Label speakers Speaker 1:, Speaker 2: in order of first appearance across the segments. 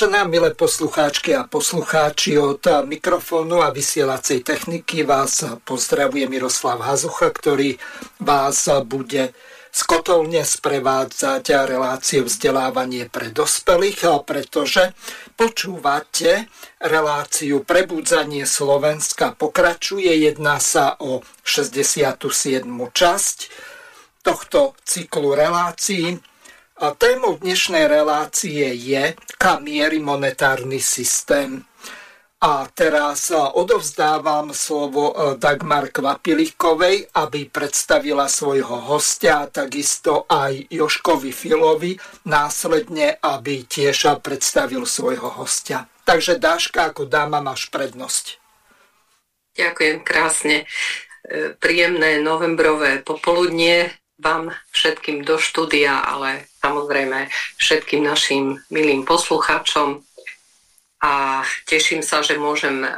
Speaker 1: Vážené milé poslucháčky a poslucháči od mikrofónu a vysielacej techniky vás pozdravuje Miroslav Hazucha, ktorý vás bude skotolne sprevádzať reláciu vzdelávanie pre dospelých, pretože počúvate reláciu Prebudzanie Slovenska pokračuje. Jedná sa o 67. časť tohto cyklu relácií a témou dnešnej relácie je, kam mierí monetárny systém. A teraz odovzdávam slovo Dagmar Kvapilikovej, aby predstavila svojho hostia, takisto aj Joškovi Filovi, následne, aby tiež predstavil svojho hostia. Takže Dáška, ako dáma, máš prednosť.
Speaker 2: Ďakujem krásne. E, príjemné novembrové popoludnie vám všetkým do štúdia, ale samozrejme všetkým našim milým poslucháčom. A teším sa, že môžem e,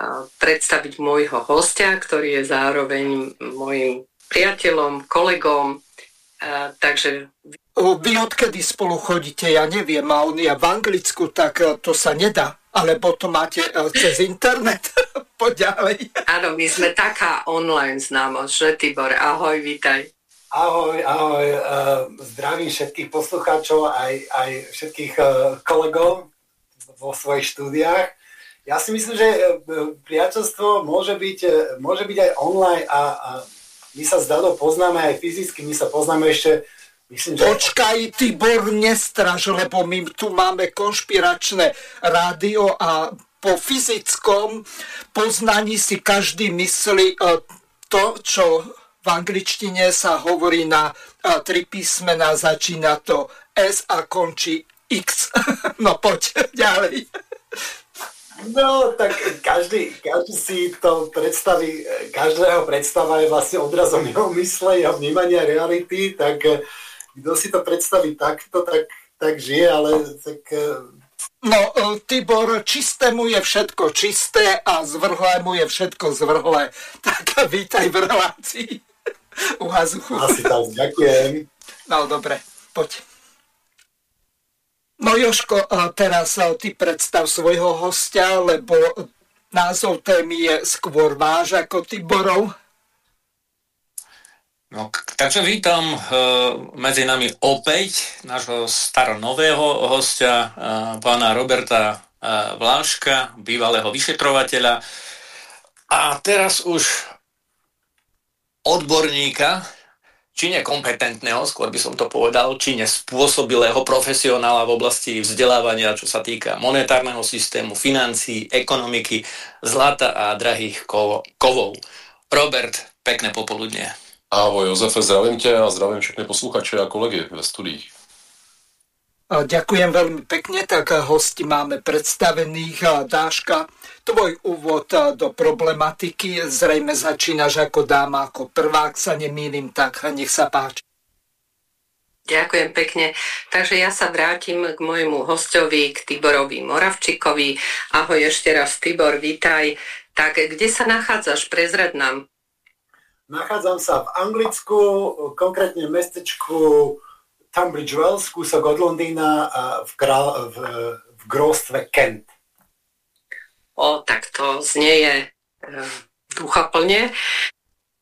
Speaker 2: predstaviť môjho hostia, ktorý je zároveň môjim priateľom, kolegom. E, takže...
Speaker 1: Vy odkedy spolu chodíte, ja neviem, a on je v Anglicku, tak e, to sa nedá. Alebo to máte cez internet? Poďalej.
Speaker 2: Áno, my sme taká online známosť, že Tibor? Ahoj, vítaj.
Speaker 3: Ahoj, ahoj, uh, zdravím všetkých poslucháčov, aj, aj všetkých uh, kolegov vo svojich štúdiách. Ja si myslím, že uh, priateľstvo môže byť, môže byť aj online a, a my sa zdalo poznáme aj fyzicky, my sa poznáme ešte
Speaker 1: Myslím, že... Počkaj, Tibor, nestraž, lebo my tu máme konšpiračné rádio a po fyzickom poznaní si každý myslí to, čo v angličtine sa hovorí na tri písmena, začína to S a končí X. No poď ďalej.
Speaker 3: No, tak každý, každý si to predstaví, každého predstava je vlastne odrazom jeho mysle, jeho vnímania reality, tak eh, kto si to predstaví takto, tak, tak žije, ale tak eh,
Speaker 1: No, e, Tibor, čistému je všetko čisté a zvrhlému je všetko zvrhlé. Tak vítaj v relácii u Hazuchu.
Speaker 3: Asi tak, ďakujem.
Speaker 1: No, dobre, poď. No Joško, teraz e, ty predstav svojho hostia, lebo názov témy je skôr váš ako Tiborov.
Speaker 4: No, takže vítam uh, medzi nami opäť nášho staronového hostia, uh, pána Roberta uh, Vláška, bývalého vyšetrovateľa. A teraz už odborníka, či nekompetentného, skôr by som to povedal, či nespôsobilého profesionála v oblasti vzdelávania, čo sa týka monetárneho systému, financií, ekonomiky, zlata a drahých kovov. Robert, pekné popoludne.
Speaker 5: Ahoj Jozefe, zdravím ťa a zdravím všechny posluchače a kolegy ve studiích.
Speaker 1: Ďakujem veľmi pekne, tak hosti máme predstavených. Dáška, tvoj úvod do problematiky, zrejme začínaš ako dáma, ako prvák, sa nemýlim, tak nech sa páči.
Speaker 2: Ďakujem pekne. Takže ja sa vrátim k môjmu hostovi, k Tiborovi Moravčikovi. Ahoj ešte raz, Tibor, vítaj. Tak kde sa nachádzaš? Prezrad nám.
Speaker 3: Nachádzam sa v Anglicku, konkrétne v mestečku Tunbridge Wells, kúsok od Londýna v, král, v, v gróstve Kent.
Speaker 2: O, tak to znieje e, duchaplne.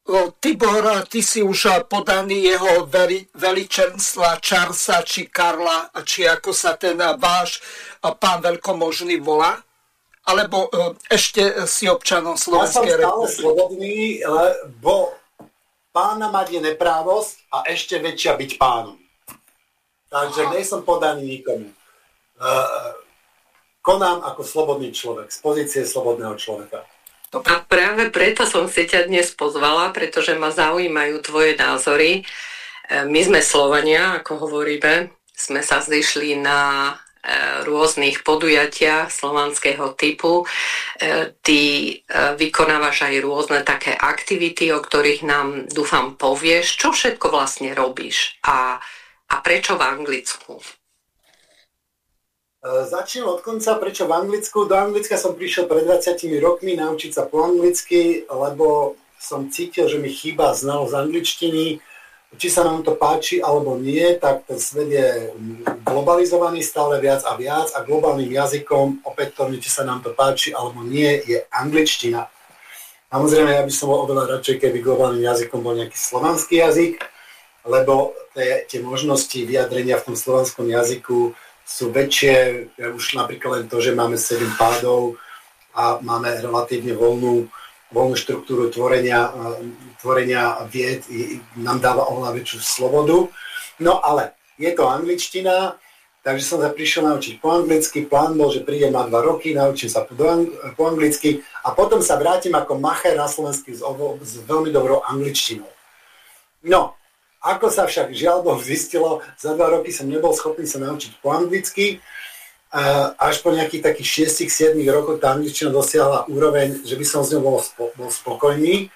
Speaker 1: O, Tibor, ty si už podaný jeho veli, veličenstva Charlesa či Karla, či ako sa ten váš pán veľkomožný volá? Alebo e, ešte si občanom Slovenskej republiky?
Speaker 3: Ja som stále slobodný, lebo pána mať je neprávosť a ešte väčšia byť pánom. Takže nie som podaný nikomu. Uh, konám ako slobodný človek, z pozície slobodného človeka.
Speaker 2: A práve preto som si ťa dnes pozvala, pretože ma zaujímajú tvoje názory. E, my sme Slovania, ako hovoríme, sme sa zišli na E, rôznych podujatiach slovanského typu. Ty vykonávaš aj rôzne také aktivity, o ktorých nám dúfam povieš. Čo všetko vlastne robíš a, a prečo v Anglicku?
Speaker 3: Začnem od konca, prečo v Anglicku. Do Anglicka som prišiel pred 20 rokmi naučiť sa po anglicky, lebo som cítil, že mi chýba znalosť angličtiny či sa nám to páči alebo nie, tak ten svet je globalizovaný stále viac a viac a globálnym jazykom, opätovne, či sa nám to páči alebo nie, je angličtina. Samozrejme, ja by som bol oveľa radšej, keby globálnym jazykom bol nejaký slovanský jazyk, lebo tie, tie možnosti vyjadrenia v tom slovanskom jazyku sú väčšie, už napríklad len to, že máme 7 pádov a máme relatívne voľnú voľnú štruktúru tvorenia, tvorenia vied nám dáva oveľa väčšiu slobodu. No ale je to angličtina, takže som sa prišiel naučiť po anglicky. Plán bol, že prídem na dva roky, naučím sa po, anglicky a potom sa vrátim ako macher na Slovensku s, s veľmi dobrou angličtinou. No, ako sa však žiaľ Boh zistilo, za dva roky som nebol schopný sa naučiť po anglicky, až po nejakých takých 6-7 rokoch tá angličtina dosiahla úroveň, že by som s ňou bol, spo, bol spokojný.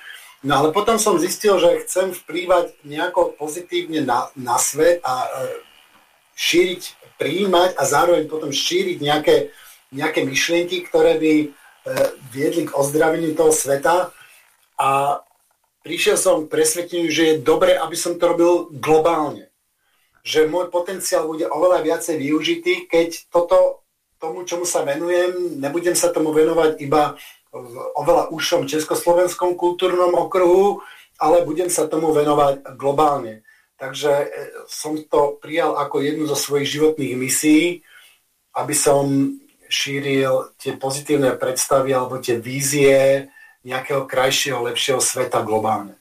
Speaker 3: No ale potom som zistil, že chcem vplývať nejako pozitívne na, na svet a e, šíriť, prijímať a zároveň potom šíriť nejaké, nejaké myšlienky, ktoré by e, viedli k ozdraveniu toho sveta. A prišiel som k presvedčeniu, že je dobre, aby som to robil globálne že môj potenciál bude oveľa viacej využitý, keď toto, tomu, čomu sa venujem, nebudem sa tomu venovať iba v oveľa užšom československom kultúrnom okruhu, ale budem sa tomu venovať globálne. Takže e, som to prijal ako jednu zo svojich životných misií, aby som šíril tie pozitívne predstavy alebo tie vízie nejakého krajšieho, lepšieho sveta globálne.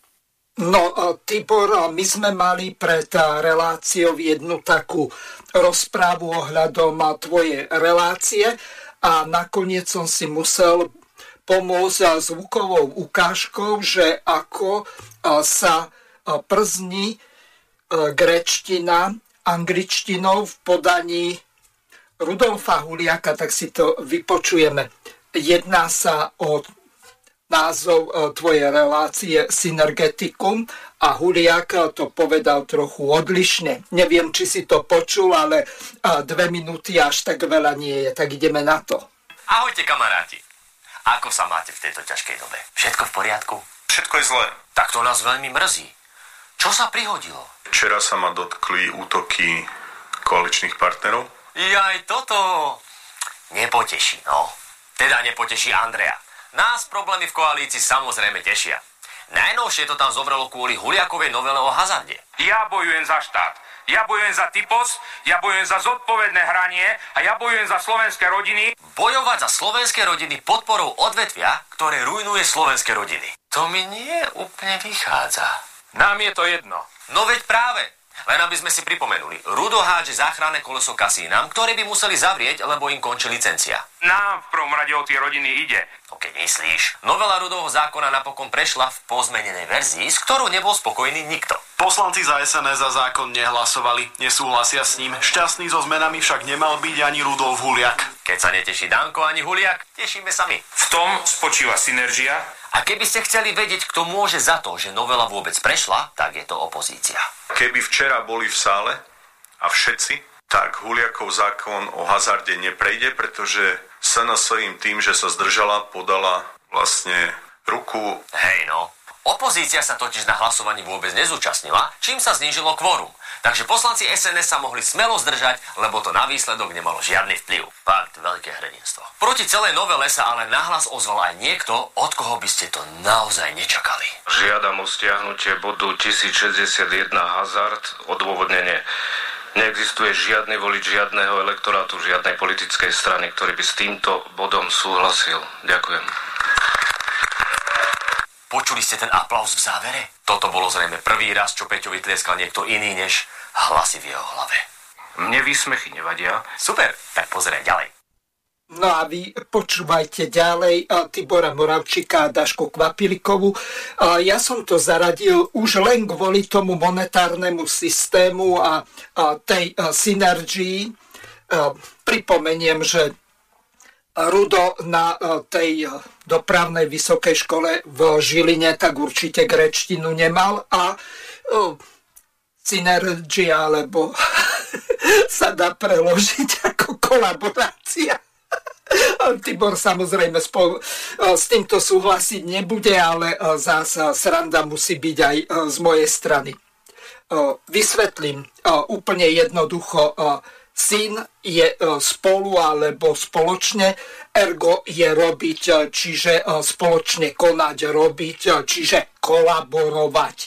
Speaker 1: No, Tibor, my sme mali pred reláciou jednu takú rozprávu ohľadom tvoje relácie a nakoniec som si musel pomôcť zvukovou ukážkou, že ako sa przní grečtina angličtinou v podaní Rudolfa Huliaka, tak si to vypočujeme. Jedná sa o názov e, tvojej relácie Synergetikum a Huliak e, to povedal trochu odlišne. Neviem, či si to počul, ale e, dve minúty až tak veľa nie je, tak ideme na to.
Speaker 6: Ahojte kamaráti. Ako sa máte v tejto ťažkej dobe? Všetko v poriadku?
Speaker 7: Všetko je zlé.
Speaker 6: Tak to nás veľmi mrzí. Čo sa prihodilo?
Speaker 7: Včera sa ma dotkli útoky koaličných partnerov.
Speaker 6: Ja aj toto nepoteší, no. Teda nepoteší Andrea. Nás problémy v koalícii samozrejme tešia. Najnovšie to tam zobralo kvôli Huliakovej novele o hazarde.
Speaker 8: Ja bojujem za štát. Ja bojujem za typos, ja bojujem za zodpovedné hranie a ja bojujem za slovenské rodiny.
Speaker 6: Bojovať za slovenské rodiny podporou odvetvia, ktoré rujnuje slovenské rodiny. To mi nie úplne vychádza.
Speaker 8: Nám je to jedno.
Speaker 6: No veď práve. Len aby sme si pripomenuli, Rudo hádže záchranné koleso kasínam, ktoré by museli zavrieť, lebo im končí licencia.
Speaker 8: Nám v prvom rade o tie rodiny ide.
Speaker 6: To keď myslíš. Novela Rudovho zákona napokon prešla v pozmenenej verzii, s ktorou nebol spokojný nikto.
Speaker 9: Poslanci za SNS za zákon nehlasovali, nesúhlasia s ním. Šťastný so zmenami však nemal byť ani Rudolf Huliak.
Speaker 6: Keď sa neteší Danko ani Huliak, tešíme sa my.
Speaker 8: V tom spočíva synergia.
Speaker 6: A keby ste chceli vedieť, kto môže za to, že novela vôbec prešla, tak je to opozícia.
Speaker 7: Keby včera boli v sále a všetci, tak Huliakov zákon o hazarde neprejde, pretože SNS im tým, že sa zdržala, podala vlastne ruku.
Speaker 6: Hej no, opozícia sa totiž na hlasovaní vôbec nezúčastnila, čím sa znížilo kvórum. Takže poslanci SNS sa mohli smelo zdržať, lebo to na výsledok nemalo žiadny vplyv. Fakt, veľké hredinstvo. Proti celej novele sa ale nahlas ozval aj niekto, od koho by ste to naozaj nečakali.
Speaker 10: Žiadam o stiahnutie bodu 1061 hazard, odôvodnenie. Neexistuje žiadny volič žiadneho elektorátu, žiadnej politickej strany, ktorý by s týmto bodom súhlasil. Ďakujem.
Speaker 6: Počuli ste ten aplaus v závere? Toto bolo zrejme prvý raz, čo Peťovi tlieskal niekto iný než hlasy v jeho hlave.
Speaker 10: Mne výsmechy nevadia.
Speaker 6: Super, tak pozeraj ďalej.
Speaker 1: No a vy počúvajte ďalej Tibora Moravčíka a Daško Kvapilikovu. Ja som to zaradil už len kvôli tomu monetárnemu systému a tej synergii. Pripomeniem, že Rudo na tej dopravnej vysokej škole v Žiline tak určite grečtinu nemal a synergia, alebo sa dá preložiť ako kolaborácia. Tibor samozrejme spolu, s týmto súhlasiť nebude, ale zase sranda musí byť aj z mojej strany. Vysvetlím úplne jednoducho. Syn je spolu alebo spoločne, ergo je robiť, čiže spoločne konať, robiť, čiže kolaborovať.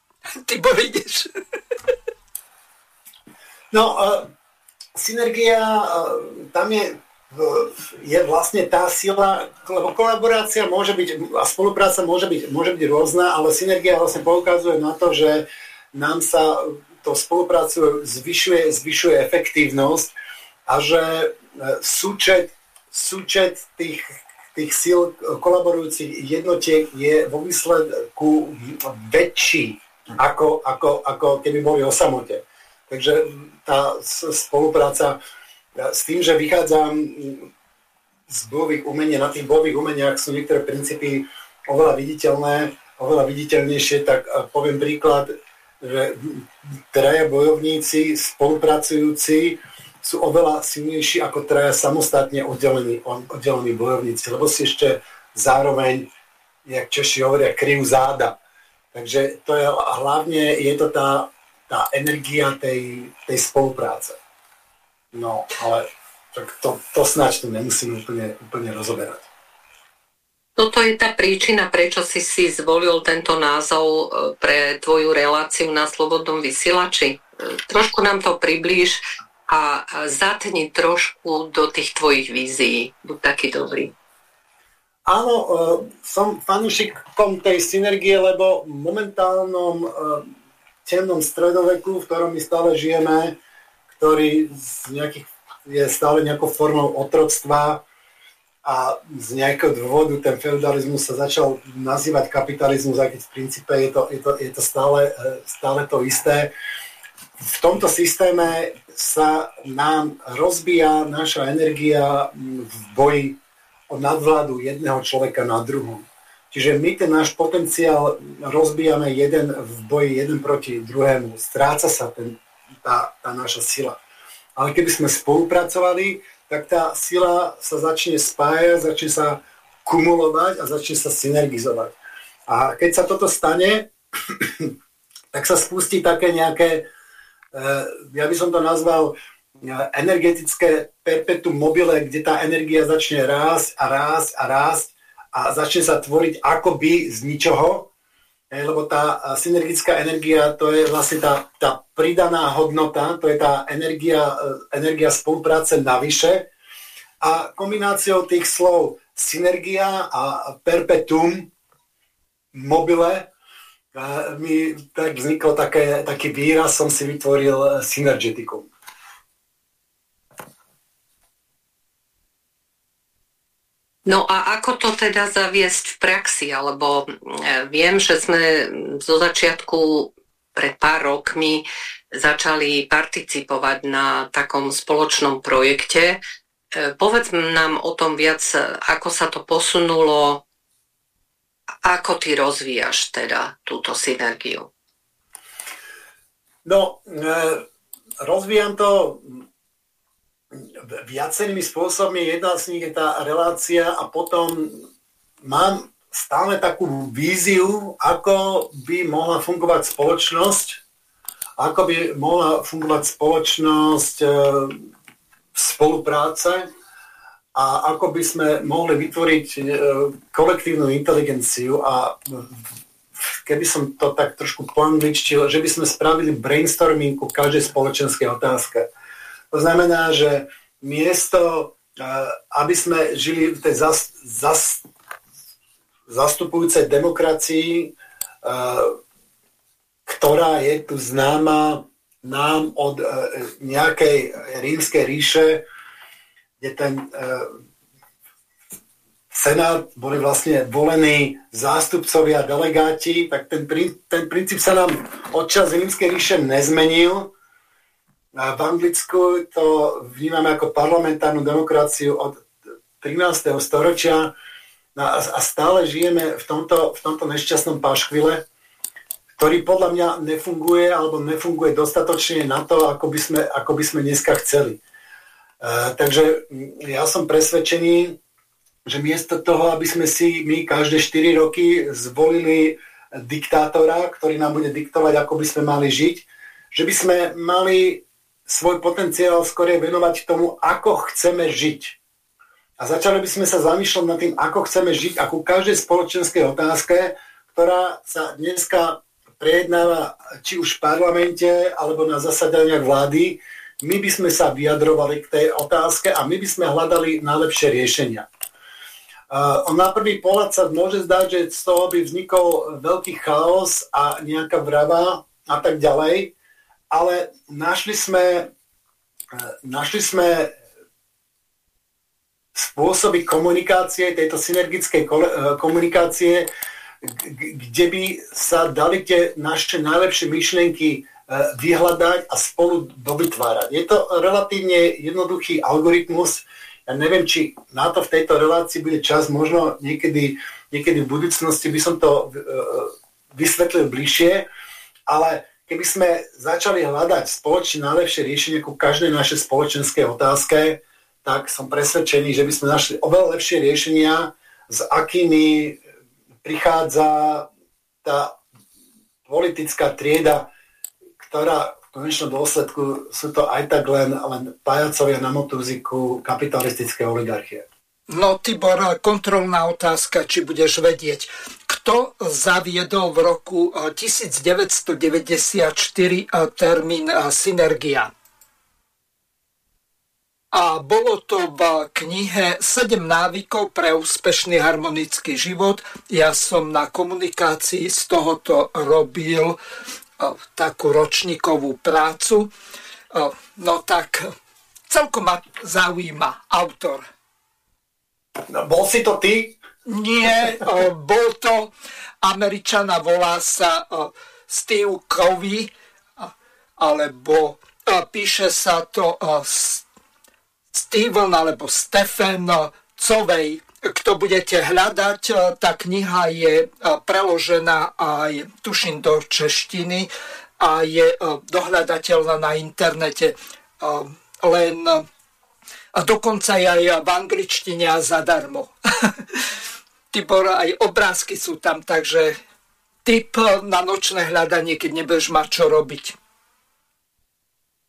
Speaker 1: Tibor, ideš?
Speaker 3: No, uh, synergia, uh, tam je, uh, je vlastne tá sila, lebo kolaborácia môže byť, a spolupráca môže byť, môže byť rôzna, ale synergia vlastne poukazuje na to, že nám sa to spoluprácu zvyšuje, zvyšuje efektívnosť a že súčet, súčet tých, tých síl kolaborujúcich jednotiek je vo výsledku väčší, ako, ako, ako keby boli o samote. Takže tá spolupráca s tým, že vychádzam z bojových umení, na tých bojových umeniach sú niektoré princípy oveľa viditeľné, oveľa viditeľnejšie, tak poviem príklad, že traja bojovníci spolupracujúci sú oveľa silnejší ako traja samostatne oddelení, oddelení bojovníci, lebo si ešte zároveň, jak Češi hovoria, kryjú záda. Takže to je hlavne, je to tá tá energia tej, tej spolupráce. No, ale tak to, to snáď tu nemusím úplne, úplne rozoberať.
Speaker 2: Toto je tá príčina, prečo si si zvolil tento názov e, pre tvoju reláciu na Slobodnom vysielači. E, trošku nám to priblíž a zatni trošku do tých tvojich vízií. Buď taký dobrý.
Speaker 3: Áno, e, som fanúšikom tej synergie, lebo v momentálnom temnom stredoveku, v ktorom my stále žijeme, ktorý z nejakých, je stále nejakou formou otroctva a z nejakého dôvodu ten feudalizmus sa začal nazývať kapitalizmus, aj keď v princípe je to, je to, je to stále, stále to isté. V tomto systéme sa nám rozbíja naša energia v boji o nadvládu jedného človeka na druhom. Čiže my ten náš potenciál rozbijame jeden v boji jeden proti druhému. Stráca sa ten, tá, tá naša sila. Ale keby sme spolupracovali, tak tá sila sa začne spájať, začne sa kumulovať a začne sa synergizovať. A keď sa toto stane, tak sa spustí také nejaké, eh, ja by som to nazval eh, energetické perpetuum mobile, kde tá energia začne rásť a rásť a rásť a začne sa tvoriť akoby z ničoho, lebo tá synergická energia, to je vlastne tá, tá pridaná hodnota, to je tá energia, e, energia spolupráce navyše a kombináciou tých slov synergia a perpetuum mobile e, mi tak vznikol také, taký výraz, som si vytvoril e, synergetikum.
Speaker 2: No a ako to teda zaviesť v praxi? Alebo e, viem, že sme zo začiatku pred pár rokmi začali participovať na takom spoločnom projekte. E, povedz nám o tom viac, ako sa to posunulo, ako ty rozvíjaš teda túto synergiu?
Speaker 3: No, e, rozvíjam to viacerými spôsobmi. Jedna z nich je tá relácia a potom mám stále takú víziu, ako by mohla fungovať spoločnosť, ako by mohla fungovať spoločnosť e, spolupráce a ako by sme mohli vytvoriť e, kolektívnu inteligenciu a keby som to tak trošku poangličtil, že by sme spravili brainstorming ku každej spoločenskej otázke to znamená, že miesto, aby sme žili v tej zas, zas, zastupujúcej demokracii, ktorá je tu známa nám od nejakej rímskej ríše, kde ten Senát boli vlastne volení zástupcovia, delegáti, tak ten, ten princíp sa nám od čas rímskej ríše nezmenil. V Anglicku to vnímame ako parlamentárnu demokraciu od 13. storočia no a stále žijeme v tomto, v tomto nešťastnom paškvile, ktorý podľa mňa nefunguje alebo nefunguje dostatočne na to, ako by sme, ako by sme dneska chceli. Uh, takže ja som presvedčený, že miesto toho, aby sme si my každé 4 roky zvolili diktátora, ktorý nám bude diktovať, ako by sme mali žiť, že by sme mali svoj potenciál skorej venovať tomu, ako chceme žiť. A začali by sme sa zamýšľať nad tým, ako chceme žiť, ako každej spoločenskej otázke, ktorá sa dneska prejednáva či už v parlamente, alebo na zasadaniach vlády, my by sme sa vyjadrovali k tej otázke a my by sme hľadali najlepšie riešenia. Na prvý pohľad sa môže zdať, že z toho by vznikol veľký chaos a nejaká vrava a tak ďalej, ale našli sme, našli sme spôsoby komunikácie, tejto synergickej uh, komunikácie, kde by sa dali tie naše najlepšie myšlienky uh, vyhľadať a spolu dovytvárať. Je to relatívne jednoduchý algoritmus, ja neviem, či na to v tejto relácii bude čas, možno niekedy, niekedy v budúcnosti by som to uh, vysvetlil bližšie, ale keby sme začali hľadať spoločne najlepšie riešenie ku každej našej spoločenskej otázke, tak som presvedčený, že by sme našli oveľa lepšie riešenia, s akými prichádza tá politická trieda, ktorá v konečnom dôsledku sú to aj tak len, len pajacovia na motúziku kapitalistické oligarchie.
Speaker 1: No Tibor, kontrolná otázka, či budeš vedieť, kto zaviedol v roku 1994 eh, eh, termín eh, synergia? A bolo to v knihe 7 návykov pre úspešný harmonický život. Ja som na komunikácii z tohoto robil takú ročníkovú prácu. No tak celkom ma zaujíma autor.
Speaker 3: No, bol si to ty?
Speaker 1: Nie, bol to Američana, volá sa Steve Covey, alebo píše sa to Steven alebo Stephen Covey kto budete hľadať, tá kniha je preložená aj, tuším, do češtiny a je dohľadateľná na internete len a dokonca aj v angličtine a zadarmo. Tibor, aj obrázky sú tam, takže tip na nočné hľadanie, keď nebudeš mať čo robiť.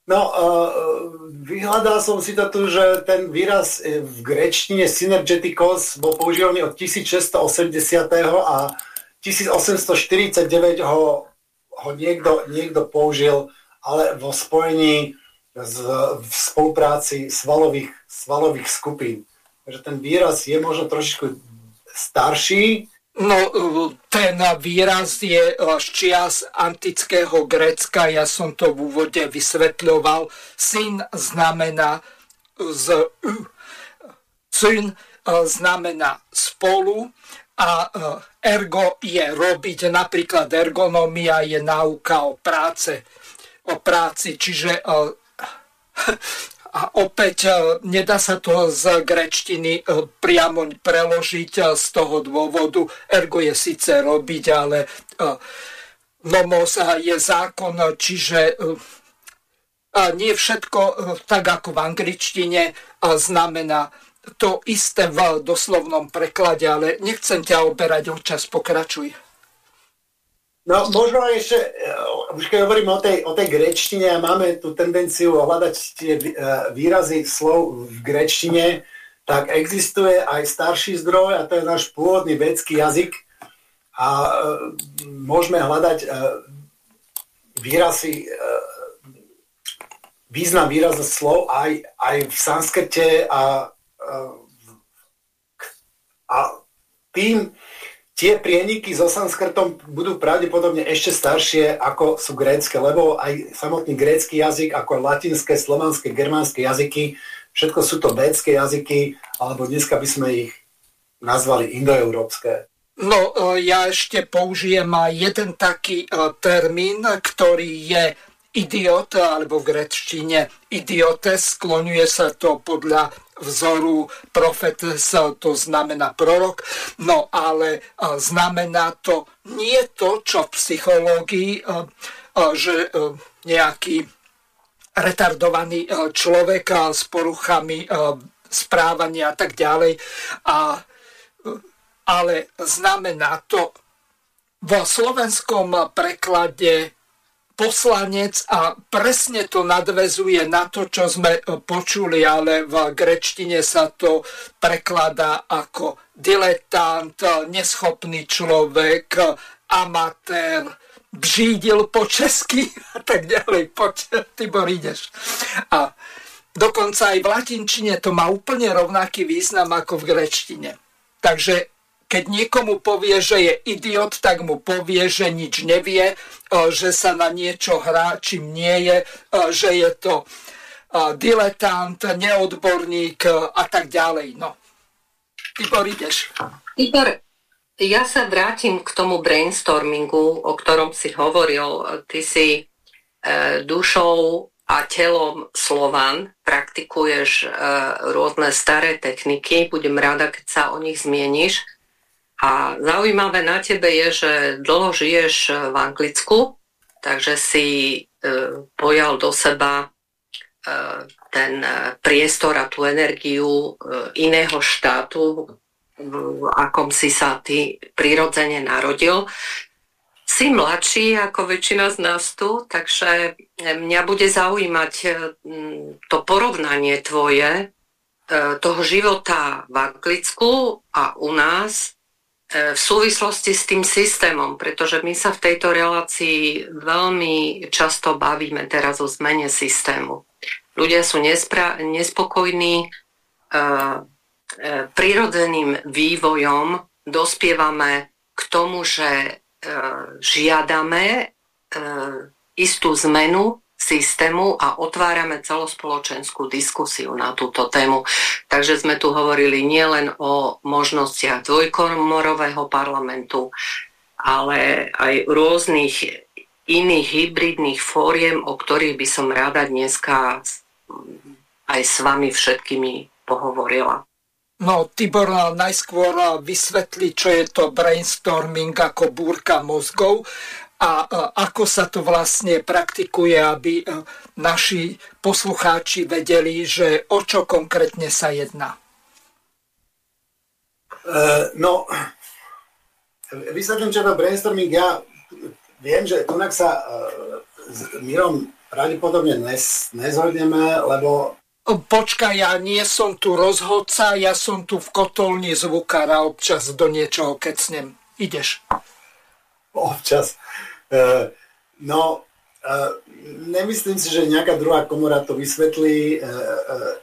Speaker 3: No, uh, vyhľadal som si to tu, že ten výraz e, v grečtine synergetikos bol používaný od 1680. a 1849 ho, ho niekto, niekto použil, ale vo spojení z, v spolupráci svalových, svalových skupín. Takže ten výraz je možno trošičku starší,
Speaker 1: No, ten výraz je z čias antického Grécka, ja som to v úvode vysvetľoval. Syn znamená z syn znamená spolu a ergo je robiť, napríklad ergonomia je náuka o práce, o práci, čiže a opäť e, nedá sa to z grečtiny e, priamo preložiť e, z toho dôvodu. Ergo je síce robiť, ale nomos je zákon, čiže nie všetko, tak ako v angličtine, znamená to isté v doslovnom preklade, ale nechcem ťa oberať o čas, pokračuj.
Speaker 3: No možno ešte, eh, už keď hovoríme o tej, o tej grečtine a máme tú tendenciu hľadať tie eh, výrazy slov v grečtine, tak existuje aj starší zdroj a to je náš pôvodný vedský jazyk. A eh, môžeme hľadať výrazy, význam výrazu slov aj, aj v sanskrte a, a tým tie prieniky so sanskrtom budú pravdepodobne ešte staršie ako sú grécke, lebo aj samotný grécky jazyk, ako latinské, slovanské, germánske jazyky všetko sú to bédske jazyky, alebo dneska by sme ich nazvali indoeurópske.
Speaker 1: No, e, ja ešte použijem aj jeden taký e, termín, ktorý je idiot, alebo v grečtine idiotes, skloňuje sa to podľa vzoru profetes, to znamená prorok, no ale e, znamená to nie to, čo v psychológii, že nejaký retardovaný človek s poruchami správania a tak ďalej. Ale znamená to v slovenskom preklade poslanec a presne to nadvezuje na to, čo sme počuli, ale v grečtine sa to prekladá ako diletant, neschopný človek, amatér, bžídil po česky a tak ďalej. Poď, Tibor, ideš. A Dokonca aj v latinčine to má úplne rovnaký význam ako v grečtine. Takže keď niekomu povie, že je idiot, tak mu povie, že nič nevie, e, že sa na niečo hrá, čím nie je, e, že je to e, diletant, neodborník a tak ďalej. No. Tibor, ideš.
Speaker 2: Tibor, ja sa vrátim k tomu brainstormingu, o ktorom si hovoril. Ty si e, dušou a telom Slovan praktikuješ e, rôzne staré techniky. Budem rada, keď sa o nich zmieniš. A zaujímavé na tebe je, že dlho žiješ v Anglicku, takže si e, pojal do seba e, ten e, priestor a tú energiu e, iného štátu, v akom si sa ty prirodzene narodil. Si mladší ako väčšina z nás tu, takže mňa bude zaujímať e, to porovnanie tvoje, e, toho života v Anglicku a u nás e, v súvislosti s tým systémom, pretože my sa v tejto relácii veľmi často bavíme teraz o zmene systému. Ľudia sú nespra- nespokojní prirodzeným vývojom, dospievame k tomu, že E, žiadame e, istú zmenu systému a otvárame celospoločenskú diskusiu na túto tému. Takže sme tu hovorili nielen o možnostiach dvojkomorového parlamentu, ale aj rôznych iných hybridných fóriem, o ktorých by som rada dneska aj s vami všetkými pohovorila.
Speaker 1: No, Tibor najskôr vysvetlí, čo je to brainstorming ako búrka mozgov a ako sa to vlastne praktikuje, aby e, naši poslucháči vedeli, že o čo konkrétne sa jedná.
Speaker 3: Uh, no, vysvetlím, čo to brainstorming. Ja viem, že tu sa s Mirom pravdepodobne nes, nezhodneme, lebo
Speaker 1: Počkaj, ja nie som tu rozhodca, ja som tu v kotolni zvukára, občas do niečoho kecnem. Ideš.
Speaker 3: Občas. Uh, no, uh, nemyslím si, že nejaká druhá komora to vysvetlí. Uh,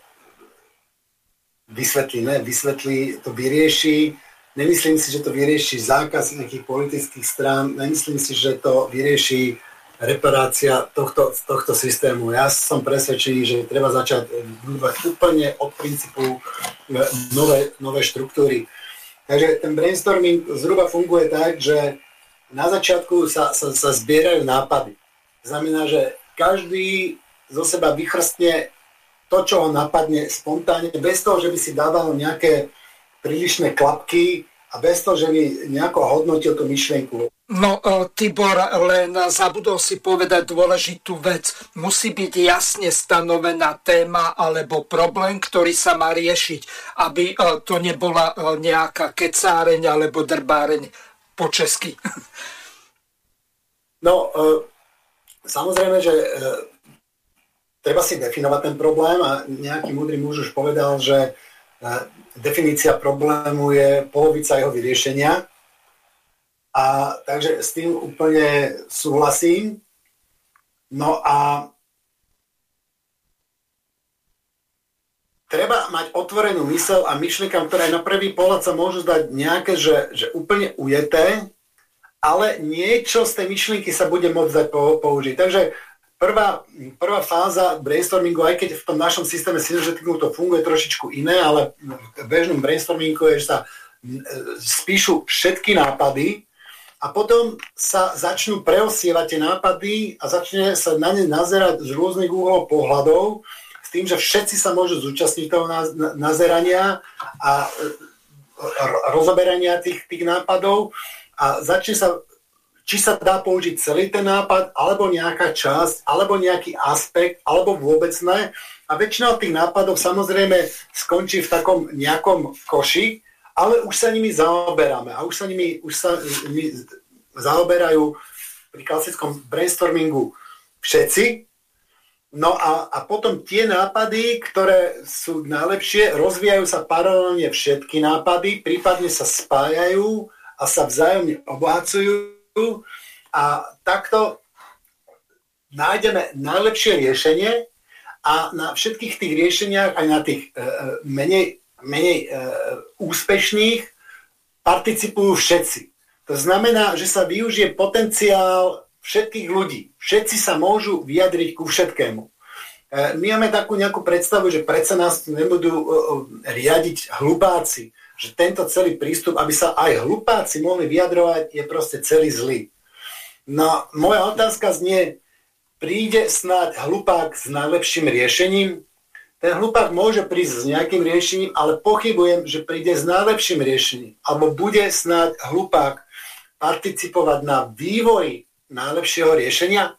Speaker 3: vysvetlí, ne, vysvetlí, to vyrieši. Nemyslím si, že to vyrieši zákaz nejakých politických strán. Nemyslím si, že to vyrieši reparácia tohto, tohto systému. Ja som presvedčený, že treba začať budovať úplne od princípu e, nové, nové štruktúry. Takže ten brainstorming zhruba funguje tak, že na začiatku sa, sa, sa zbierajú nápady. Znamená, že každý zo seba vychrstne to, čo ho napadne spontánne, bez toho, že by si dával nejaké prílišné klapky a bez toho, že by nejako hodnotil tú myšlienku.
Speaker 1: No, e, Tibor, len zabudol si povedať dôležitú vec. Musí byť jasne stanovená téma alebo problém, ktorý sa má riešiť, aby e, to nebola e, nejaká kecáreň alebo drbáreň po česky.
Speaker 3: No, samozrejme, že treba si definovať ten problém a nejaký múdry muž už povedal, že definícia problému je polovica jeho vyriešenia a takže s tým úplne súhlasím. No a treba mať otvorenú mysel a myšlienkam, ktoré na prvý pohľad sa môžu zdať nejaké, že, že úplne ujeté, ale niečo z tej myšlienky sa bude môcť dať použiť. Takže prvá, prvá fáza brainstormingu, aj keď v tom našom systéme synergetingu to funguje trošičku iné, ale v bežnom brainstormingu je, že sa spíšu všetky nápady a potom sa začnú preosievať tie nápady a začne sa na ne nazerať z rôznych úhlov pohľadov s tým, že všetci sa môžu zúčastniť toho nazerania a rozoberania tých, tých nápadov a začne sa či sa dá použiť celý ten nápad, alebo nejaká časť, alebo nejaký aspekt, alebo vôbec ne. A väčšina tých nápadov samozrejme skončí v takom nejakom koši, ale už sa nimi zaoberáme a už sa nimi, už sa nimi zaoberajú pri klasickom brainstormingu všetci. No a, a potom tie nápady, ktoré sú najlepšie, rozvíjajú sa paralelne všetky nápady, prípadne sa spájajú a sa vzájomne obohacujú a takto nájdeme najlepšie riešenie a na všetkých tých riešeniach, aj na tých e, e menej, menej e, úspešných, participujú všetci. To znamená, že sa využije potenciál všetkých ľudí. Všetci sa môžu vyjadriť ku všetkému. E, my máme takú nejakú predstavu, že predsa nás nebudú e, riadiť hlupáci že tento celý prístup, aby sa aj hlupáci mohli vyjadrovať, je proste celý zlý. No, moja otázka znie, príde snáď hlupák s najlepším riešením? Ten hlupák môže prísť s nejakým riešením, ale pochybujem, že príde s najlepším riešením. Alebo bude snáď hlupák participovať na vývoji najlepšieho riešenia?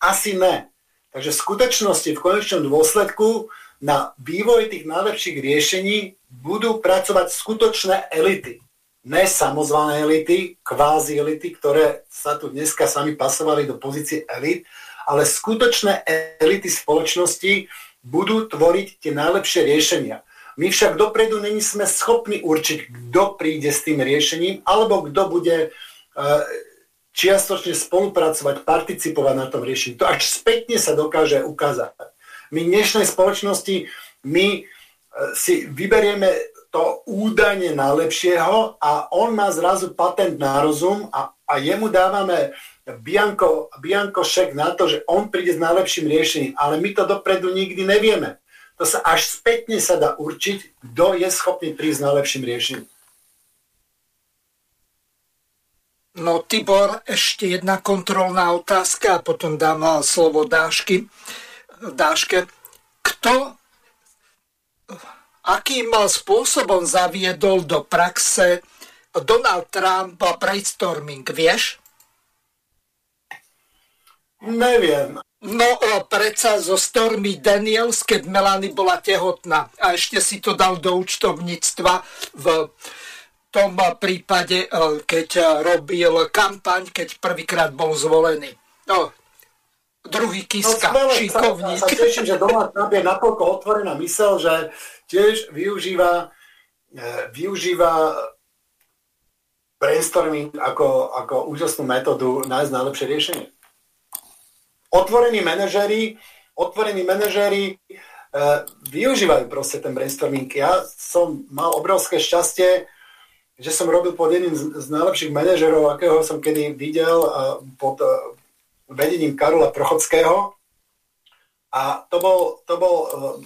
Speaker 3: Asi ne. Takže v skutočnosti, v konečnom dôsledku, na vývoj tých najlepších riešení budú pracovať skutočné elity. Ne samozvané elity, kvázi elity, ktoré sa tu dneska sami pasovali do pozície elit, ale skutočné elity spoločnosti budú tvoriť tie najlepšie riešenia. My však dopredu není sme schopní určiť, kto príde s tým riešením, alebo kto bude e, čiastočne spolupracovať, participovať na tom riešení. To až spätne sa dokáže ukázať. My v dnešnej spoločnosti, my e, si vyberieme to údajne najlepšieho a on má zrazu patent na rozum a, a jemu dávame bianko, bianko šek na to, že on príde s najlepším riešením, ale my to dopredu nikdy nevieme. To sa až spätne sa dá určiť, kto je schopný prísť s najlepším riešením.
Speaker 1: No Tibor, ešte jedna kontrolná otázka a potom dám slovo Dášky. Dáške, kto akým spôsobom zaviedol do praxe Donald Trump brainstorming, vieš?
Speaker 3: Neviem.
Speaker 1: No predsa zo Stormy Daniels, keď Melanie bola tehotná a ešte si to dal do účtovníctva v tom prípade, keď robil kampaň, keď prvýkrát bol zvolený. No, druhý Kiska, no, šikovník.
Speaker 3: Sa, sa, teším, že Trump je natoľko otvorená mysel, že tiež využíva, e, využíva brainstorming ako, ako úžasnú metódu nájsť najlepšie riešenie. Otvorení manažéri, otvorení manažéri e, využívajú proste ten brainstorming. Ja som mal obrovské šťastie, že som robil pod jedným z, z najlepších manažerov, akého som kedy videl e, pod, vedením Karola Prochodského. A to bol, to bol eh,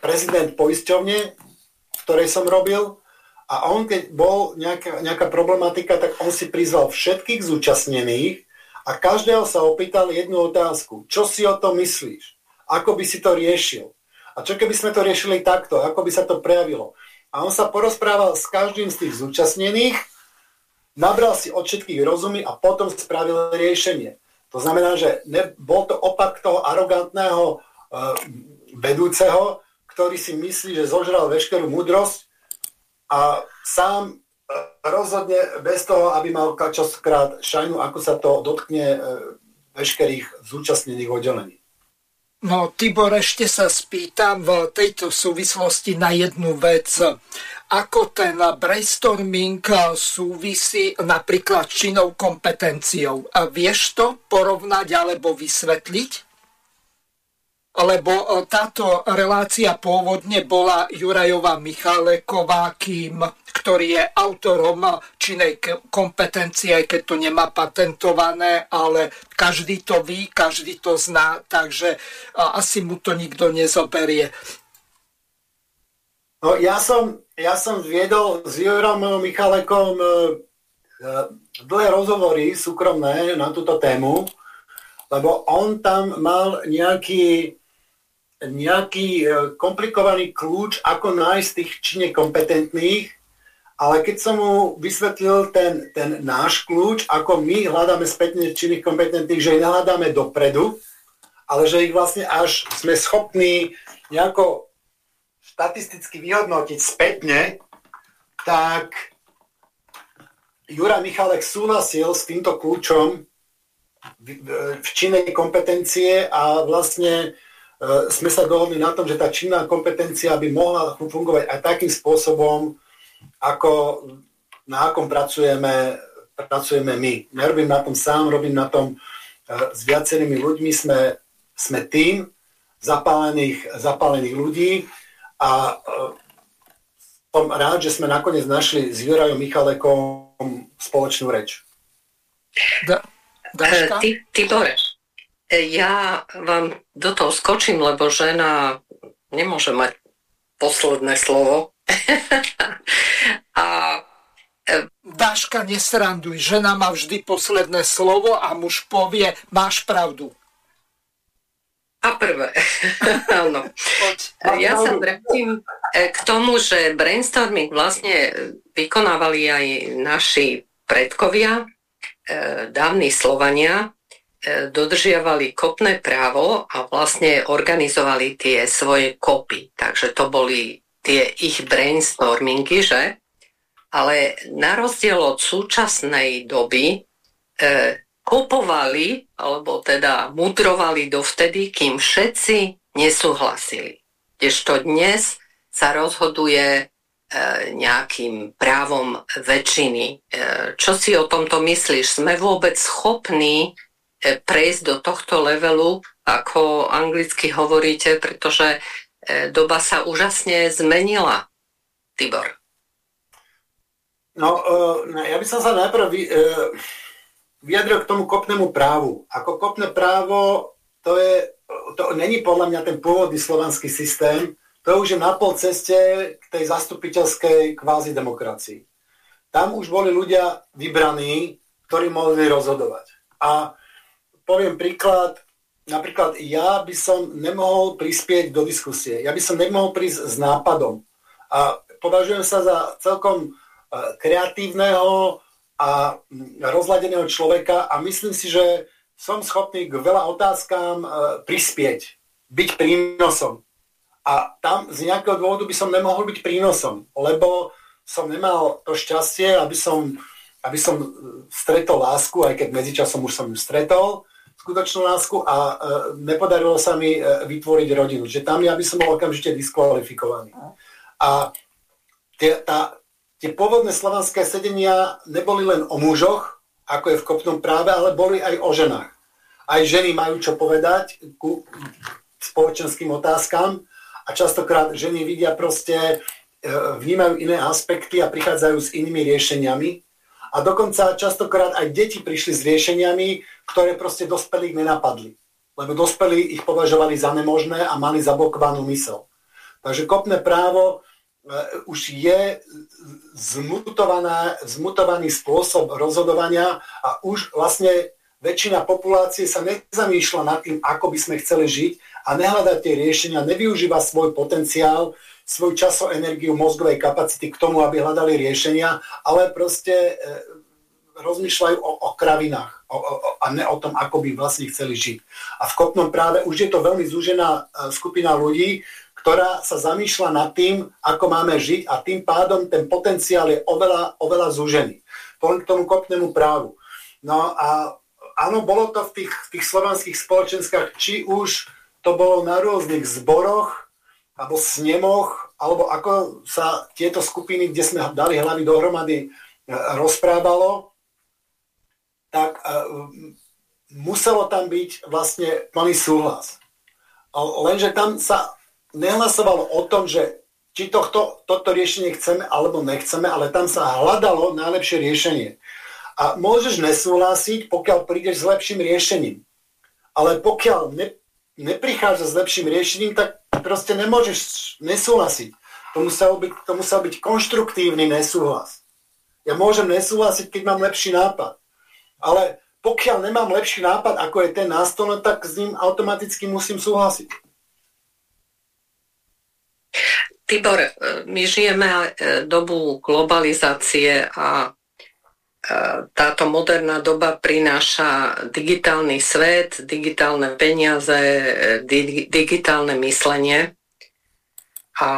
Speaker 3: prezident poisťovne, v ktorej som robil. A on, keď bol nejaká, nejaká problematika, tak on si prizval všetkých zúčastnených a každého sa opýtal jednu otázku. Čo si o tom myslíš? Ako by si to riešil? A čo keby sme to riešili takto? Ako by sa to prejavilo? A on sa porozprával s každým z tých zúčastnených nabral si od všetkých rozumy a potom spravil riešenie. To znamená, že ne, bol to opak toho arogantného uh, vedúceho, ktorý si myslí, že zožral veškerú múdrosť a sám uh, rozhodne bez toho, aby mal častokrát šajnu, ako sa to dotkne uh, veškerých zúčastnených oddelení.
Speaker 1: No, Tibor, ešte sa spýtam v tejto súvislosti na jednu vec ako ten brainstorming súvisí napríklad s činou kompetenciou. Vieš to porovnať alebo vysvetliť? Lebo e, táto relácia pôvodne bola Jurajová Micháleková, kým, ktorý je autorom činej kompetencie, aj keď to nemá patentované, ale každý to ví, každý to zná, takže asi mu to nikto nezoberie.
Speaker 3: No, ja, som, ja som viedol s Jurajom Michalekom e, e, dlhé rozhovory súkromné na túto tému, lebo on tam mal nejaký nejaký e, komplikovaný kľúč, ako nájsť tých čine kompetentných, ale keď som mu vysvetlil ten, ten náš kľúč, ako my hľadáme spätne činných kompetentných, že ich nehľadáme dopredu, ale že ich vlastne až sme schopní nejako štatisticky vyhodnotiť spätne, tak Jura Michalek súhlasil s týmto kľúčom v činnej kompetencie a vlastne sme sa dohodli na tom, že tá činná kompetencia by mohla fungovať aj takým spôsobom, ako na akom pracujeme, pracujeme my. Nerobím na tom sám, robím na tom e, s viacerými ľuďmi. Sme, sme tým zapálených, zapálených ľudí a e, som rád, že sme nakoniec našli s Jurajom Michalekom spoločnú reč.
Speaker 2: Da, Daška? Ty, Tibor, ja vám do toho skočím, lebo žena nemôže mať posledné slovo.
Speaker 1: a e, Dáška, nesranduj, žena má vždy posledné slovo a muž povie, máš pravdu.
Speaker 2: A prvé, áno. ja sa vrátim e, k tomu, že brainstorming vlastne vykonávali aj naši predkovia, e, dávni Slovania, E, dodržiavali kopné právo a vlastne organizovali tie svoje kopy. Takže to boli tie ich brainstormingy, že? Ale na rozdiel od súčasnej doby e, kopovali, alebo teda mudrovali dovtedy, kým všetci nesúhlasili. Kdežto dnes sa rozhoduje e, nejakým právom väčšiny. E, čo si o tomto myslíš? Sme vôbec schopní E, prejsť do tohto levelu, ako anglicky hovoríte, pretože e, doba sa úžasne zmenila. Tibor.
Speaker 3: No, e, ja by som sa najprv vyjadril k tomu kopnému právu. Ako kopné právo, to je, to není podľa mňa ten pôvodný slovanský systém, to už je na pol ceste k tej zastupiteľskej kvázi demokracii. Tam už boli ľudia vybraní, ktorí mohli rozhodovať. A poviem príklad, napríklad ja by som nemohol prispieť do diskusie, ja by som nemohol prísť s nápadom. A považujem sa za celkom e, kreatívneho a rozladeného človeka a myslím si, že som schopný k veľa otázkám e, prispieť, byť prínosom. A tam z nejakého dôvodu by som nemohol byť prínosom, lebo som nemal to šťastie, aby som, aby som stretol lásku, aj keď medzičasom už som ju stretol, skutočnú lásku a e, nepodarilo sa mi e, vytvoriť rodinu. Že tam ja by som bol okamžite diskvalifikovaný. A tie, tá, tie pôvodné slovanské sedenia neboli len o mužoch, ako je v kopnom práve, ale boli aj o ženách. Aj ženy majú čo povedať ku spoločenským otázkam a častokrát ženy vidia proste, e, vnímajú iné aspekty a prichádzajú s inými riešeniami. A dokonca častokrát aj deti prišli s riešeniami, ktoré proste dospelých nenapadli. Lebo dospelí ich považovali za nemožné a mali zablokovanú mysel. Takže kopné právo e, už je zmutovaný spôsob rozhodovania a už vlastne väčšina populácie sa nezamýšľa nad tým, ako by sme chceli žiť a nehľadá tie riešenia, nevyužíva svoj potenciál, svoj časo, energiu, mozgovej kapacity k tomu, aby hľadali riešenia, ale proste e, rozmýšľajú o, o kravinách o, o, a ne o tom, ako by vlastne chceli žiť. A v kopnom práve už je to veľmi zúžená e, skupina ľudí, ktorá sa zamýšľa nad tým, ako máme žiť a tým pádom ten potenciál je oveľa, oveľa zúžený. K tomu kopnému právu. No a áno, bolo to v tých, tých slovanských spoločenskách, či už to bolo na rôznych zboroch, alebo snemoch, alebo ako sa tieto skupiny, kde sme dali hlavy dohromady, e, rozprávalo, tak uh, muselo tam byť vlastne plný súhlas. Lenže tam sa nehlasovalo o tom, že či tohto, toto riešenie chceme alebo nechceme, ale tam sa hľadalo najlepšie riešenie. A môžeš nesúhlasiť, pokiaľ prídeš s lepším riešením. Ale pokiaľ ne, neprichádza s lepším riešením, tak proste nemôžeš nesúhlasiť. To musel byť, to musel byť konštruktívny nesúhlas. Ja môžem nesúhlasiť, keď mám lepší nápad. Ale pokiaľ nemám lepší nápad, ako je ten na stole, tak s ním automaticky musím súhlasiť.
Speaker 2: Tibor, e, my žijeme e, dobu globalizácie a e, táto moderná doba prináša digitálny svet, digitálne peniaze, digitálne myslenie. A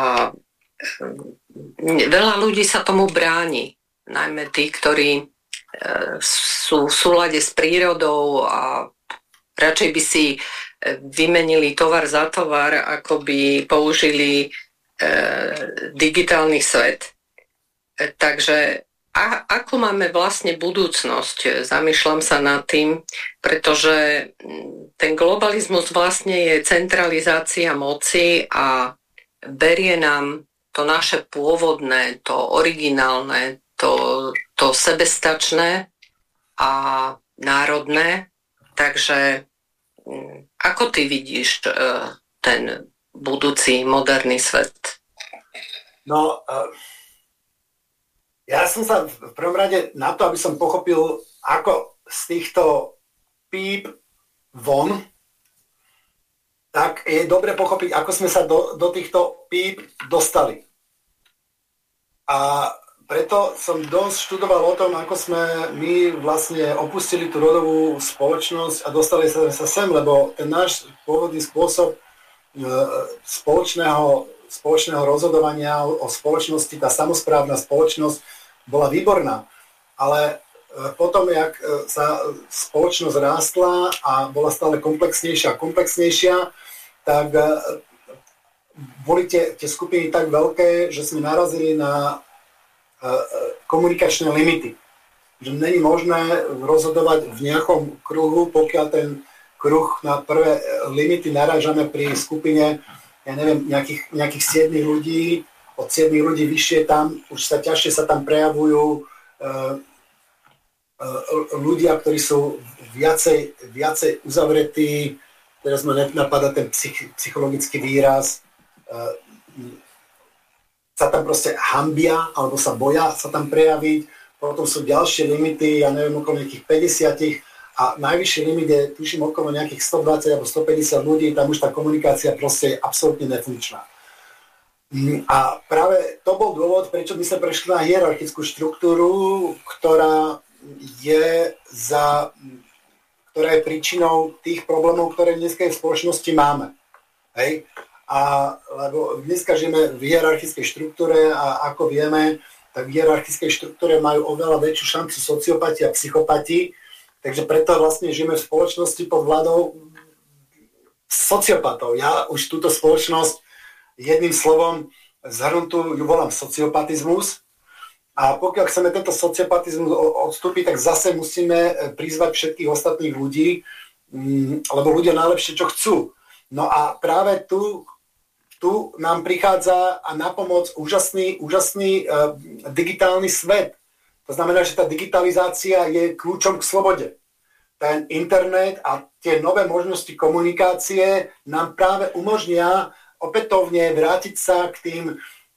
Speaker 2: veľa ľudí sa tomu bráni, najmä tí, ktorí sú v súlade s prírodou a radšej by si vymenili tovar za tovar, ako by použili e, digitálny svet. E, takže a, ako máme vlastne budúcnosť? Zamýšľam sa nad tým, pretože ten globalizmus vlastne je centralizácia moci a berie nám to naše pôvodné, to originálne, to, to sebestačné a národné. Takže ako ty vidíš e, ten budúci moderný svet?
Speaker 3: No, e, ja som sa v prvom rade na to, aby som pochopil, ako z týchto píp von, tak je dobre pochopiť, ako sme sa do, do týchto píp dostali. A preto som dosť študoval o tom, ako sme my vlastne opustili tú rodovú spoločnosť a dostali sa, sem, lebo ten náš pôvodný spôsob e, spoločného, spoločného rozhodovania o spoločnosti, tá samozprávna spoločnosť bola výborná. Ale e, potom, jak e, sa spoločnosť rástla a bola stále komplexnejšia a komplexnejšia, tak boli tie, tie skupiny tak veľké, že sme narazili na komunikačné limity. Že není možné rozhodovať v nejakom kruhu, pokiaľ ten kruh na prvé limity narážame pri skupine ja neviem, nejakých, nejakých 7 ľudí, od 7 ľudí vyššie tam, už sa ťažšie sa tam prejavujú uh, ľudia, ktorí sú viacej, viacej uzavretí, teraz ma napadá ten psych, psychologický výraz, sa tam proste hambia alebo sa boja sa tam prejaviť. Potom sú ďalšie limity, ja neviem, okolo nejakých 50 a najvyšší limit je, tuším, okolo nejakých 120 alebo 150 ľudí, tam už tá komunikácia proste je absolútne nefunkčná. Mm, a práve to bol dôvod, prečo by sme prešli na hierarchickú štruktúru, ktorá je za ktorá je príčinou tých problémov, ktoré dnes v spoločnosti máme. Hej? A lebo dneska žijeme v hierarchickej štruktúre a ako vieme, tak v hierarchickej štruktúre majú oveľa väčšiu šancu sociopati a psychopati, takže preto vlastne žijeme v spoločnosti pod vládou sociopatov. Ja už túto spoločnosť jedným slovom zhrnutú ju volám sociopatizmus. A pokiaľ chceme tento sociopatizmus odstúpiť, tak zase musíme prizvať všetkých ostatných ľudí, mm, lebo ľudia najlepšie, čo chcú. No a práve tu tu nám prichádza a na pomoc úžasný, úžasný uh, digitálny svet. To znamená, že tá digitalizácia je kľúčom k slobode. Ten internet a tie nové možnosti komunikácie nám práve umožnia opätovne vrátiť sa k tým,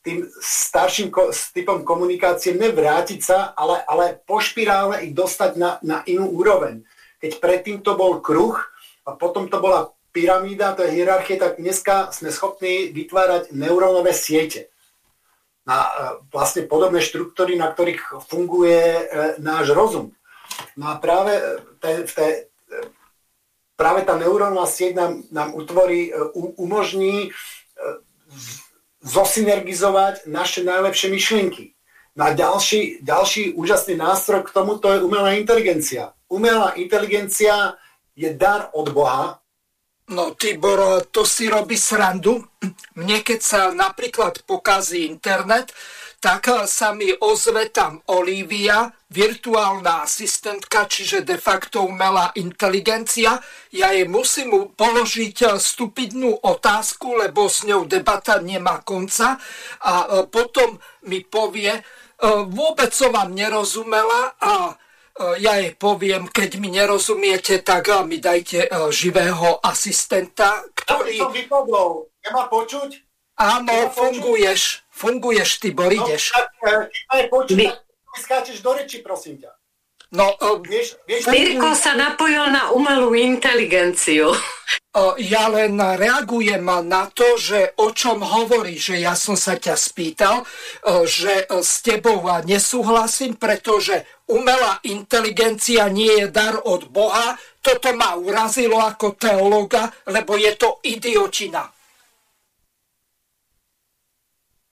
Speaker 3: tým starším ko- typom komunikácie, nevrátiť sa, ale, ale po špirále ich dostať na, na inú úroveň. Keď predtým to bol kruh a potom to bola pyramída, to je hierarchie, tak dneska sme schopní vytvárať neurónové siete. Na e, vlastne podobné štruktúry, na ktorých funguje e, náš rozum. No a práve, e, te, te, práve tá neurónová sieť nám, nám utvorí, umožní zosynergizovať naše najlepšie myšlienky. No a ďalší, ďalší úžasný nástroj k tomuto je umelá inteligencia. Umelá inteligencia je dar od Boha,
Speaker 1: No Tibor, to si robí srandu. Mne keď sa napríklad pokazí internet, tak sa mi ozve tam Olivia, virtuálna asistentka, čiže de facto umelá inteligencia. Ja jej musím mu položiť stupidnú otázku, lebo s ňou debata nemá konca a potom mi povie, vôbec som vám nerozumela a ja jej poviem, keď mi nerozumiete, tak mi dajte živého asistenta, ktorý...
Speaker 3: Aby som vypadol. Nemá počuť?
Speaker 1: Áno, funguješ. Funguješ, Tibor, no, ideš.
Speaker 3: Tak, e, počuť, tak skáčeš do reči, prosím ťa.
Speaker 1: No, uh,
Speaker 2: vieš, vieš, Mirko sa napojil na umelú inteligenciu.
Speaker 1: Uh, ja len reagujem na to, že o čom hovorí, že ja som sa ťa spýtal, uh, že s tebou nesúhlasím, pretože umelá inteligencia nie je dar od Boha. Toto ma urazilo ako teologa, lebo je to idiočina.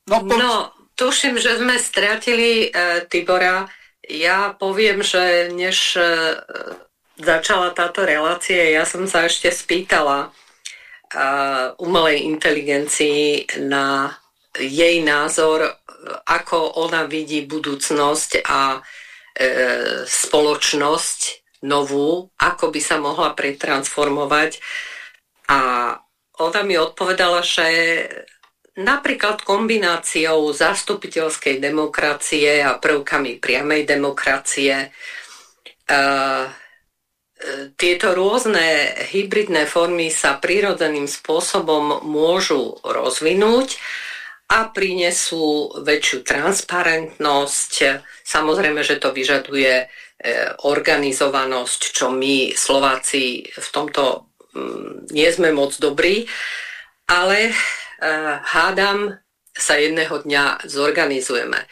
Speaker 2: No, po... no tuším, že sme stratili uh, Tibora. Ja poviem, že než uh, začala táto relácia, ja som sa ešte spýtala uh, umelej inteligencii na jej názor, ako ona vidí budúcnosť a spoločnosť novú, ako by sa mohla pretransformovať. A ona mi odpovedala, že napríklad kombináciou zastupiteľskej demokracie a prvkami priamej demokracie. Tieto rôzne hybridné formy sa prirodzeným spôsobom môžu rozvinúť a prinesú väčšiu transparentnosť. Samozrejme, že to vyžaduje e, organizovanosť, čo my Slováci v tomto mm, nie sme moc dobrí, ale Eh, hádam, sa jedného dňa zorganizujeme.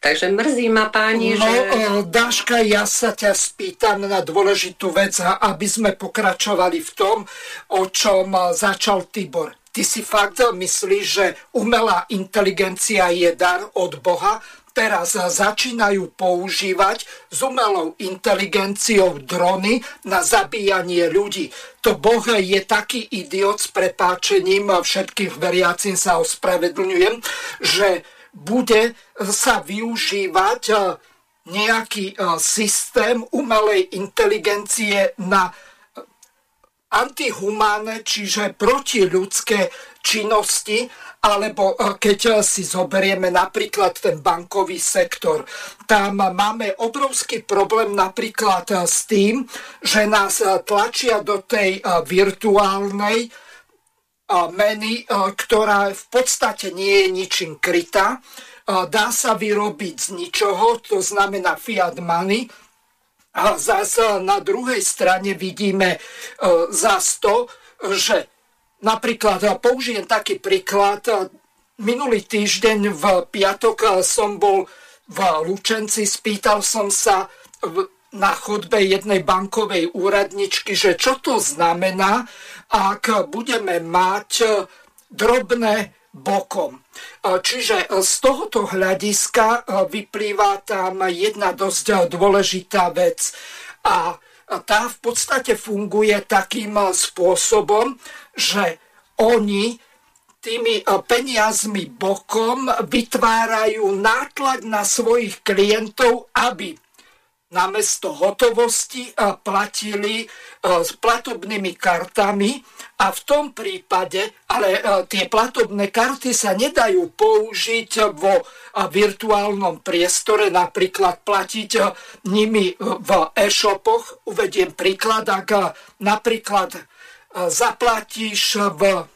Speaker 2: Takže mrzí ma páni,
Speaker 1: no,
Speaker 2: že...
Speaker 1: No, Dáška, ja sa ťa spýtam na dôležitú vec, aby sme pokračovali v tom, o čom začal Tibor. Ty si fakt myslíš, že umelá inteligencia je dar od Boha? Teraz začínajú používať s umelou inteligenciou drony na zabíjanie ľudí. To Boh je taký idiot s prepáčením všetkých veriacím sa ospravedlňujem, že bude sa využívať e, nejaký e, systém umelej inteligencie na antihumánne, čiže protiľudské činnosti alebo e, keď e, si zoberieme napríklad ten bankový sektor, tam máme obrovský problém napríklad e, s tým, že nás tlačia do tej virtuálnej meny, ktorá v podstate nie je ničím krytá. Dá sa vyrobiť z ničoho, to znamená fiat money, a zase na druhej strane vidíme zase to, že Napríklad, použijem taký príklad. Minulý týždeň v piatok som bol v Lučenci, spýtal som sa na chodbe jednej bankovej úradničky, že čo to znamená, ak budeme mať drobné bokom. Čiže z tohoto hľadiska vyplýva tam jedna dosť dôležitá vec. A tá v podstate funguje takým spôsobom, že oni tými e, peniazmi bokom vytvárajú nátlak na svojich klientov, aby namiesto hotovosti e, platili e, s platobnými kartami a v tom prípade, ale tie platobné karty sa nedajú použiť vo virtuálnom priestore, napríklad platiť nimi v e-shopoch. Uvediem príklad, ak napríklad zaplatíš v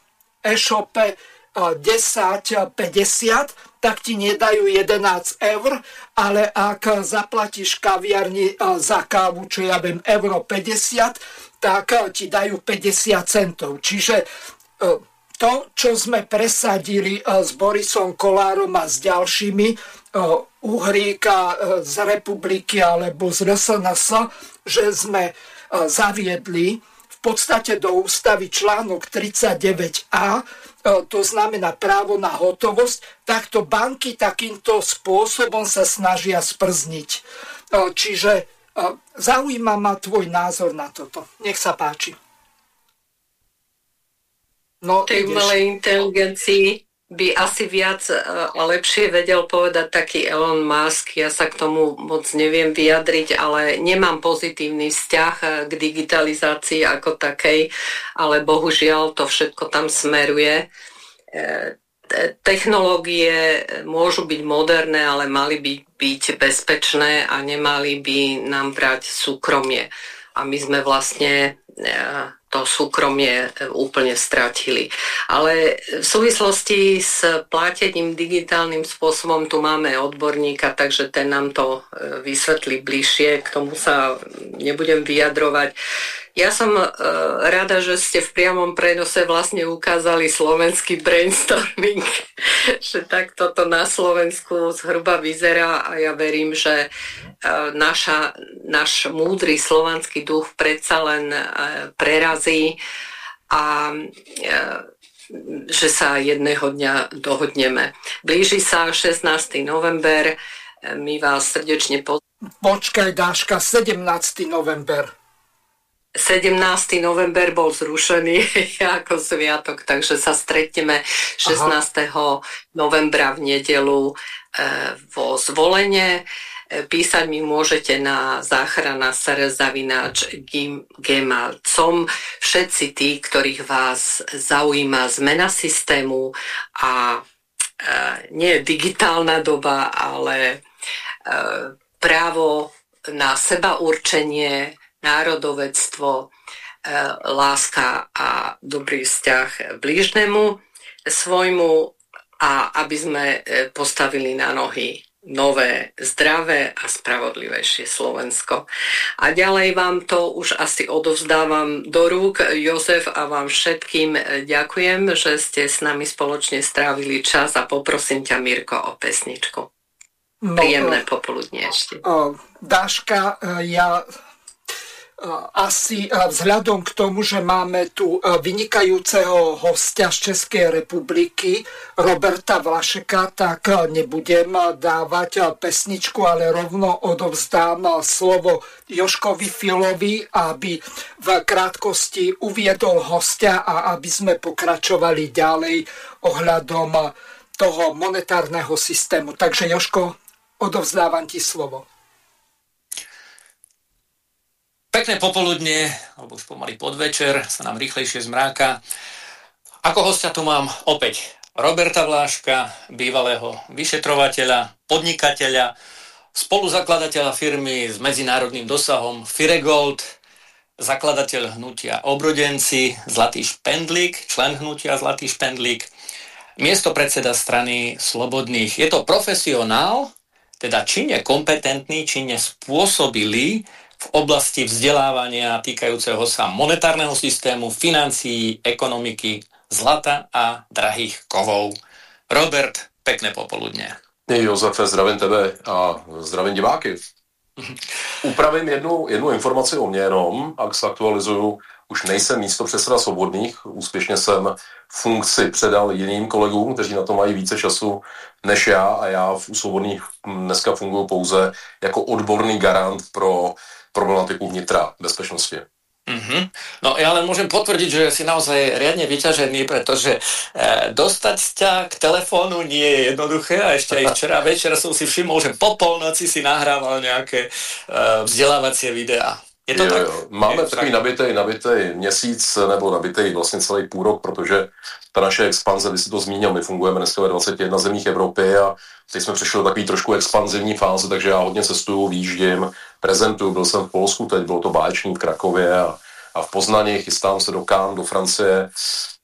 Speaker 1: e-shope 10,50, tak ti nedajú 11 eur, ale ak zaplatíš kaviarni za kávu, čo ja viem, euro 50, tak ti dajú 50 centov. Čiže to, čo sme presadili s Borisom Kolárom a s ďalšími, Uhríka z republiky alebo z RSNS, že sme zaviedli podstate do ústavy článok 39a, e, to znamená právo na hotovosť, takto banky takýmto spôsobom sa snažia sprzniť. E, čiže e, zaujíma ma tvoj názor na toto. Nech sa páči.
Speaker 2: No, tej umelej inteligencii by asi viac a lepšie vedel povedať taký Elon Musk. Ja sa k tomu moc neviem vyjadriť, ale nemám pozitívny vzťah k digitalizácii ako takej, ale bohužiaľ to všetko tam smeruje. E, technológie môžu byť moderné, ale mali by byť bezpečné a nemali by nám brať súkromie. A my sme vlastne e, to súkromie e, úplne stratili. Ale v súvislosti s plátením digitálnym spôsobom tu máme odborníka, takže ten nám to e, vysvetlí bližšie. K tomu sa nebudem vyjadrovať. Ja som uh, rada, že ste v priamom prenose vlastne ukázali slovenský brainstorming, že tak toto na Slovensku zhruba vyzerá a ja verím, že uh, naša, náš múdry slovanský duch predsa len uh, prerazí a uh, že sa jedného dňa dohodneme. Blíži sa 16. november, my vás srdečne
Speaker 1: pozdravujem. Počkaj, Dáška, 17. november.
Speaker 2: 17. november bol zrušený ako sviatok, takže sa stretneme 16. Aha. novembra v nedelu e, vo zvolenie. E, písať mi môžete na záchrana zavináč gmail.com všetci tí, ktorých vás zaujíma zmena systému a e, nie digitálna doba, ale právo na seba určenie, národovectvo, e, láska a dobrý vzťah blížnemu svojmu a aby sme e, postavili na nohy nové, zdravé a spravodlivejšie Slovensko. A ďalej vám to už asi odovzdávam do rúk, Jozef, a vám všetkým e, ďakujem, že ste s nami spoločne strávili čas a poprosím ťa, Mirko, o pesničku. No, Príjemné popoludne ešte.
Speaker 1: Dáška, ja asi vzhľadom k tomu, že máme tu vynikajúceho hostia z Českej republiky, Roberta Vlašeka, tak nebudem dávať pesničku, ale rovno odovzdám slovo Joškovi Filovi, aby v krátkosti uviedol hostia a aby sme pokračovali ďalej ohľadom toho monetárneho systému. Takže Joško, odovzdávam ti slovo.
Speaker 4: Pekné popoludne, alebo už pomaly podvečer, sa nám rýchlejšie zmráka. Ako hostia tu mám opäť Roberta Vláška, bývalého vyšetrovateľa, podnikateľa, spoluzakladateľa firmy s medzinárodným dosahom Firegold, zakladateľ hnutia Obrodenci, Zlatý špendlík, člen hnutia Zlatý špendlík, miesto predseda strany Slobodných. Je to profesionál, teda či kompetentný, či spôsobilý v oblasti vzdelávania týkajúceho sa monetárneho systému, financií, ekonomiky, zlata a drahých kovov. Robert, pekné popoludne.
Speaker 5: Josefe, zdravím tebe a zdravím diváky. Upravím jednu, jednu informaci o mě jenom, ak se aktualizuju. Už nejsem místo předseda svobodných, úspěšně jsem funkci předal jiným kolegům, kteří na to mají více času než já a já v svobodných dneska funguji pouze jako odborný garant pro problematiku vnitra bezpečnosti.
Speaker 4: Mm-hmm. No ja len môžem potvrdiť, že si naozaj riadne vyťažený, pretože e, dostať ťa k telefónu nie je jednoduché a ešte aj včera večer som si všimol, že po polnoci si nahrával nejaké e, vzdelávacie videá.
Speaker 5: Je to jo, tak? Máme je takový nabitý, nabitý měsíc nebo nabitý vlastně celý půl rok, protože ta naše expanze, vy si to zmínil, my fungujeme dneska ve 21 zemích Evropy a teď jsme přešli do takový trošku expanzivní fáze, takže já hodně cestuju, výjíždím, prezentuju, byl jsem v Polsku, teď bylo to báječní v Krakově a, a v Poznaní, chystám se do Cannes, do Francie,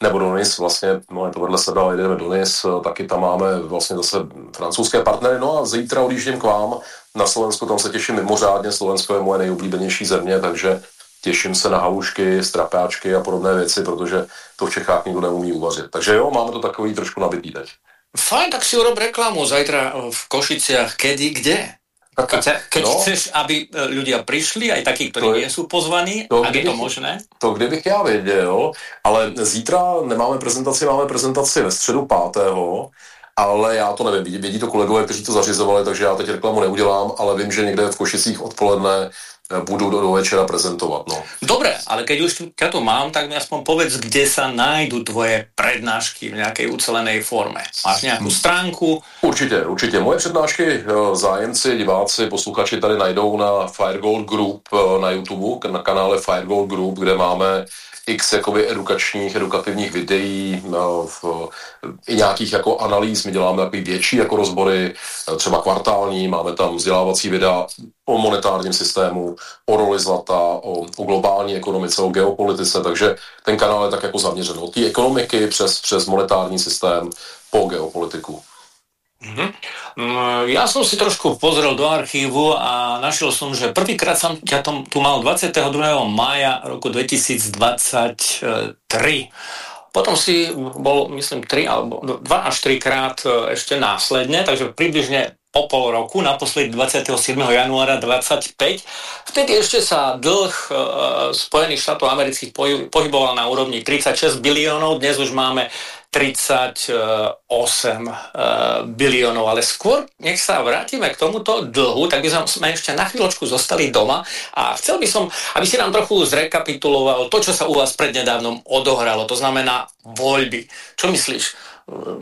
Speaker 5: nebo do Nice, vlastně, no je to vedle sebe, ale jdeme do Nice, taky tam máme vlastně zase francouzské partnery, no a zítra odjíždím k vám na Slovensku, tam se těším mimořádně, Slovensko je moje nejoblíbenější země, takže těším se na halušky, strapáčky a podobné věci, protože to v Čechách nikdo neumí uvařit. Takže jo, máme to takový trošku nabitý teď.
Speaker 4: Fajn, tak si urob reklamu zajtra v Košiciach, kedy, kde? Keď, keď no, chceš, aby e, ľudia prišli, aj takí, ktorí nie sú pozvaní, to, ak je to možné?
Speaker 5: To kdybych já věděl, ale zítra nemáme prezentaci, máme prezentaci ve středu pátého, ale já to nevím, vědí to kolegové, kteří to zařizovali, takže já teď reklamu neudělám, ale vím, že někde v Košicích odpoledne budú do, do večera prezentovať. No.
Speaker 4: Dobre, ale keď už ťa tu mám, tak mi aspoň povedz, kde sa nájdú tvoje prednášky v nejakej ucelenej forme. Máš nejakú stránku?
Speaker 5: Určitě, určitě. Moje přednášky eh, zájemci, diváci, posluchači tady najdou na Firegold Group eh, na YouTube, na kanále Firegold Group, kde máme x jakoby edukačních, edukativních videí, no, v, i nějakých jako analýz, my děláme takový větší jako rozbory, třeba kvartální, máme tam vzdělávací videa o monetárním systému, o roli zlata, o, o globální ekonomice, o geopolitice, takže ten kanál je tak jako zaměřen. Od té ekonomiky přes, přes monetární systém po geopolitiku.
Speaker 4: Mm-hmm. Ja som si trošku pozrel do archívu a našiel som, že prvýkrát som ťa tom, tu mal 22. maja roku 2023. Potom si bol, myslím, 3 alebo 2 až 3 krát e, ešte následne, takže približne po pol roku, naposledy 27. januára 25. Vtedy ešte sa dlh e, Spojených štátov amerických pohyboval na úrovni 36 biliónov, dnes už máme 38 eh, biliónov. Ale skôr, nech sa vrátime k tomuto dlhu, tak by sme ešte na chvíľočku zostali doma a chcel by som, aby si nám trochu zrekapituloval to, čo sa u vás prednedávnom odohralo, to znamená voľby. Čo myslíš?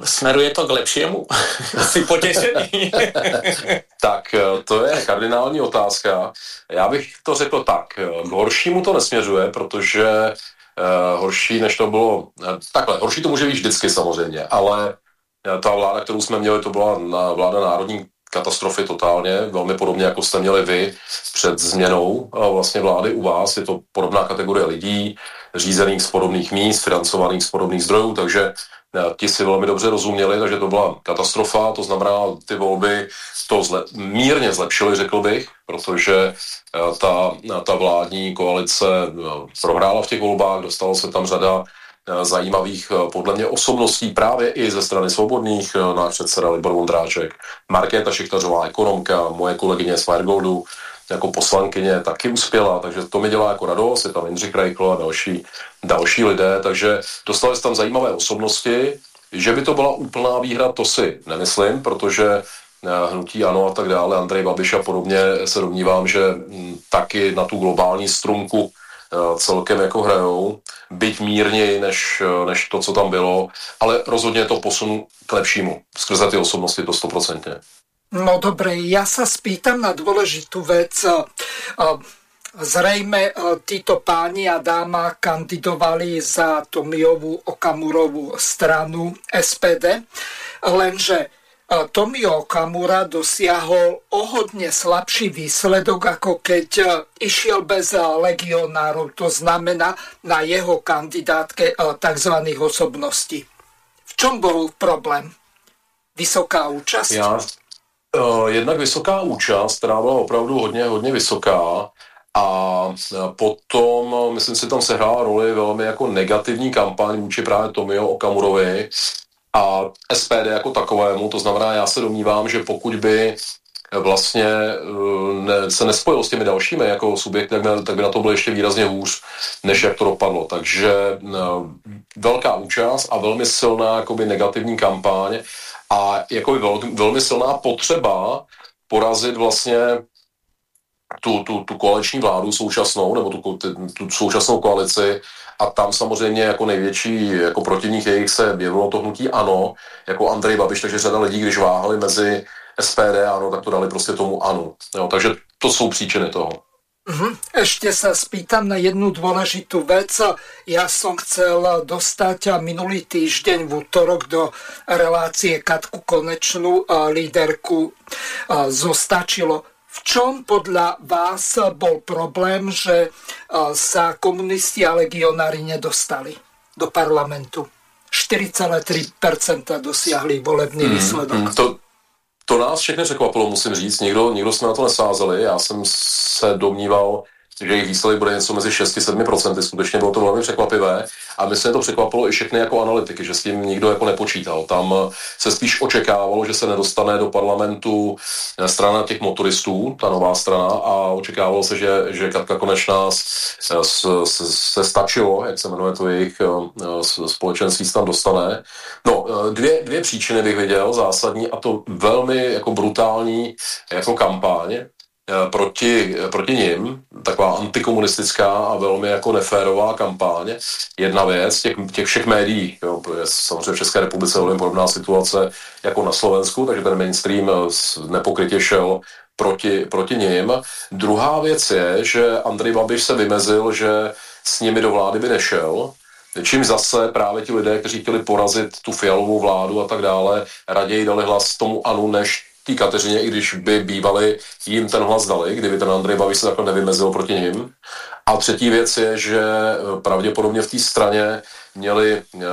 Speaker 4: Smeruje to k lepšiemu? si potešený?
Speaker 5: tak eh, to je kardinální otázka. Já bych to řekl tak. K horšímu to nesměřuje, protože horší, než to bylo. Eh, takhle, horší to může být vždycky samozřejmě, ale eh, ta vláda, kterou jsme měli, to byla vláda národní katastrofy totálně, velmi podobně jako jste měli vy před změnou vlastně vlády u vás. Je to podobná kategorie lidí, řízených z podobných míst, financovaných z podobných zdrojů, takže ti si velmi dobře rozuměli, takže to byla katastrofa, to znamená, ty volby to zle, mírně zlepšily, řekl bych, protože eh, ta, ta vládní koalice eh, prohrála v těch volbách, dostalo se tam řada eh, zajímavých podle mě osobností právě i ze strany svobodných, náš předseda Libor Vondráček, Markéta Šichtařová, ekonomka, moje kolegyně z Firegoldu, jako poslankyně taky uspěla, takže to mi dělá jako radost, je tam Jindřich Rajkl a další, další lidé, takže dostali se tam zajímavé osobnosti, že by to byla úplná výhra, to si nemyslím, protože eh, hnutí ano a tak dále, Andrej Babiš a podobně se domnívám, že hm, taky na tu globální strunku eh, celkem jako hrajou, byť mírněji než, eh, než to, co tam bylo, ale rozhodně to posun k lepšímu, skrze ty osobnosti to stoprocentně.
Speaker 1: No dobre, ja sa spýtam na dôležitú vec. Zrejme títo páni a dáma kandidovali za Tomiovú Okamurovú stranu SPD, lenže Tomio Okamura dosiahol ohodne slabší výsledok, ako keď išiel bez legionárov, to znamená na jeho kandidátke tzv. osobností. V čom bol problém? Vysoká účasť?
Speaker 5: Ja, jednak vysoká účast, která byla opravdu hodně, hodně vysoká a potom, myslím si, tam sehrála roli velmi jako negativní kampaň vůči právě Tomio Okamurovi a SPD jako takovému, to znamená, já se domnívám, že pokud by vlastně ne, se nespojil s těmi dalšími jako subjekty, tak, tak by na to bylo ještě výrazně hůř, než jak to dopadlo. Takže velká účast a velmi silná jakoby negativní kampaň a jako vel, velmi silná potřeba porazit vlastně tu, tu, tu koaliční vládu současnou, nebo tu, tu, současnou koalici a tam samozřejmě jako největší jako protivník jejich se objevilo to hnutí ANO, jako Andrej Babiš, takže řada lidí, když váhali mezi SPD a ANO, tak to dali prostě tomu ANO. Jo, takže to jsou příčiny toho.
Speaker 1: Mhm. Ešte sa spýtam na jednu dôležitú vec. Ja som chcel dostať minulý týždeň v útorok do relácie Katku Konečnú, líderku Zostačilo. V čom podľa vás bol problém, že sa komunisti a legionári nedostali do parlamentu? 4,3% dosiahli volebný mm, výsledok. Mm,
Speaker 5: to, to nás všechny překvapilo, musím říct. Nikdo, nikdo jsme na to nesázeli. Já jsem se domníval, že jejich výsledek bude něco mezi 6-7%. Skutečně bylo to velmi překvapivé a myslím, to překvapilo i všechny jako analytiky, že s tím nikdo jako nepočítal. Tam se spíš očekávalo, že se nedostane do parlamentu strana těch motoristů, ta nová strana, a očekávalo se, že, že Katka Konečná se stačilo, jak se jmenuje to jejich eh, společenství, tam dostane. No, eh, dvě, dvě příčiny bych viděl zásadní a to velmi jako brutální jako kampaň proti, proti ním, taková antikomunistická a velmi jako neférová kampaň. Jedna věc, těch, těch všech médií, jo, samozřejmě v České republice velmi podobná situace jako na Slovensku, takže ten mainstream nepokrytě šel proti, proti ním. Druhá věc je, že Andrej Babiš se vymezil, že s nimi do vlády by nešel, Čím zase právě ti lidé, kteří chtěli porazit tu fialovou vládu a tak dále, raději dali hlas tomu Anu, než té Kateřině, i když by bývali jim ten hlas dali, kdyby ten Andrej Babiš se takhle nevymezil proti ním. A třetí věc je, že eh, pravděpodobně v té straně měli, eh,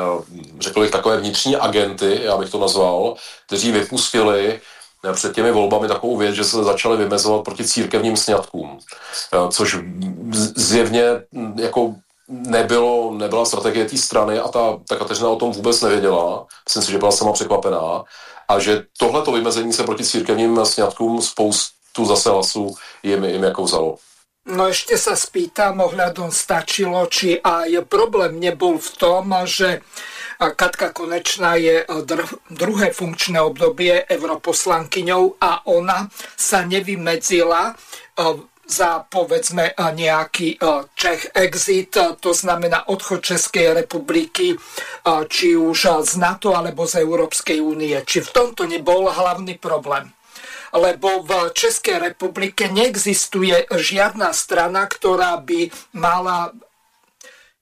Speaker 5: řekl bych, takové vnitřní agenty, já bych to nazval, kteří vypustili eh, před těmi volbami takovou věc, že se začali vymezovat proti církevním sňatkům, což zjevně jako nebylo, nebyla strategie té strany a ta, ta Kateřina o tom vůbec nevěděla. Myslím si, že byla sama překvapená. A že tohleto vymezení se proti církevním sňatkům spoustu zase hlasů jim, jim jako vzalo.
Speaker 1: No ešte sa spýtam ohľadom stačilo, či aj problém nebol v tom, že Katka Konečná je druhé funkčné obdobie europoslankyňou a ona sa nevymedzila za povedzme nejaký Čech exit, to znamená odchod Českej republiky, či už z NATO alebo z Európskej únie. Či v tomto nebol hlavný problém? Lebo v Českej republike neexistuje žiadna strana, ktorá by mala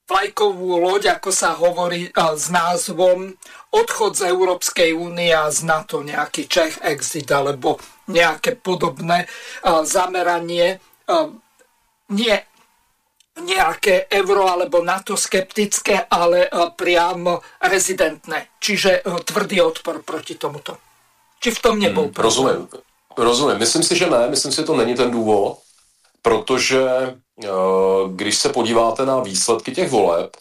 Speaker 1: vlajkovú loď, ako sa hovorí, s názvom odchod z Európskej únie a z NATO, nejaký Čech exit alebo nejaké podobné zameranie nie nejaké euro alebo NATO skeptické, ale priam rezidentné. Čiže tvrdý odpor proti tomuto. Či v tom nebol hmm,
Speaker 5: Rozumím. Rozumím. Myslím si, že ne. Myslím si, že to není ten důvod, protože když se podíváte na výsledky těch voleb,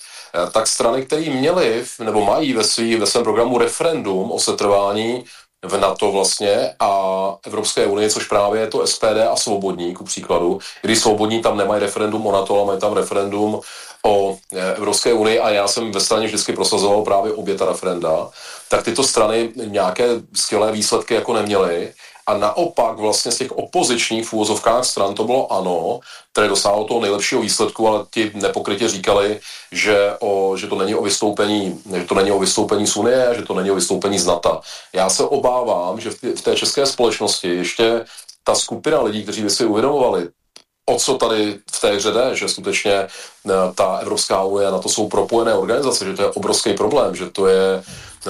Speaker 5: tak strany, které měly nebo mají ve, svý, ve svém programu referendum o setrvání v NATO vlastně a Evropské unii, což právě je to SPD a Svobodní, ku příkladu, když Svobodní tam nemají referendum o NATO, ale mají tam referendum o e, Evropské unii a já jsem ve straně vždycky prosazoval právě obě ta referenda, tak tyto strany nějaké skvělé výsledky jako neměly a naopak vlastně z těch opozičních v úvozovkách stran to bylo ano, které dosáhlo toho nejlepšího výsledku, ale ti nepokrytě říkali, že, o, že to není o vystoupení, že to není o vystoupení z Unie, že to není o vystoupení z NATO. Já se obávám, že v, v té české společnosti ještě ta skupina lidí, kteří by si uvědomovali, o co tady v té hře jde, že skutečně eh, ta Evropská unie na to jsou propojené organizace, že to je obrovský problém, že to je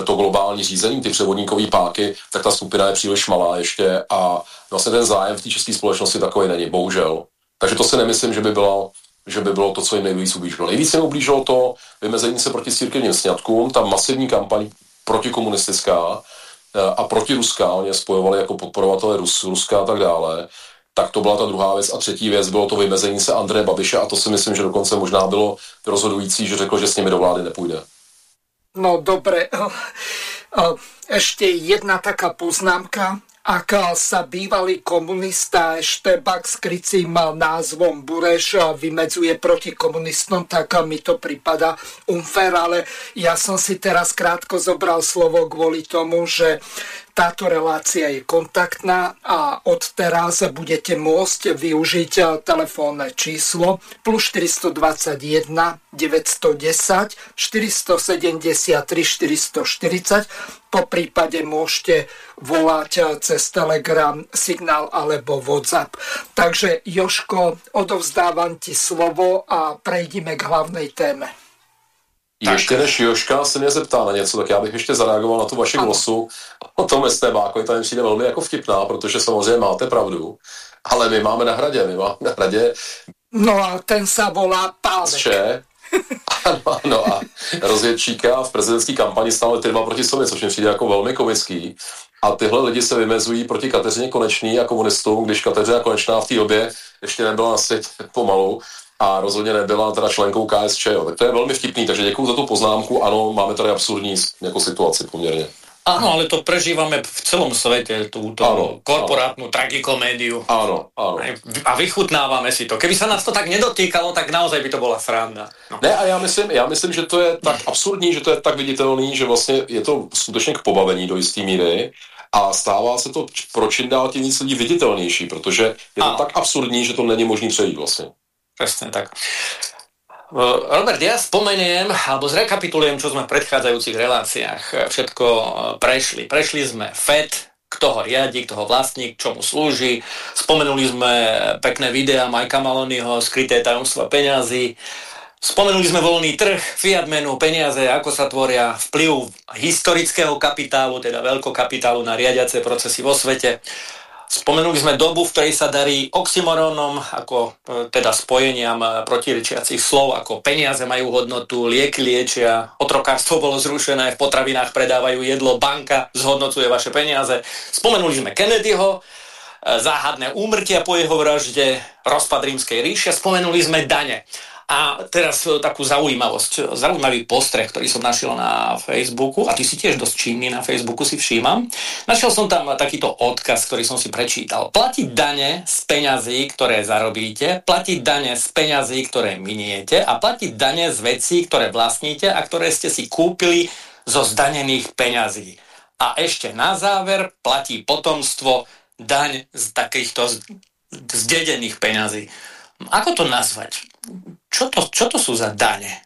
Speaker 5: to globální řízení, ty převodníkové páky, tak ta skupina je příliš malá ještě a vlastně ten zájem v té české společnosti takový není, bohužel. Takže to si nemyslím, že by bylo, že by bylo to, co jim nejvíc ublížilo. Nejvíc jim ublížilo to vymezení se proti církevním sňatkům, ta masivní kampaň protikomunistická eh, a protiruská, oni je spojovali jako podporovatelé Rus, Ruska a tak dále, tak to byla ta druhá věc. A třetí věc bylo to vymezení se Andreje Babiše a to si myslím, že dokonce možná bylo rozhodující, že řekl, že s nimi do vlády nepůjde.
Speaker 1: No dobre, ešte jedna taká poznámka. Ak sa bývalý komunista Štebak s krycím názvom Bureš vymedzuje proti komunistom, tak mi to prípada unfair, ale ja som si teraz krátko zobral slovo kvôli tomu, že táto relácia je kontaktná a od teraz budete môcť využiť telefónne číslo plus 421 910 473 440 po prípade môžete volať cez Telegram, Signál alebo WhatsApp. Takže Joško, odovzdávam ti slovo a prejdime k hlavnej téme.
Speaker 5: Tak. Ještě než Joška se mě zeptá na něco, tak já bych ještě zareagoval na tu vaši glosu o tom STBáku. To mi přijde velmi jako vtipná, protože samozřejmě máte pravdu, ale my máme na hradě, my máme na hradě
Speaker 1: No a ten se volá Pálek.
Speaker 5: Ano, ano, a rozvědčíka v prezidentské kampani stále ty dva proti sobě, což mi přijde jako velmi komický. A tyhle lidi se vymezují proti Kateřině Konečný a komunistům, když Kateřina Konečná v té době ještě nebyla na světě pomalu a rozhodně nebyla teda členkou KSČ. Jo. Tak to je velmi vtipný, takže děkuji za tu poznámku. Ano, máme tady absurdní jako situaci poměrně.
Speaker 4: Áno, ale to prežívame v celom svete, túto áno, korporátnu áno. tragikomédiu.
Speaker 5: Áno, áno.
Speaker 4: A vychutnávame si to. Keby sa nás to tak nedotýkalo, tak naozaj by to bola sranda.
Speaker 5: No. Ne, a já myslím, já myslím, že to je tak absurdní, že to je tak viditelný, že vlastně je to skutečně k pobavení do jisté míry a stává se to pro čím dál tím víc lidí viditelnější, protože je to a. tak absurdní, že to není možný přejít vlastně.
Speaker 4: Přesně tak. Robert, ja spomeniem, alebo zrekapitulujem, čo sme v predchádzajúcich reláciách všetko prešli. Prešli sme FED, kto ho riadi, kto ho vlastní, k čomu slúži. Spomenuli sme pekné videá Majka Malonyho, skryté tajomstva peňazí. Spomenuli sme voľný trh, fiat menu, peniaze, ako sa tvoria, vplyv historického kapitálu, teda veľkokapitálu na riadiace procesy vo svete. Spomenuli sme dobu, v ktorej sa darí oxymoronom, ako e, teda spojeniam e, protirečiacich slov, ako peniaze majú hodnotu, lieky liečia, otrokárstvo bolo zrušené, v potravinách predávajú jedlo, banka zhodnocuje vaše peniaze. Spomenuli sme Kennedyho, e, záhadné úmrtia po jeho vražde, rozpad rímskej ríše, spomenuli sme dane. A teraz e, takú zaujímavosť, zaujímavý postreh, ktorý som našiel na Facebooku, a ty si tiež dosť činný na Facebooku, si všímam. Našiel som tam takýto odkaz, ktorý som si prečítal. Platiť dane z peňazí, ktoré zarobíte, platiť dane z peňazí, ktoré miniete a platiť dane z vecí, ktoré vlastníte a ktoré ste si kúpili zo zdanených peňazí. A ešte na záver platí potomstvo daň z takýchto zdedených peňazí. Ako to nazvať? Čo to, čo to jsou za daně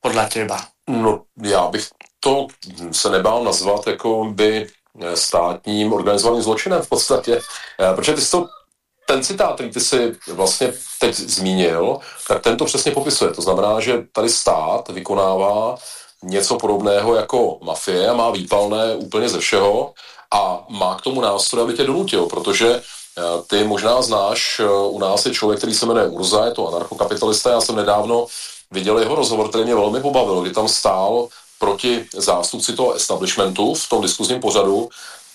Speaker 4: podle teba?
Speaker 5: No, já bych to se nebál nazvat jako by eh, státním organizovaným zločinem v podstatě, eh, protože ty jsi to ten citát, který ty si vlastně teď zmínil, tak ten to přesně popisuje. To znamená, že tady stát vykonává něco podobného jako mafie a má výpalné úplně ze všeho a má k tomu nástroj, aby tě donutil, protože ty možná znáš, eh, u nás je člověk, který se jmenuje Urza, je to anarchokapitalista. Já jsem nedávno viděl jeho rozhovor, který mě velmi pobavil, kdy tam stál proti zástupci toho establishmentu v tom diskuzním pořadu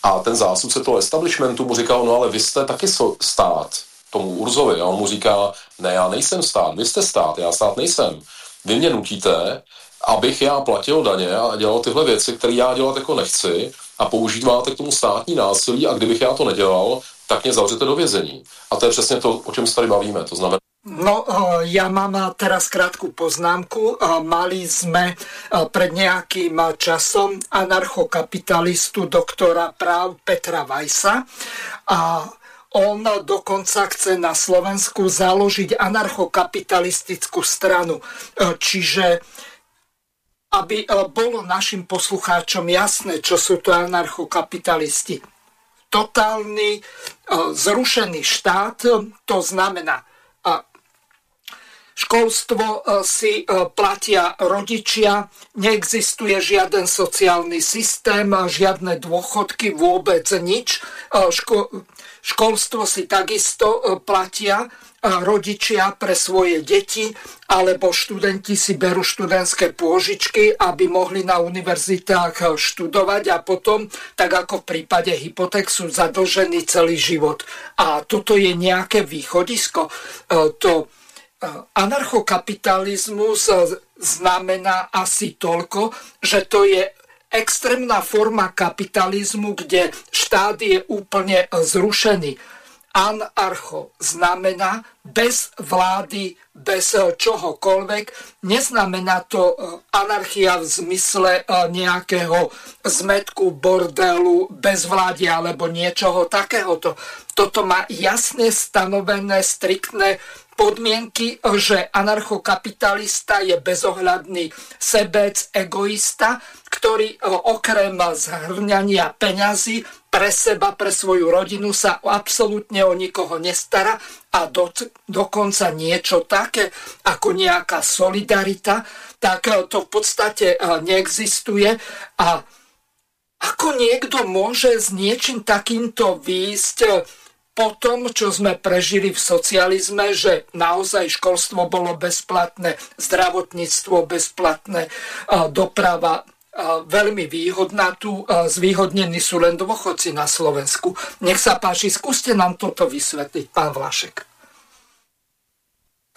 Speaker 5: a ten zástupce toho establishmentu mu říkal, no ale vy jste taky stát tomu Urzovi. A on mu říká, ne, já nejsem stát, vy jste stát, já stát nejsem. Vy mě nutíte, abych já platil daně a dělal tyhle věci, které já dělat jako nechci a používáte k tomu státní násilí a kdybych já to nedělal, tak mě zavřete do vězení. A to je přesně to, o čem se tady bavíme. To znamená,
Speaker 1: No, eh, ja mám teraz krátku poznámku. Eh, mali sme eh, pred nejakým časom anarchokapitalistu doktora práv Petra Vajsa a on dokonca chce na Slovensku založiť anarchokapitalistickú stranu. Čiže aby bolo našim poslucháčom jasné, čo sú to anarchokapitalisti totálny zrušený štát, to znamená školstvo si platia rodičia, neexistuje žiaden sociálny systém, žiadne dôchodky, vôbec nič. Ško- školstvo si takisto platia rodičia pre svoje deti, alebo študenti si berú študentské pôžičky, aby mohli na univerzitách študovať a potom, tak ako v prípade hypoték, sú zadlžení celý život. A toto je nejaké východisko. E, to e, anarchokapitalizmus znamená asi toľko, že to je extrémna forma kapitalizmu, kde štát je úplne zrušený anarcho znamená bez vlády, bez eh, čohokoľvek. Neznamená to eh, anarchia v zmysle eh, nejakého zmetku, bordelu, bezvládia alebo niečoho takéhoto. Toto má jasne stanovené, striktné podmienky, že anarchokapitalista je bezohľadný sebec, egoista, ktorý okrem zhrňania peňazí pre seba, pre svoju rodinu sa absolútne o nikoho nestará a do, dokonca niečo také ako nejaká solidarita, tak to v podstate neexistuje. A ako niekto môže s niečím takýmto výjsť po tom, čo sme prežili v socializme, že naozaj školstvo bolo bezplatné, zdravotníctvo bezplatné, doprava veľmi výhodná. Tu zvýhodnení sú len dôchodci na Slovensku. Nech sa páči, skúste nám toto vysvetliť, pán Vlašek.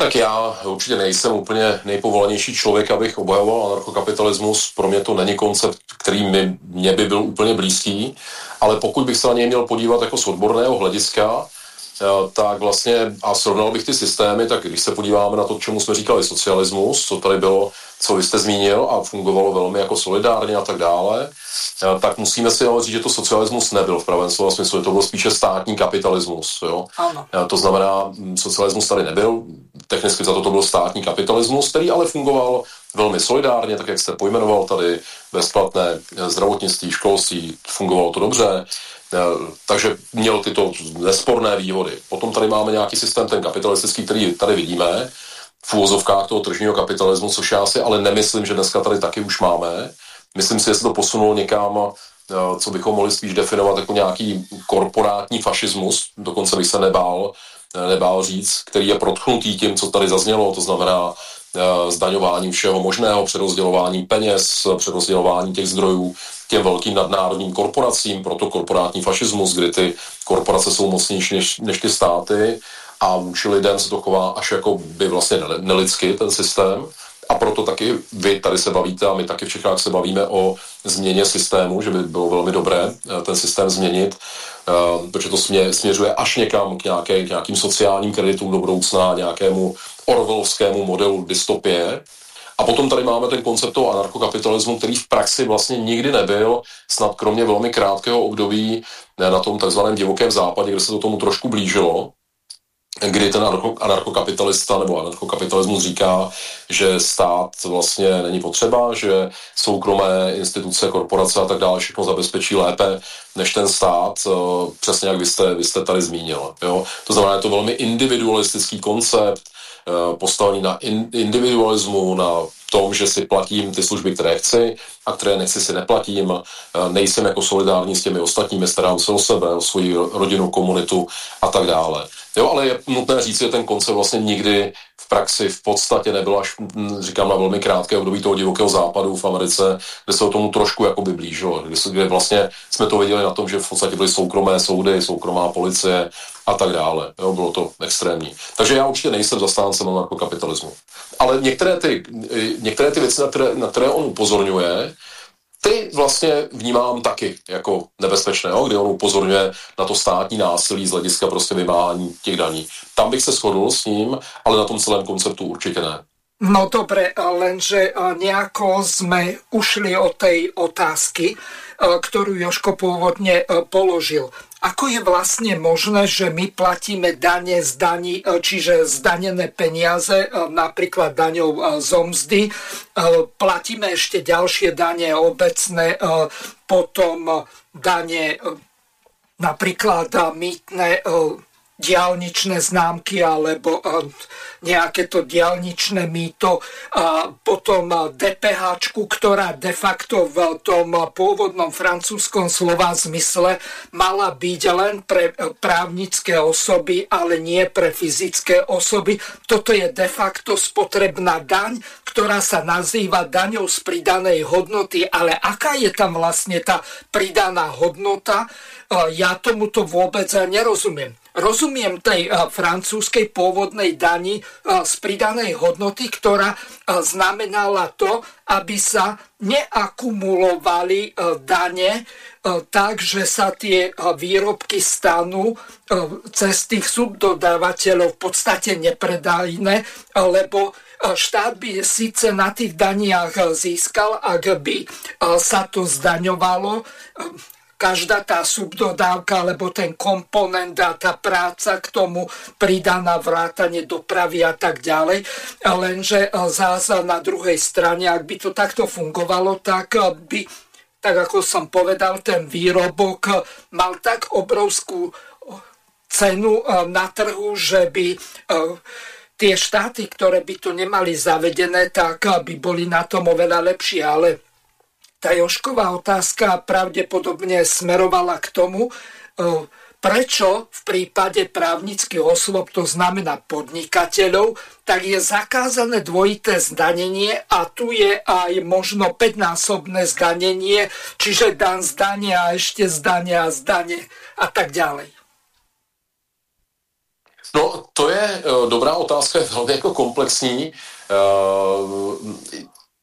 Speaker 5: Tak já určitě nejsem úplně nejpovolanější člověk, abych obhajoval anarchokapitalismus. Pro mě to není koncept, který mi, mě by byl úplně blízký, ale pokud bych se na něj měl podívat jako z odborného hlediska, tak vlastně, a srovnal bych ty systémy, tak když se podíváme na to, čemu jsme říkali socialismus, co tady bylo, co vy jste zmínil a fungovalo velmi jako solidárně a tak dále, tak musíme si ale říct, že to socialismus nebyl v pravém slova smyslu, že to byl spíše státní kapitalismus. Jo?
Speaker 1: Ano.
Speaker 5: To znamená, socialismus tady nebyl, technicky za to to byl státní kapitalismus, který ale fungoval velmi solidárně, tak jak jste pojmenoval tady, bezplatné zdravotnictví, školství, fungovalo to dobře, takže měl tyto nesporné výhody. Potom tady máme nějaký systém, ten kapitalistický, který tady vidíme, v úvozovkách toho tržního kapitalismu, což já si ale nemyslím, že dneska tady taky už máme. Myslím si, že se to posunulo někam, co bychom mohli spíš definovat jako nějaký korporátní fašismus, dokonce bych se nebál, nebál říct, který je protchnutý tím, co tady zaznělo, to znamená zdaňováním všeho možného, přerozdělováním peněz, přerozdělování těch zdrojů těm velkým nadnárodním korporacím, proto korporátní fašismus, kdy ty korporace jsou mocnější než, než ty státy a vůči lidem se to chová až jako by vlastně nelidsky ten systém. A proto taky vy tady se bavíte a my taky v Čechách se bavíme o změně systému, že by bylo velmi dobré eh, ten systém změnit, eh, protože to směřuje až někam k, nějaké, k nějakým sociálním kreditům do budoucna, nějakému orwellovskému modelu dystopie. A potom tady máme ten koncept toho anarchokapitalismu, který v praxi vlastně nikdy nebyl, snad kromě velmi krátkého období eh, na tom takzvaném divokém západě, kde se to tomu trošku blížilo, kdy ten anarchokapitalista nebo anarchokapitalismus říká, že stát vlastně není potřeba, že soukromé instituce, korporace a tak dále všechno zabezpečí lépe než ten stát, eh, přesně jak vy jste, vy jste tady zmínil. Jo? To znamená, je to velmi individualistický koncept, eh, postavený na individualismu, na tom, že si platím ty služby, které chci a které nechci si neplatím, nejsem jako solidární s těmi ostatními, starám se o sebe, o svoji rodinu, komunitu a tak dále. Jo, ale je nutné říct, že ten koncept vlastně nikdy v praxi v podstatě nebyl až, říkám, na velmi krátké období toho divokého západu v Americe, kde se o tomu trošku jakoby blížilo, kde, kde vlastně jsme to viděli na tom, že v podstatě byly soukromé soudy, soukromá policie a tak dále. Jo, bylo to extrémní. Takže já určitě nejsem zastáncem anarchokapitalismu. Ale některé ty, některé ty věci, na které, na které on upozorňuje, ty vlastně vnímám taky jako nebezpečné, jo, kdy on upozorňuje na to státní násilí z hlediska prostě vymáhání těch daní. Tam bych se shodl s ním, ale na tom celém konceptu určitě ne.
Speaker 1: No dobre, lenže nejako sme ušli od tej otázky, ktorú Joško pôvodne položil ako je vlastne možné, že my platíme dane z daní, e, čiže zdanené peniaze, e, napríklad daňou e, z omzdy, platíme ešte ďalšie dane obecné, potom dane napríklad mýtne diálničné známky alebo nejaké to diálničné mýto a potom DPH, ktorá de facto v tom pôvodnom francúzskom slova zmysle mala byť len pre právnické osoby, ale nie pre fyzické osoby. Toto je de facto spotrebná daň, ktorá sa nazýva daňou z pridanej hodnoty, ale aká je tam vlastne tá pridaná hodnota, ja tomuto vôbec nerozumiem. Rozumiem tej francúzskej pôvodnej dani z pridanej hodnoty, ktorá znamenala to, aby sa neakumulovali dane tak, že sa tie výrobky stanú cez tých subdodávateľov v podstate nepredajné, lebo štát by síce na tých daniach získal, ak by sa to zdaňovalo každá tá subdodávka alebo ten komponent a tá práca k tomu pridaná vrátanie dopravy a tak ďalej. Lenže e, zás na druhej strane, ak by to takto fungovalo, tak e, by, tak ako som povedal, ten výrobok e, mal tak obrovskú cenu na trhu, že by tie štáty, ktoré by to nemali zavedené, tak by boli na tom oveľa lepšie, ale tá Jošková otázka pravdepodobne smerovala k tomu, e, prečo v prípade právnických osôb, to znamená podnikateľov, tak je zakázané dvojité zdanenie a tu je aj možno 5-násobné zdanenie, čiže dan zdanie a ešte zdanie a zdanie a tak ďalej.
Speaker 5: No, to je uh, dobrá otázka, je velmi jako komplexní. Uh,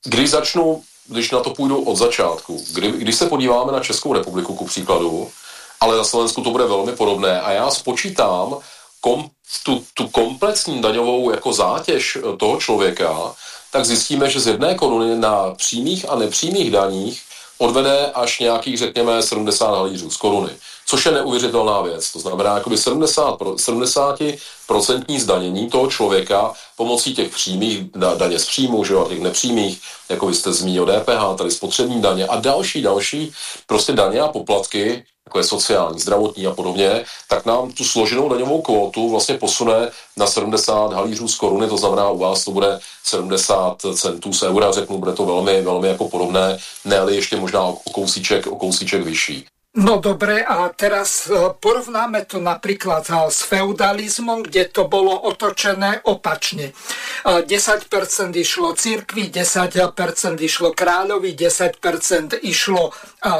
Speaker 5: když začnu když na to půjdu od začátku, kdy, když se podíváme na Českou republiku ku příkladu, ale na Slovensku to bude velmi podobné a já spočítám kom, tu, tu komplexní daňovou jako zátěž toho člověka, tak zjistíme, že z jedné koruny na přímých a nepřímých daních odvede až nějakých, řekněme, 70 halířů z koruny což je neuvěřitelná věc. To znamená jakoby 70, 70% zdanění toho člověka pomocí těch přímých daně z příjmu, že jo, a těch nepřímých, jako vy jste zmínil DPH, tady spotřební daně a další, další prostě daně a poplatky, jako je sociální, zdravotní a podobně, tak nám tu složenou daňovou kvótu vlastně posune na 70 halířů z koruny, to znamená u vás to bude 70 centů z eura, řeknu, bude to velmi, velmi jako podobné, ne ještě možná o kousíček, o kousíček vyšší.
Speaker 1: No dobre, a teraz e, porovnáme to napríklad e, s feudalizmom, kde to bolo otočené opačne. 10% e, išlo cirkvi, 10% išlo kráľovi, 10% išlo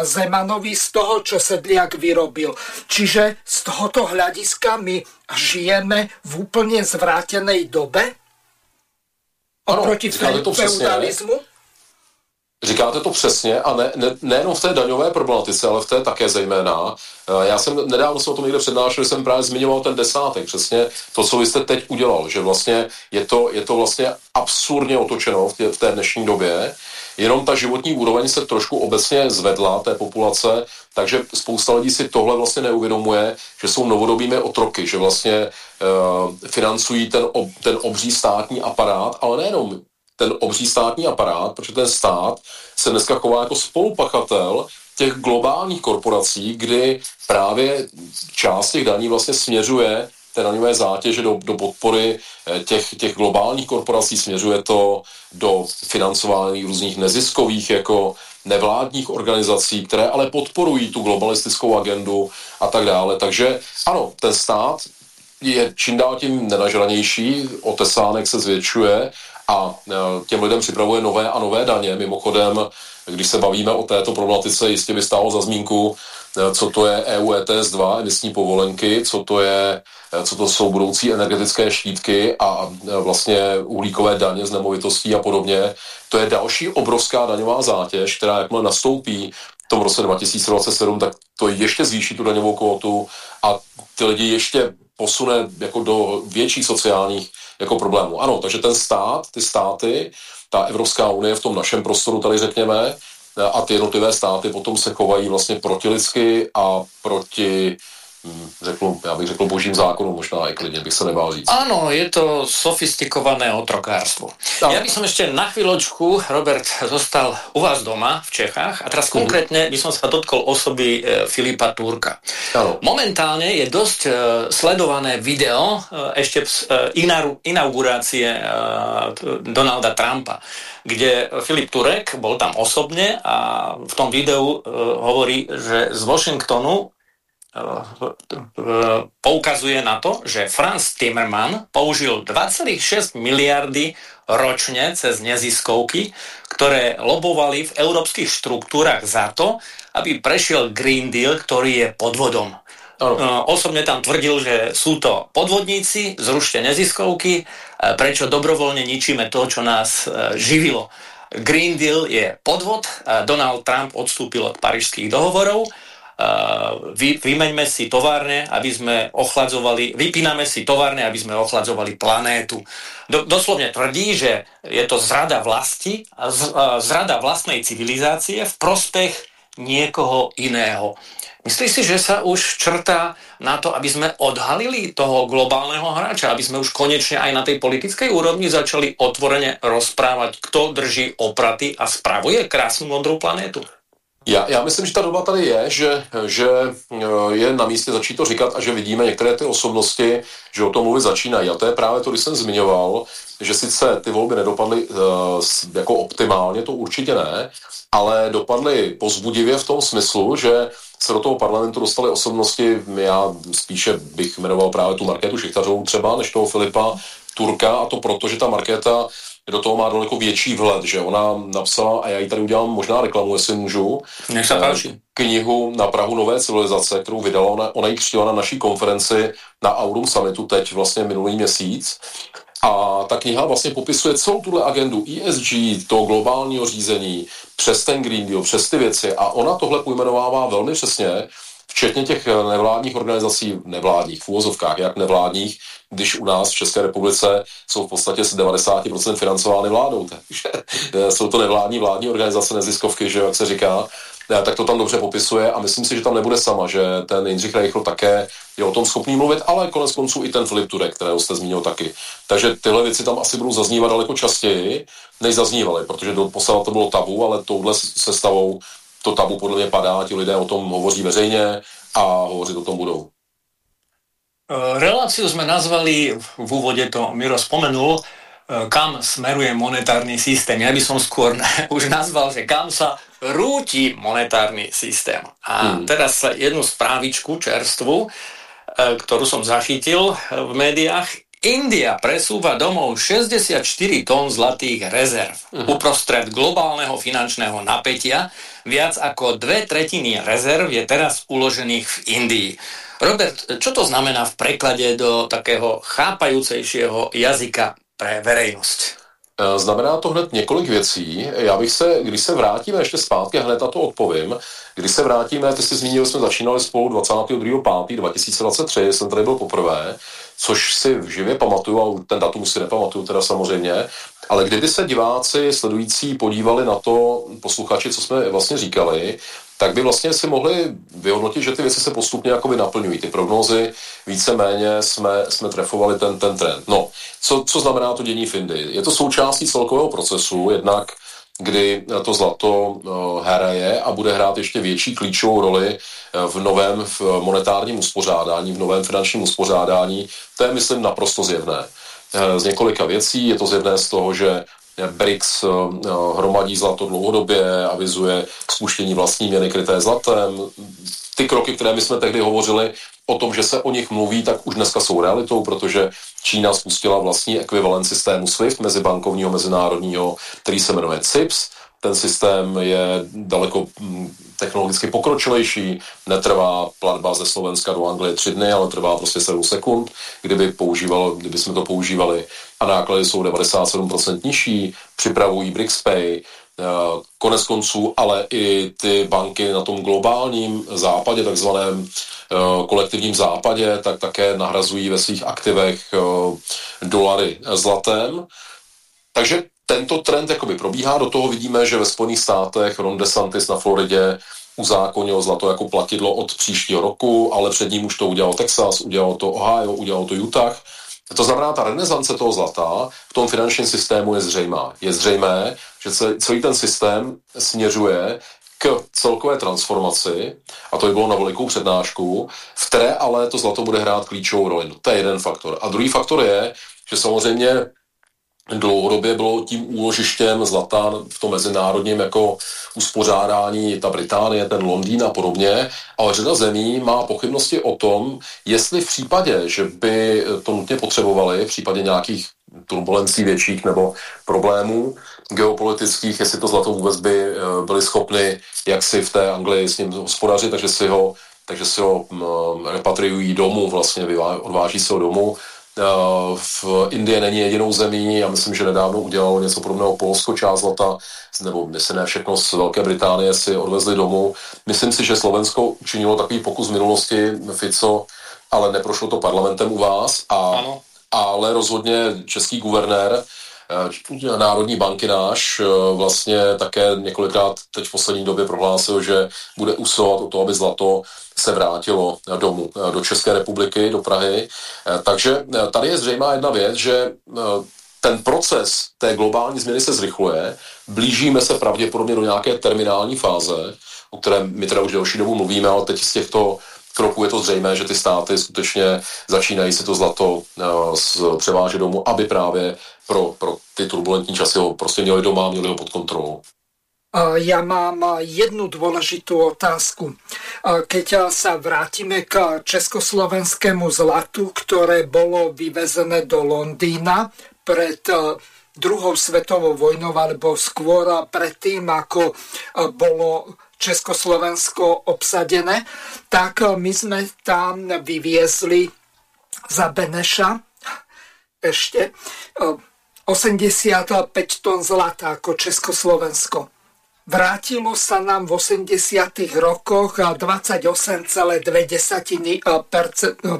Speaker 1: Zemanovi z toho, čo sedliak vyrobil. Čiže z tohoto hľadiska my žijeme v úplne zvrátenej dobe? Oproti
Speaker 5: ano, feudalizmu? Říkáte to přesně a ne, ne, nejenom v té daňové problematice, ale v té také zejména. Eh, já jsem nedávno jsem o tom někde přednášel, jsem právě zmiňoval ten desátek, přesně to, co vy jste teď udělal, že vlastně je to, je to vlastně absurdně otočeno v, tě, v té dnešní době, jenom ta životní úroveň se trošku obecně zvedla té populace, takže spousta lidí si tohle vlastně neuvědomuje, že jsou novodobými otroky, že vlastně uh, financují ten, ob, ten obří státní aparát, ale nejenom ten obří státní aparát, protože ten stát se dneska chová jako spolupachatel těch globálních korporací, kdy právě část těch daní vlastně směřuje té daňové zátěže do, do podpory eh, těch, těch globálních korporací, směřuje to do financování různých neziskových jako nevládních organizací, které ale podporují tu globalistickou agendu a tak dále. Takže ano, ten stát je čím dál tím nenažranější, otesánek se zvětšuje a e, těm lidem připravuje nové a nové daně. Mimochodem, když se bavíme o této problematice, jistě by stálo za zmínku, e, co to je EU ETS 2, emisní povolenky, co to je e, co to jsou budoucí energetické štítky a vlastně uhlíkové daně z nemovitostí a podobně. To je další obrovská daňová zátěž, která jakmile nastoupí v tom roce 2027, tak to ještě zvýší tu daňovou kvotu a ty lidi ještě posune jako do větších sociálních jako problému. Ano, takže ten stát, ty státy, ta Evropská unie v tom našem prostoru tady řekněme, a ty jednotlivé státy potom se chovají vlastně protilidsky a proti řekl, já bych řekl božím zákonu, možná i klidně bych se nebál říct.
Speaker 4: Áno, je to sofistikované otrokárstvo. No. Ja by som ešte na chvíľočku, Robert, zostal u vás doma v Čechách a teraz mhm. konkrétne by som sa dotkol osoby e, Filipa Turka. Ano. Momentálne je dosť e, sledované video e, ešte z e, inaugurácie e, Donalda Trumpa, kde Filip Turek bol tam osobne a v tom videu e, hovorí, že z Washingtonu poukazuje na to, že Franz Timmerman použil 2,6 miliardy ročne cez neziskovky, ktoré lobovali v európskych štruktúrach za to, aby prešiel Green Deal, ktorý je podvodom. Ano. Osobne tam tvrdil, že sú to podvodníci, zrušte neziskovky, prečo dobrovoľne ničíme to, čo nás e, živilo. Green Deal je podvod, Donald Trump odstúpil od parížských dohovorov, vy, vymeňme si továrne, aby sme ochladzovali, vypíname si továrne, aby sme ochladzovali planétu. Do, doslovne tvrdí, že je to zrada vlasti, zrada vlastnej civilizácie v prospech niekoho iného. Myslíš si, že sa už črtá na to, aby sme odhalili toho globálneho hráča, aby sme už konečne aj na tej politickej úrovni začali otvorene rozprávať, kto drží opraty a spravuje krásnu modrú planétu?
Speaker 5: Já, já myslím, že ta doba tady je, že, že eh, je na místě začít to říkat a že vidíme některé ty osobnosti, že o tom mluvit začínají. A to je právě to, když jsem zmiňoval, že sice ty volby nedopadly uh, jako optimálně, to určitě ne, ale dopadly pozbudivě v tom smyslu, že se do toho parlamentu dostaly osobnosti, já spíše bych jmenoval právě tu Markétu Šichtařovou třeba, než toho Filipa Turka, a to proto, že ta Markéta do toho má daleko větší vhled, že ona napsala, a já ji tady udělám možná reklamu, jestli můžu,
Speaker 4: Nech se
Speaker 5: eh, knihu na Prahu nové civilizace, kterou vydala, ona, ona ji křtila na naší konferenci na Aurum Summitu teď vlastně minulý měsíc. A ta kniha vlastně popisuje celou tuhle agendu ESG, toho globálního řízení, přes ten Green Deal, přes ty věci. A ona tohle pojmenovává velmi přesně, včetně těch nevládních organizací, nevládních, v úvozovkách, jak nevládních, když u nás v České republice jsou v podstatě z 90% financovány vládou. Takže jsou to nevládní vládní organizace, neziskovky, že jak se říká, tak to tam dobře popisuje a myslím si, že tam nebude sama, že ten Jindřich Reichl také je o tom schopný mluvit, ale konec konců i ten Filip Turek, kterého jste zmínil taky. Takže tyhle věci tam asi budou zaznívat daleko častěji, než zaznívaly, protože do posledního to bylo tabu, ale touhle sestavou to tabu podle mě padá, ti lidé o tom hovoří veřejně a hovořit o tom budou.
Speaker 4: Eh, reláciu sme nazvali, v úvode to Miro spomenul, eh, kam smeruje monetárny systém. Ja by som skôr už nazval, že kam sa rúti monetárny systém. A hmm. teraz jednu správičku čerstvu, eh, ktorú som zachytil v médiách. India presúva domov 64 tón zlatých rezerv. Hmm. Uprostred globálneho finančného napätia viac ako dve tretiny rezerv je teraz uložených v Indii. Robert, čo to znamená v preklade do takého chápajúcejšího jazyka pre verejnosť?
Speaker 5: E, znamená to hned několik věcí. Já bych se, když se vrátíme ještě zpátky, hned na to odpovím. Když se vrátíme, ty jsi zmínil, jsme začínali spolu 22.5.2023, jsem tady byl poprvé, což si živě pamatuju, a ten datum si nepamatuju teda samozřejmě, ale kdyby se diváci sledující podívali na to, posluchači, co jsme vlastně říkali, tak by vlastně si mohli vyhodnotit, že ty věci se postupně jakoby naplňují. Ty prognózy víceméně jsme, jsme trefovali ten, ten trend. No, co, co znamená to dění Findy? Je to součástí celkového procesu, jednak kdy to zlato uh, hraje a bude hrát ještě větší klíčovou roli uh, v novém monetárním uspořádání, v novém finančním uspořádání. To je, myslím, naprosto zjevné. Uh, z několika věcí je to zjevné z toho, že BRICS eh, hromadí zlato dlouhodobě, avizuje spuštění vlastní měny kryté zlatem. Ty kroky, které my jsme tehdy hovořili o tom, že se o nich mluví, tak už dneska jsou realitou, protože Čína spustila vlastní ekvivalent systému SWIFT mezibankovního mezinárodního, který se jmenuje CIPS. Ten systém je daleko hm, technologicky pokročilejší, netrvá platba ze Slovenska do Anglie tři dny, ale trvá prostě 7 sekund, kdyby, používal, kdyby jsme to používali a náklady jsou 97% nižší, připravují BRICSPay, eh, konec konců, ale i ty banky na tom globálním západě, takzvaném eh, kolektivním západě, tak také nahrazují ve svých aktivech eh, dolary zlatem. Takže tento trend jakoby probíhá, do toho vidíme, že ve Spojených státech Ron DeSantis na Floridě uzákonil zlato jako platidlo od příštího roku, ale před ním už to udělal Texas, udělal to Ohio, udělal to Utah. To znamená, ta renesance toho zlata v tom finančním systému je zřejmá. Je zřejmé, že celý ten systém směřuje k celkové transformaci, a to by bylo na velikou přednášku, v které ale to zlato bude hrát klíčovou roli. No, to je jeden faktor. A druhý faktor je, že samozřejmě dlouhodobě bylo tím úložištěm zlata v tom mezinárodním jako uspořádání ta Británie, ten Londýn a podobně, ale řada zemí má pochybnosti o tom, jestli v případě, že by to nutně potřebovali, v případě nějakých turbulencí větších nebo problémů geopolitických, jestli to zlato vůbec by eh, byli schopni jak si v té Anglii s ním hospodařit, takže si ho takže si ho mm, repatriují domů, vlastně odváží se ho domů v Indie není jedinou zemí, já myslím, že nedávno udělalo něco podobného Polsko, část zlata, nebo myslím ne všechno z Velké Británie si odvezli domů. Myslím si, že Slovensko učinilo takový pokus v minulosti, Fico, ale neprošlo to parlamentem u vás, a, ale rozhodně český guvernér Eh, Národní banky náš eh, vlastně také několikrát teď v poslední době prohlásil, že bude usilovat o to, aby zlato se vrátilo domů, eh, do České republiky, do Prahy. Takže tady je zřejmá jedna věc, že ten proces té globální změny se zrychluje, blížíme se pravděpodobně do nějaké terminální fáze, o které my teda už delší dobu mluvíme, ale teď z těchto kroků je to zřejmé, že ty státy skutečně začínají si to zlato uh, převážet domů, aby právě pro, pro ty turbulentní časy ho prostě měli doma, měli ho pod kontrolou.
Speaker 1: Ja mám jednu dôležitú otázku. Keď sa vrátime k československému zlatu, ktoré bolo vyvezené do Londýna pred druhou svetovou vojnou, alebo skôr predtým, ako bolo Československo obsadené, tak my sme tam vyviezli za Beneša ešte 85 tón zlata ako Československo. vrátilo sa nám v 80. rokoch 28,2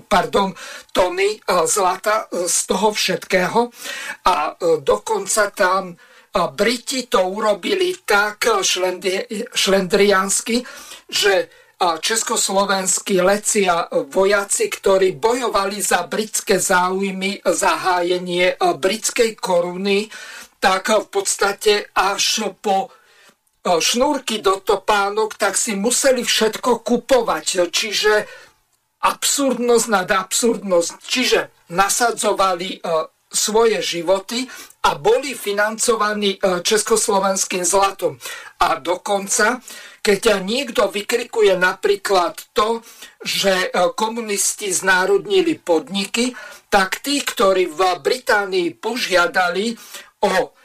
Speaker 1: pardon, tony zlata z toho všetkého a dokonca tam Briti to urobili tak šlendriánsky, že československí leci a vojaci, ktorí bojovali za britské záujmy, zahájenie britskej koruny, tak v podstate až po šnúrky do topánok, tak si museli všetko kupovať. Čiže absurdnosť nad absurdnosť. Čiže nasadzovali svoje životy a boli financovaní československým zlatom. A dokonca keď niekto vykrikuje napríklad to, že e, komunisti znárodnili podniky, tak tí, ktorí v Británii požiadali o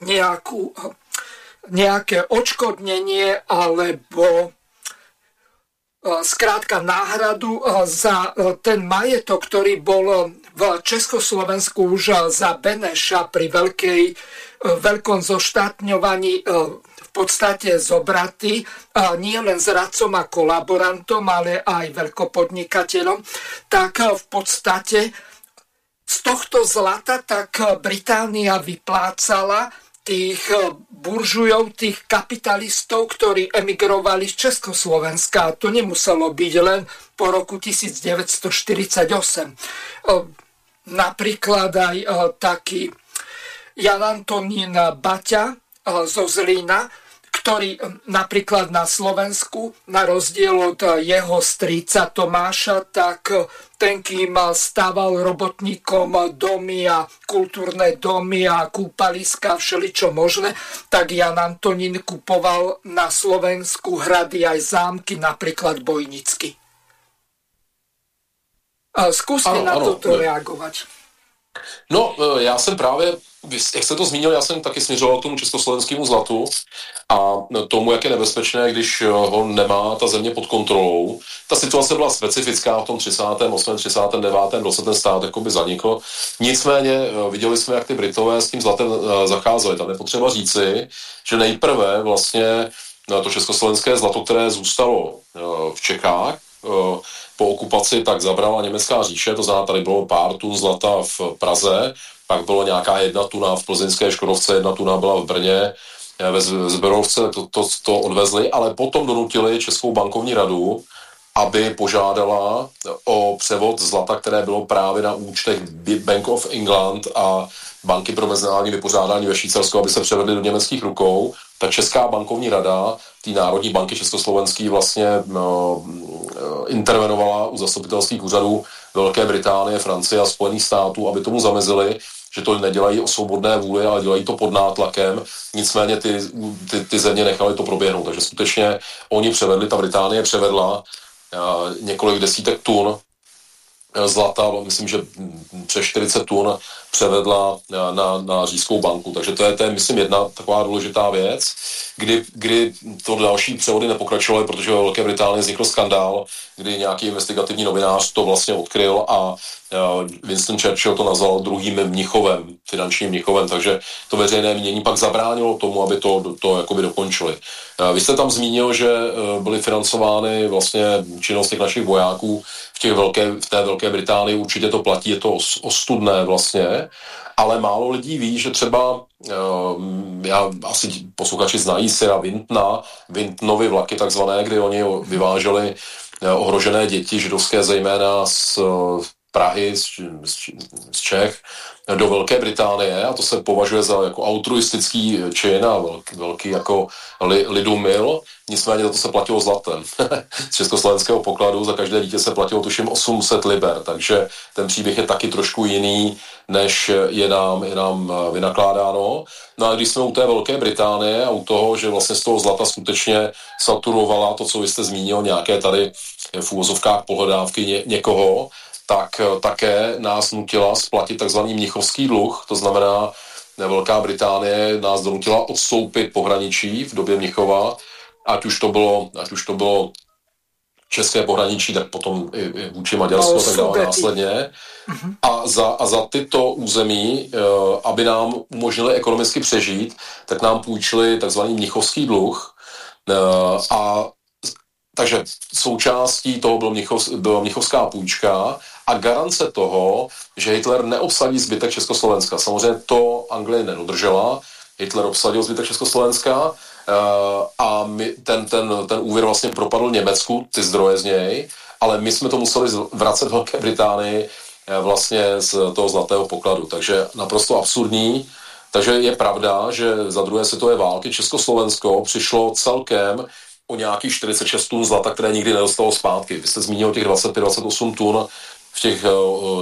Speaker 1: nejakú, nejaké odškodnenie alebo e, skrátka náhradu e, za ten majetok, ktorý bol v Československu už za Beneša pri veľkej, veľkom zoštátňovaní podstate zobratý nie len zradcom a kolaborantom, ale aj veľkopodnikateľom, tak v podstate z tohto zlata tak Británia vyplácala tých buržujov, tých kapitalistov, ktorí emigrovali z Československa. A to nemuselo byť len po roku 1948. Napríklad aj taký Jan Antonín Baťa zo Zlína, ktorý napríklad na Slovensku, na rozdiel od jeho strica Tomáša, tak ten, kým stával robotníkom domy a kultúrne domy a kúpaliska, všeličo možné, tak Jan Antonín kupoval na Slovensku hrady aj zámky, napríklad Bojnicky. Skúste ano, na ano, toto ne. reagovať.
Speaker 5: No, e, já jsem právě jak jste to zmínil, já jsem taky směřoval k tomu československému zlatu a tomu, jak je nebezpečné, když eh, ho nemá ta země pod kontrolou. Ta situace byla specifická v tom 38. 39. roce ten stát jakoby zanikl. Nicméně eh, viděli jsme, jak ty Britové s tím zlatem zacházeli. Tam je potřeba říci, že nejprve vlastně to československé zlato, které zůstalo v Čechách, po okupaci tak zabrala německá říše, to znamená, tady bylo pár tun zlata v Praze, pak bylo nějaká jedna tuna v plzeňské Škodovce, jedna tuna byla v Brně, eh, ve Zberovce to, to, to odvezli, ale potom donutili Českou bankovní radu, aby požádala o převod zlata, které bylo právě na účtech Bank of England a banky pro mezinárodní vypořádání ve Švýcarsku, aby se převedly do německých rukou. Ta Česká bankovní rada, ty Národní banky Československý vlastně no, intervenovala u zastupitelských úřadů Velké Británie, Francie a Spojených států, aby tomu zamezili že to nedělají o svobodné vůli, ale dělají to pod nátlakem. Nicméně ty, ty, ty země nechali to proběhnout. Takže skutečně oni převedli, ta Británie převedla uh, několik desítek tun eh, zlata, myslím, že přes 40 tun převedla na, na, na banku. Takže to je, to je, myslím, jedna taková důležitá věc, kdy, kdy to další převody nepokračovaly, protože ve Velké Británii vznikl skandál, kdy nějaký investigativní novinář to vlastně odkryl a Winston Churchill to nazval druhým mnichovem, finančním mnichovem, takže to veřejné mění pak zabránilo tomu, aby to, to jakoby dokončili. Vy jste tam zmínil, že e, byly financovány vlastně činnost těch našich vojáků v, těch velké, v té Velké Británii, určitě to platí, je to ostudné vlastně, ale málo lidí ví, že třeba, e, já asi posluchači znají Syra Vintna, Vintnovy vlaky takzvané, kdy oni vyváželi e, ohrožené děti židovské, zejména z Prahy, z, z, z Čech do Velké Británie a to se považuje za jako altruistický čin a velký, velký jako li, lidumil. Nicméně za to se platilo zlatem. z československého pokladu za každé dítě se platilo tuším 800 liber, takže ten příběh je taky trošku jiný, než je nám, je nám vynakládáno. No a když jsme u té Velké Británie a u toho, že vlastně z toho zlata skutečně saturovala to, co vy jste zmínil, nějaké tady v úvozovkách pohledávky ně, někoho, tak eh, také nás nutila splatit takzvaný mnichovský dluh, to znamená, eh, Velká Británie nás donutila odstoupit pohraničí v době Mnichova, ať už to bylo, ať už to bylo české pohraničí, tak potom i, i vůči Maďarsku no, tak dále následně. Uh-huh. A, za, a za tyto území, uh, aby nám umožnili ekonomicky přežít, tak nám půjčili takzvaný mnichovský dluh. Uh, a takže součástí toho byl Mnichov, byla Mnichovská půjčka a garance toho, že Hitler neobsadí zbytek Československa. Samozřejmě to Anglie nedodržela, Hitler obsadil zbytek Československa, Eh, a my, ten, ten, ten úvěr vlastně propadl Německu, ty zdroje z něj, ale my jsme to museli vracet Velké Británii eh, vlastně z toho zlatého pokladu. Takže naprosto absurdní. Takže je pravda, že za druhé světové války Československo přišlo celkem o nějakých 46 tun zlata, které nikdy nedostalo zpátky. Vy jste zmínil těch 25-28 tun v těch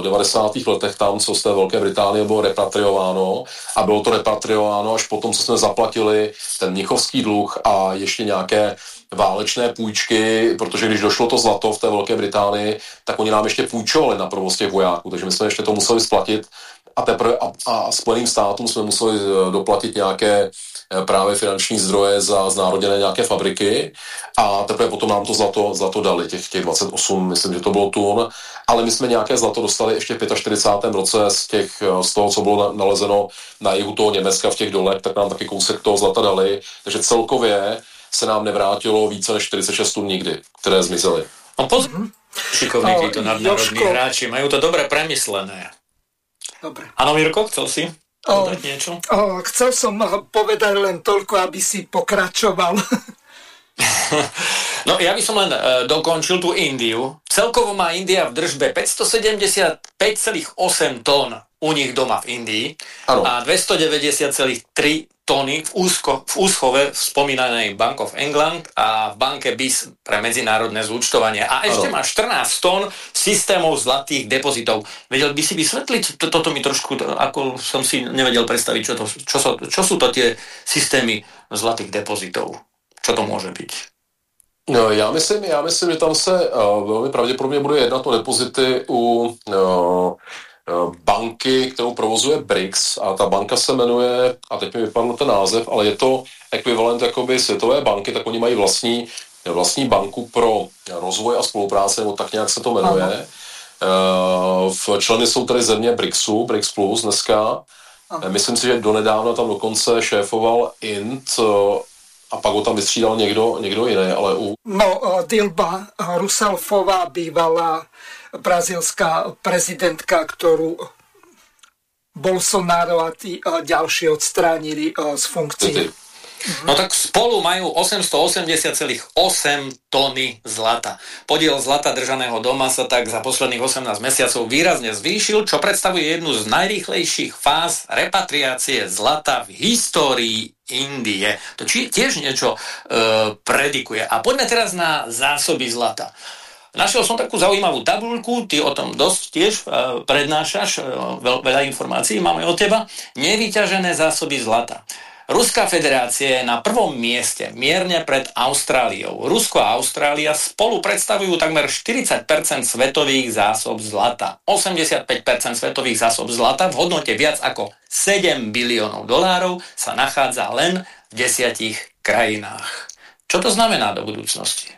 Speaker 5: 90. Eh, letech tam, co z té Velké Británie bylo repatriováno a bylo to repatriováno až potom, co jsme zaplatili ten mnichovský dluh a ještě nějaké válečné půjčky, protože když došlo to zlato v té Velké Británii, tak oni nám ještě půjčovali na provoz těch vojáků, takže my jsme ještě to museli splatit a teprve a, a Spojeným státům jsme museli eh, doplatit nějaké Eh, právě finanční zdroje za znárodněné nějaké fabriky a teprve potom nám to zlato, zlato dali, těch, těch 28, myslím, že to bylo tun, ale my jsme nějaké zlato dostali ještě v 45. roce z, těch, eh, z toho, co bylo nalezeno na jihu toho Německa v těch dolech, tak nám taky kousek toho zlata dali, takže celkově se nám nevrátilo více než 46 tun nikdy, které zmizely.
Speaker 4: No poz... Mm-hmm. Šikovní títo nadnárodní hráči, majú to dobre premyslené. Dobre. Áno, Mirko, chcel si? O, niečo?
Speaker 1: O, chcel som povedať len toľko, aby si pokračoval.
Speaker 4: no ja by som len uh, dokončil tú Indiu. Celkovo má India v držbe 575,8 tón u nich doma v Indii ano. a 290,3 tóny v, úzko, v úschove v spomínanej Bank of England a v banke BIS pre medzinárodné zúčtovanie. A ešte má 14 tón systémov zlatých depozitov. Vedel by si vysvetliť? Toto mi trošku, ako som si nevedel predstaviť, čo, to, čo, so, čo sú to tie systémy zlatých depozitov. Čo to môže byť?
Speaker 5: No, já myslím, já myslím, že tam se uh, velmi pravděpodobně bude jednat o depozity u uh, banky, kterou provozuje BRICS a ta banka se jmenuje, a teď mi vypadl ten název, ale je to ekvivalent jakoby Světové banky, tak oni mají vlastní, vlastní banku pro rozvoj a spolupráce, nebo tak nějak se to jmenuje. Aha. Eh, v členy jsou tady země BRICSu, BRICS Plus dneska. Aha. Myslím si, že donedávna tam dokonce šéfoval INT eh, a pak ho tam vystřídal někdo, někdo jiný, ale u...
Speaker 1: No, Dilba Rusalfová bývala brazilská prezidentka, ktorú Bolsonaro a tí ďalší odstránili z funkcie.
Speaker 4: No tak spolu majú 880,8 tony zlata. Podiel zlata držaného doma sa tak za posledných 18 mesiacov výrazne zvýšil, čo predstavuje jednu z najrýchlejších fáz repatriácie zlata v histórii Indie. To či, tiež niečo e, predikuje. A poďme teraz na zásoby zlata. Našiel som takú zaujímavú tabulku, ty o tom dosť tiež uh, prednášaš, veľ, veľa informácií máme od teba. Nevyťažené zásoby zlata. Ruská federácia je na prvom mieste, mierne pred Austráliou. Rusko a Austrália spolu predstavujú takmer 40% svetových zásob zlata. 85% svetových zásob zlata v hodnote viac ako 7 biliónov dolárov sa nachádza len v desiatich krajinách. Čo to znamená do budúcnosti?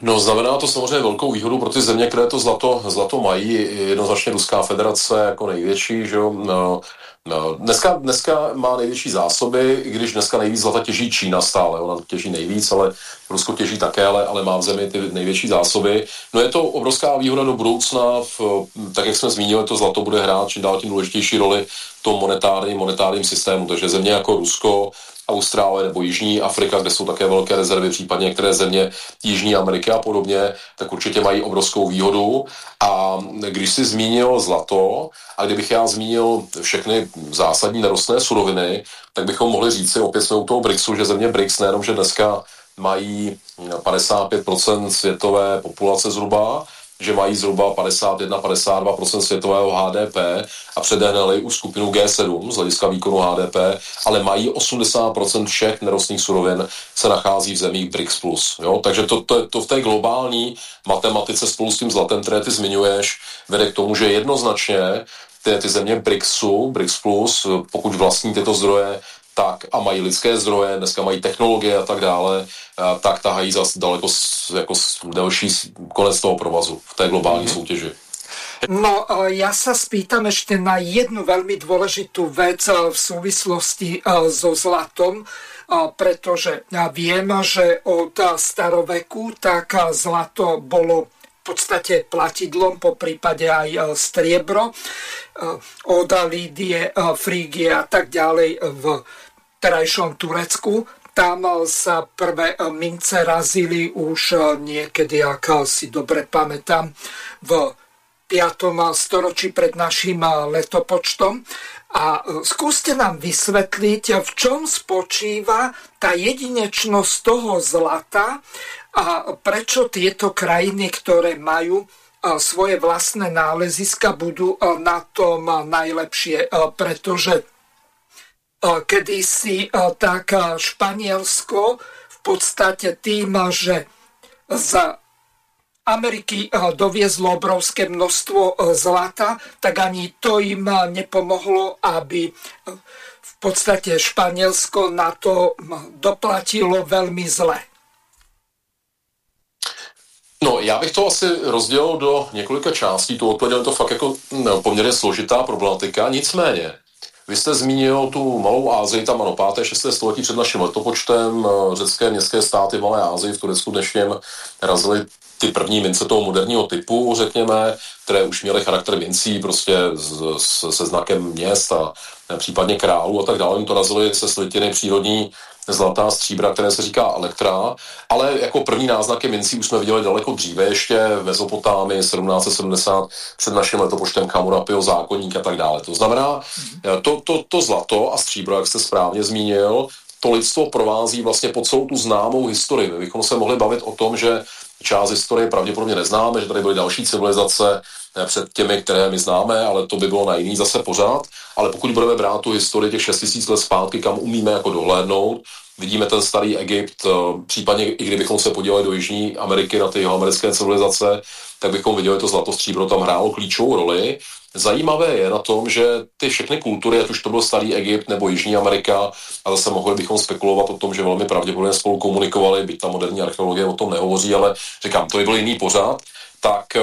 Speaker 5: No znamená to samozřejmě velkou výhodu pro ty země, které to zlato, zlato mají. Jednoznačně Ruská federace jako největší, že jo. No, no, dneska, dneska má největší zásoby, i když dneska nejvíc zlata těží Čína stále. Ona těží nejvíc, ale Rusko těží také, ale, ale má v zemi ty největší zásoby. No je to obrovská výhoda do budoucna. V, tak jak jsme zmínili, to zlato bude hrát čím dál tím důležitější roli v tom monetárním, monetárním systému. Takže země jako Rusko, Austrálie nebo Jižní Afrika, kde jsou také velké rezervy, případně některé země Jižní Ameriky a podobně, tak určitě mají obrovskou výhodu. A když si zmínil zlato, a kdybych já zmínil všechny zásadní nerostné suroviny, tak bychom mohli říct si opět jsme u toho BRICSu, že země BRICS nejenom, že dneska mají 55% světové populace zhruba, že mají zhruba 51-52% světového HDP a předehnali už skupinu G7 z hlediska výkonu HDP, ale mají 80% všech nerostných surovin se nachází v zemích BRICS+. Jo? Takže to, to, to v té globální matematice spolu s tím zlatem, které ty zmiňuješ, vede k tomu, že jednoznačně ty, ty země BRICSu, BRICS+, pokud vlastní tyto zdroje, tak a mají lidské zdroje, dneska mají technologie a tak dále, tak tahají zase daleko jako delší konec toho provazu v té globální mm-hmm. soutěži.
Speaker 1: No, ja sa spýtam ešte na jednu veľmi dôležitú vec v súvislosti so zlatom, pretože ja viem, že od staroveku tak zlato bolo v podstate platidlom, po prípade aj striebro od Lídie, Frígie a tak ďalej v terajšom Turecku. Tam sa prvé mince razili už niekedy, ak si dobre pamätám, v 5. storočí pred našim letopočtom. A skúste nám vysvetliť, v čom spočíva tá jedinečnosť toho zlata a prečo tieto krajiny, ktoré majú svoje vlastné náleziska, budú na tom najlepšie, pretože kedysi tak Španielsko v podstate tým, že za Ameriky doviezlo obrovské množstvo zlata, tak ani to im nepomohlo, aby v podstate Španielsko na to doplatilo veľmi zle.
Speaker 5: No, já bych to asi rozdělil do několika částí. Tu odpověď je to fakt jako poměrně složitá problematika. Nicméně, vy jste zmínil tu malou Ázii, tam ano, 5. 6. století před naším letopočtem, řecké městské státy Malé Ázii v Turecku dnešním razily ty první mince toho moderního typu, řekněme, které už měly charakter mincí prostě s, s, se znakem měst a případně králů a tak dále. Oni to nazvali se slitiny přírodní zlatá stříbra, které se říká elektra, ale jako první náznaky mincí už jsme viděli daleko dříve ještě v Mezopotámii 1770 před naším letopočtem Kamurapio, zákonník a tak dále. To znamená, to, to, to zlato a stříbro, jak jste správně zmínil, to lidstvo provází vlastně po celou tu známou historii. My bychom se mohli bavit o tom, že část historie pravděpodobně neznáme, že tady byly další civilizace před těmi, které my známe, ale to by bylo na jiný zase pořád. Ale pokud budeme brát tu historii těch 6000 let zpátky, kam umíme jako dohlédnout, vidíme ten starý Egypt, eh, případně i kdybychom se podívali do Jižní Ameriky na ty americké civilizace, tak bychom viděli, že to zlatostříbro tam hrálo klíčovou roli Zajímavé je na tom, že ty všechny kultury, ať už to byl starý Egypt nebo Jižní Amerika, a zase mohli bychom spekulovat o tom, že velmi pravděpodobně spolu komunikovali, byť ta moderní archeologie o tom nehovoří, ale říkám, to je byl jiný pořád, tak eh,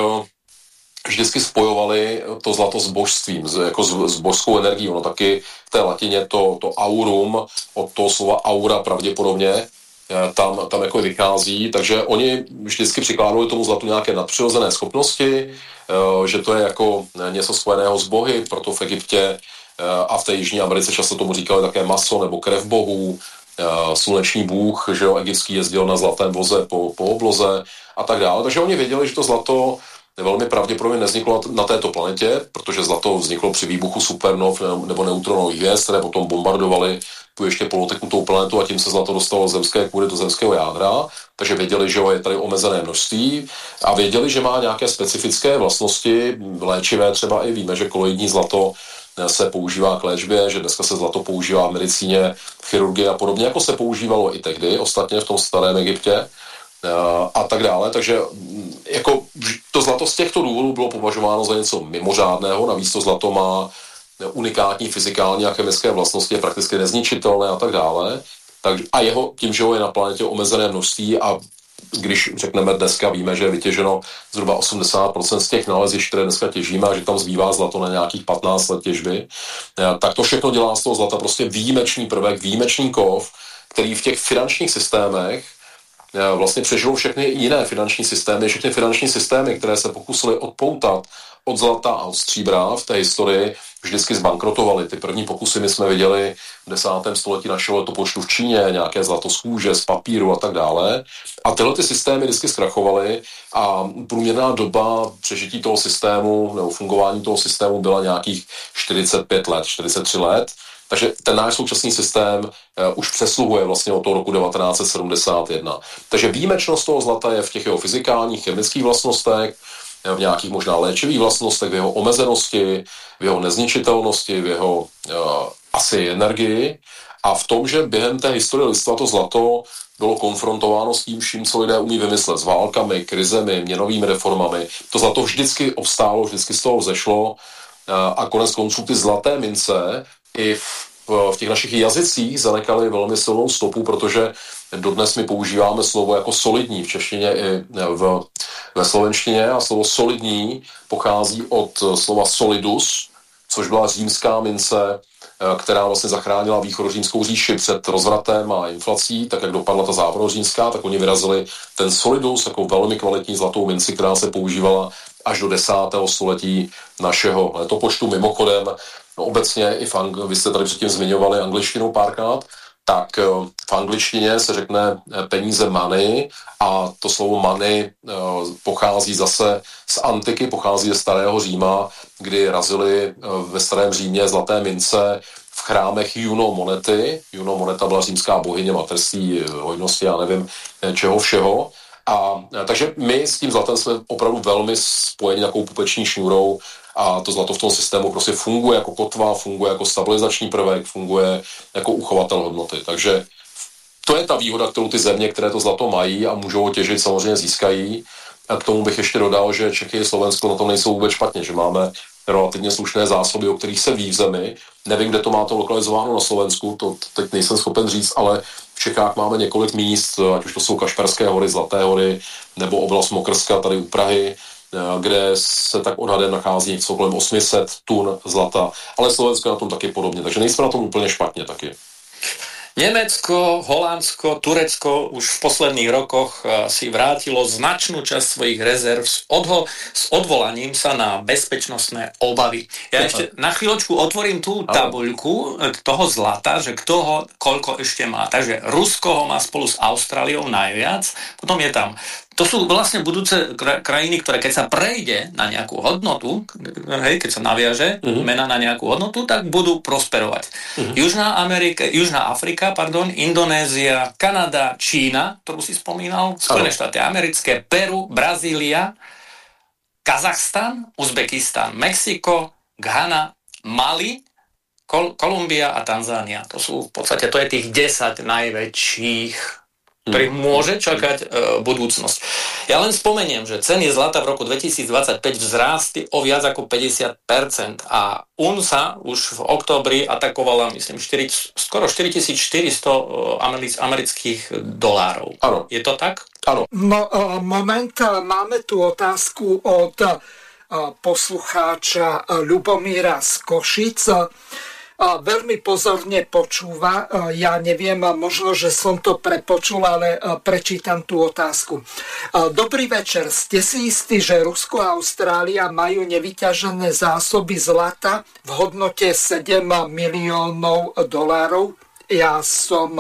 Speaker 5: vždycky spojovali to zlato s božstvím, s, jako s, s božskou energií. Ono taky v té latině to, to aurum, od toho slova aura pravděpodobně, eh, tam, tam jako vychází, takže oni vždycky přikládali tomu zlatu nějaké nadpřirozené schopnosti, Eh, že to je jako něco spojeného s bohy, proto v Egyptě eh, a v té Jižní Americe často tomu říkali také maso nebo krev bohů, eh, sluneční bůh, že jo, egyptský jezdil na zlatém voze po, po obloze a tak dále. Takže oni věděli, že to zlato velmi pravděpodobně nevzniklo na této planetě, protože zlato vzniklo při výbuchu supernov nebo neutronových hvězd, které potom bombardovaly tu ještě poloteknutou planetu a tím se zlato dostalo z zemské kůry do zemského jádra, takže věděli, že je tady omezené množství a věděli, že má nějaké specifické vlastnosti, léčivé třeba i víme, že koloidní zlato se používá k léčbě, že dneska se zlato používá v medicíně, v chirurgii a podobně, jako se používalo i tehdy, ostatně v tom starém Egyptě. eh, a tak dále. Takže mm, jako to zlato z těchto důvodů bylo považováno za něco mimořádného, navíc to zlato má unikátní fyzikální a chemické vlastnosti, je prakticky nezničitelné a tak dále. Tak, a jeho, tím, že ho je na planetě omezené množství a když řekneme dneska, víme, že je vytěženo zhruba 80% z těch nalezišť, které dneska těžíme a že tam zbývá zlato na nějakých 15 let těžby, eh, tak to všechno dělá z toho zlata prostě výjimečný prvek, výjimečný kov, který v těch finančních systémech eh, vlastně přežil všechny jiné finanční systémy, všechny finanční systémy, které se pokusily odpoutat od zlata a od stříbra v té historii, vždycky zbankrotovaly. Ty první pokusy my jsme viděli v desátém století našeho letopočtu v Číně, nějaké zlato z kůže, z papíru a tak dále. A tyhle ty systémy vždycky zkrachovaly a průměrná doba přežití toho systému nebo fungování toho systému byla nějakých 45 let, 43 let. Takže ten náš současný systém uh, už přesluhuje vlastně od toho roku 1971. Takže výjimečnost toho zlata je v těch jeho fyzikálních, chemických vlastnostech, v nějakých možná léčivých vlastnostech, v jeho omezenosti, v jeho nezničitelnosti, v jeho uh, asi energii a v tom, že během té historie lidstva to zlato bylo konfrontováno s tím vším, co lidé umí vymyslet, s válkami, krizemi, měnovými reformami. To zlato vždycky obstálo, vždycky z toho zešlo a konec konců ty zlaté mince i v v těch našich jazycích zanechali velmi silnou stopu, protože dodnes my používáme slovo jako solidní v češtině i v, ve slovenštině. A slovo solidní pochází od slova solidus, což byla římská mince, která vlastně zachránila východořímskou říši před rozvratem a inflací, tak jak dopadla ta západořímská, tak oni vyrazili ten solidus jako velmi kvalitní zlatou minci, která se používala až do desátého století našeho letopočtu. Mimochodem, no obecně i v Ang- vy jste tady předtím zmiňovali angličtinu párkrát, tak eh, v angličtině se řekne eh, peníze money a to slovo money eh, pochází zase z antiky, pochází ze starého Říma, kdy razili ve starém Římě zlaté mince v chrámech Juno monety. Juno moneta byla římská bohyně materství, hojnosti, já nevím čeho všeho. A takže my s tím zlatem jsme opravdu velmi spojeni takovou pupeční šňůrou a to zlato v tom systému prostě funguje jako kotva, funguje jako stabilizační prvek, funguje jako uchovatel hodnoty. Takže to je ta výhoda, kterou ty země, které to zlato mají a můžou těžit, samozřejmě získají. A k tomu bych ještě dodal, že Čechy a Slovensko na tom nejsou vůbec špatně, že máme relativně slušné zásoby, o kterých se ví v zemi. Nevím, kde to máte lokalizováno na Slovensku, to teď nejsem schopen říct, ale v Čechách máme několik míst, ať už to jsou Kašperské hory, Zlaté hory, nebo oblast Mokrska tady u Prahy, Eh, kde se tak odhadem nachází něco kolem 800 tun zlata, ale Slovensko na tom taky podobně, takže nejsme na tom úplně špatně taky.
Speaker 4: Nemecko, Holandsko, Turecko už v posledných rokoch eh, si vrátilo značnú časť svojich rezerv s, odho- s odvolaním sa na bezpečnostné obavy. Ja ešte na chvíľočku otvorím tú tabuľku eh, toho zlata, že kto ho koľko ešte má. Takže Rusko ho má spolu s Austráliou najviac, potom je tam to sú vlastne budúce krajiny, ktoré keď sa prejde na nejakú hodnotu, hej, keď sa naviaže uh-huh. mena na nejakú hodnotu, tak budú prosperovať. Uh-huh. Južná, Amerika, Južná Afrika, pardon, Indonézia, Kanada, Čína, ktorú si spomínal, Spojené štáty americké, Peru, Brazília, Kazachstan, Uzbekistan, Mexiko, Ghana, Mali, Kol- Kolumbia a Tanzánia. To sú v podstate, to je tých 10 najväčších ktorých mm. môže čakať e, budúcnosť. Ja len spomeniem, že ceny zlata v roku 2025 vzrástli o viac ako 50% a UNSA už v oktobri atakovala, myslím, 4, skoro 4400 e, amerických dolárov.
Speaker 5: Áno.
Speaker 4: Je to tak?
Speaker 5: Áno.
Speaker 1: No, e, moment, e, máme tu otázku od poslucháča Ľubomíra z Košic veľmi pozorne počúva. Ja neviem, možno, že som to prepočul, ale prečítam tú otázku. Dobrý večer. Ste si istí, že Rusko a Austrália majú nevyťažené zásoby zlata v hodnote 7 miliónov dolárov? Ja som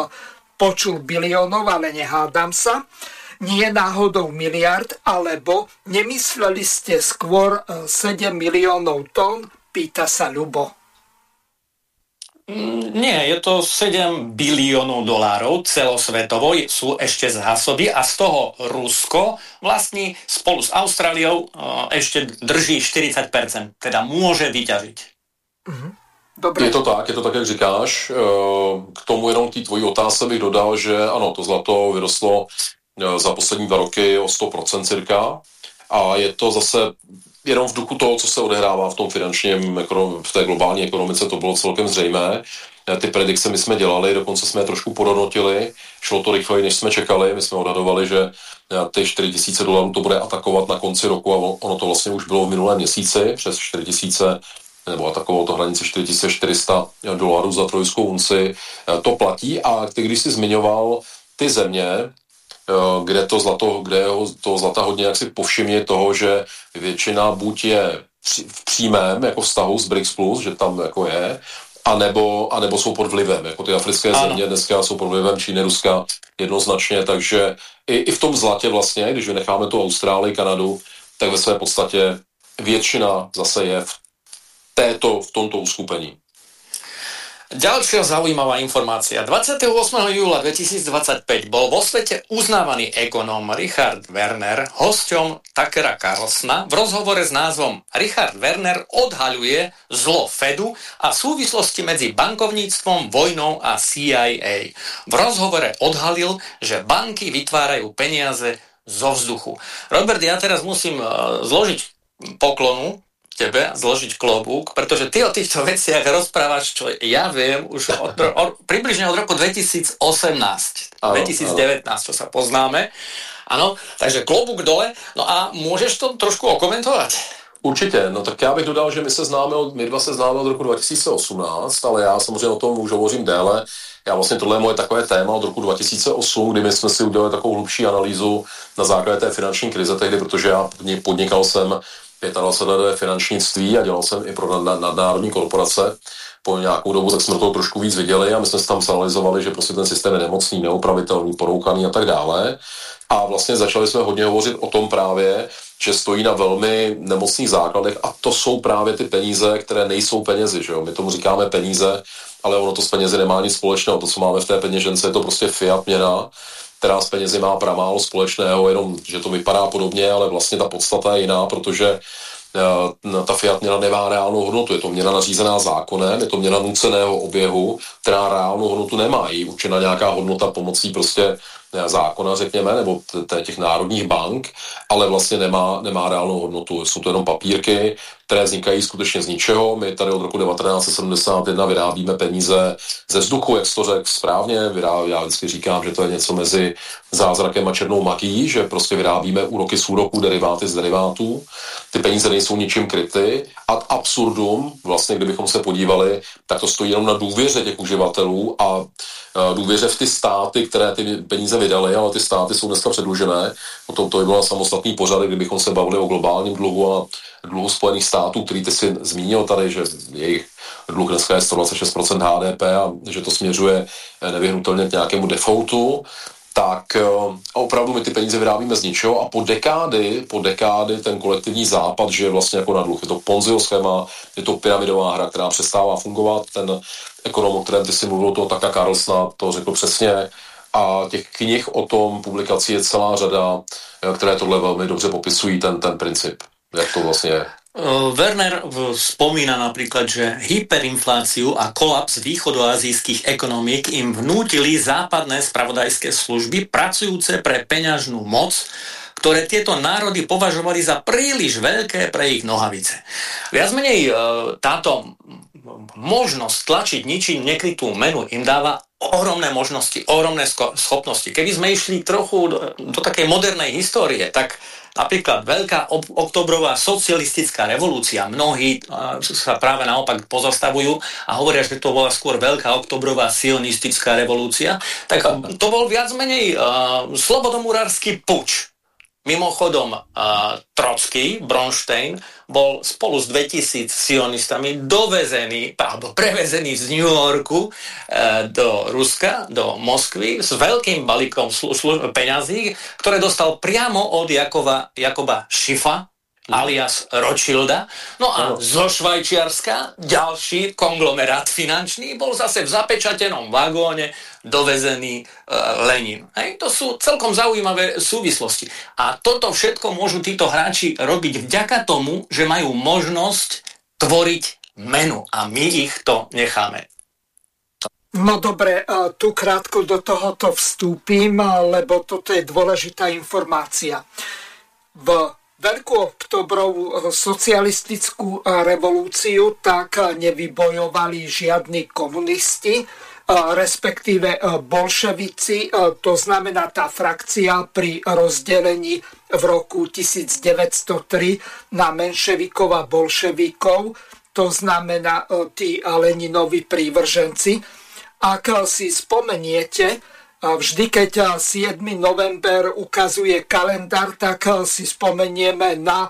Speaker 1: počul biliónov, ale nehádam sa nie náhodou miliard, alebo nemysleli ste skôr 7 miliónov tón, pýta sa Ľubo.
Speaker 4: Mm, nie, je to 7 biliónov dolárov celosvetovo, sú ešte zásoby a z toho Rusko vlastní spolu s Austráliou e, ešte drží 40%, teda môže vyťažiť.
Speaker 5: Mhm. Dobre. Je to tak, je to tak, jak říkáš. E, k tomu jenom té tvojí otázce bych dodal, že ano, to zlato vyrostlo e, za poslední dva roky o 100% cirka a je to zase jenom v duchu toho, co se odehrává v tom finančním, v té globální ekonomice, to bylo celkem zřejmé. Eh, ty predikce my jsme dělali, dokonce jsme je trošku podhodnotili, šlo to rychleji, než jsme čekali, my jsme odhadovali, že eh, ty 4 000 dolarů to bude atakovat na konci roku a ono to vlastně už bylo v minulém měsíci, přes 4 000 nebo atakovalo to hranici 4400 dolarů za trojskou unci. To platí a ty, když jsi zmiňoval ty země, kde to zlato, kde to zlata hodně jak si povšimně toho, že většina buď je v přímém jako vztahu s BRICS+, Plus, že tam jako je, anebo, anebo jsou pod vlivem, jako ty africké ano. země dneska jsou pod vlivem Číny, Ruska jednoznačně, takže i, i v tom zlatě vlastně, když vynecháme tu Austrálii, Kanadu, tak ve své podstatě většina zase je v této, v tomto uskupení.
Speaker 4: Ďalšia zaujímavá informácia. 28. júla 2025 bol vo svete uznávaný ekonóm Richard Werner hosťom Takera Carlsona v rozhovore s názvom Richard Werner odhaľuje zlo Fedu a súvislosti medzi bankovníctvom, vojnou a CIA. V rozhovore odhalil, že banky vytvárajú peniaze zo vzduchu. Robert, ja teraz musím uh, zložiť poklonu tebe, zložiť klobúk, pretože ty o týchto veciach rozprávaš, čo ja viem, už od, od, približne od roku 2018, 2019, čo sa poznáme. Áno, takže klobúk dole. No a môžeš to trošku okomentovať?
Speaker 5: Určitě, no tak já bych dodal, že my se známe, od, my dva se známe od roku 2018, ale já samozřejmě o tom už hovořím déle. Já vlastně tohle je moje takové téma od roku 2008, kdy my jsme si udělali takovou hlubší analýzu na základě té finanční krize tehdy, protože já podnikal jsem 25 let ve finančnictví a dělal jsem i pro nadnárodní korporace po nějakou dobu, tak jsme to trošku víc viděli a my jsme se tam zanalizovali, že prostě ten systém je nemocný, neupravitelný, poroukaný a tak dále. A vlastně začali jsme hodně hovořit o tom právě, že stojí na velmi nemocných základech a to jsou právě ty peníze, které nejsou penězi. Že jo? My tomu říkáme peníze, ale ono to s penězi nemá nic společného. To, co máme v té peněžence, je to prostě fiat měna, která s penězi má pramálo společného, jenom, že to vypadá podobně, ale vlastně ta podstata je jiná, protože uh, ta fiat měna nemá reálnou hodnotu. Je to měna nařízená zákonem, je to měna nuceného oběhu, která reálnou hodnotu nemá. Je určena nějaká hodnota pomocí prostě zákona, řekněme, nebo těch národních bank, ale vlastně nemá, nemá reálnou hodnotu. Jsou to jenom papírky, které vznikají skutečně z ničeho. My tady od roku 1971 vyrábíme peníze ze vzduchu, jak to řekl správně. Vyrábí, já vždycky říkám, že to je něco mezi zázrakem a černou magií, že prostě vyrábíme úroky z úroků, deriváty z derivátů. Ty peníze nejsou ničím kryty. Ad absurdum, vlastně kdybychom se podívali, tak to stojí jenom na důvěře těch uživatelů a důvěře v ty státy, které ty peníze vydali, ale ty státy jsou dneska předlužené. O tom to by byla samostatný pořad, kdybychom se bavili o globálním dluhu a dluhu Spojených států, který ty si zmínil tady, že jejich dluh dneska je 126% HDP a že to směřuje nevyhnutelně k nějakému defaultu tak eh, opravdu my ty peníze vyrábíme z ničeho a po dekády, po dekády ten kolektivní západ žije vlastně jako na dluh. Je to Ponziho schéma, je to pyramidová hra, která přestává fungovat. Ten ekonom, o kterém ty si mluvil, toho Taka Carlsna, to řekl přesně. A těch knih o tom, publikací je celá řada, eh, které tohle velmi dobře popisují, ten, ten princip, jak to vlastně je.
Speaker 4: Werner spomína napríklad, že hyperinfláciu a kolaps východoazijských ekonomík im vnútili západné spravodajské služby pracujúce pre peňažnú moc, ktoré tieto národy považovali za príliš veľké pre ich nohavice. Viac menej táto možnosť tlačiť ničiť nekrytú menu im dáva ohromné možnosti, ohromné schopnosti. Keby sme išli trochu do, do takej modernej histórie, tak Napríklad veľká oktobrová socialistická revolúcia, mnohí sa práve naopak pozastavujú a hovoria, že to bola skôr veľká oktobrová sionistická revolúcia, tak to bol viac menej uh, slobodomurársky puč. Mimochodom, uh, Trocký, Bronstein, bol spolu s 2000 sionistami dovezený, alebo prevezený z New Yorku uh, do Ruska, do Moskvy s veľkým balíkom peňazí, ktoré dostal priamo od Jakova, Jakoba Šifa, alias Rothschilda. No a zo Švajčiarska ďalší konglomerát finančný bol zase v zapečatenom vagóne dovezený e, Lenin. Hej, to sú celkom zaujímavé súvislosti. A toto všetko môžu títo hráči robiť vďaka tomu, že majú možnosť tvoriť menu a my ich to necháme.
Speaker 1: No dobre, e, tu krátko do tohoto vstúpim, lebo toto je dôležitá informácia. V veľkú oktobrovú eh, socialistickú eh, revolúciu tak eh, nevybojovali žiadni komunisti, respektíve bolševici, to znamená tá frakcia pri rozdelení v roku 1903 na menševikov a bolševikov, to znamená tí Leninovi prívrženci. Ak si spomeniete, Vždy, keď 7. november ukazuje kalendár, tak si spomenieme na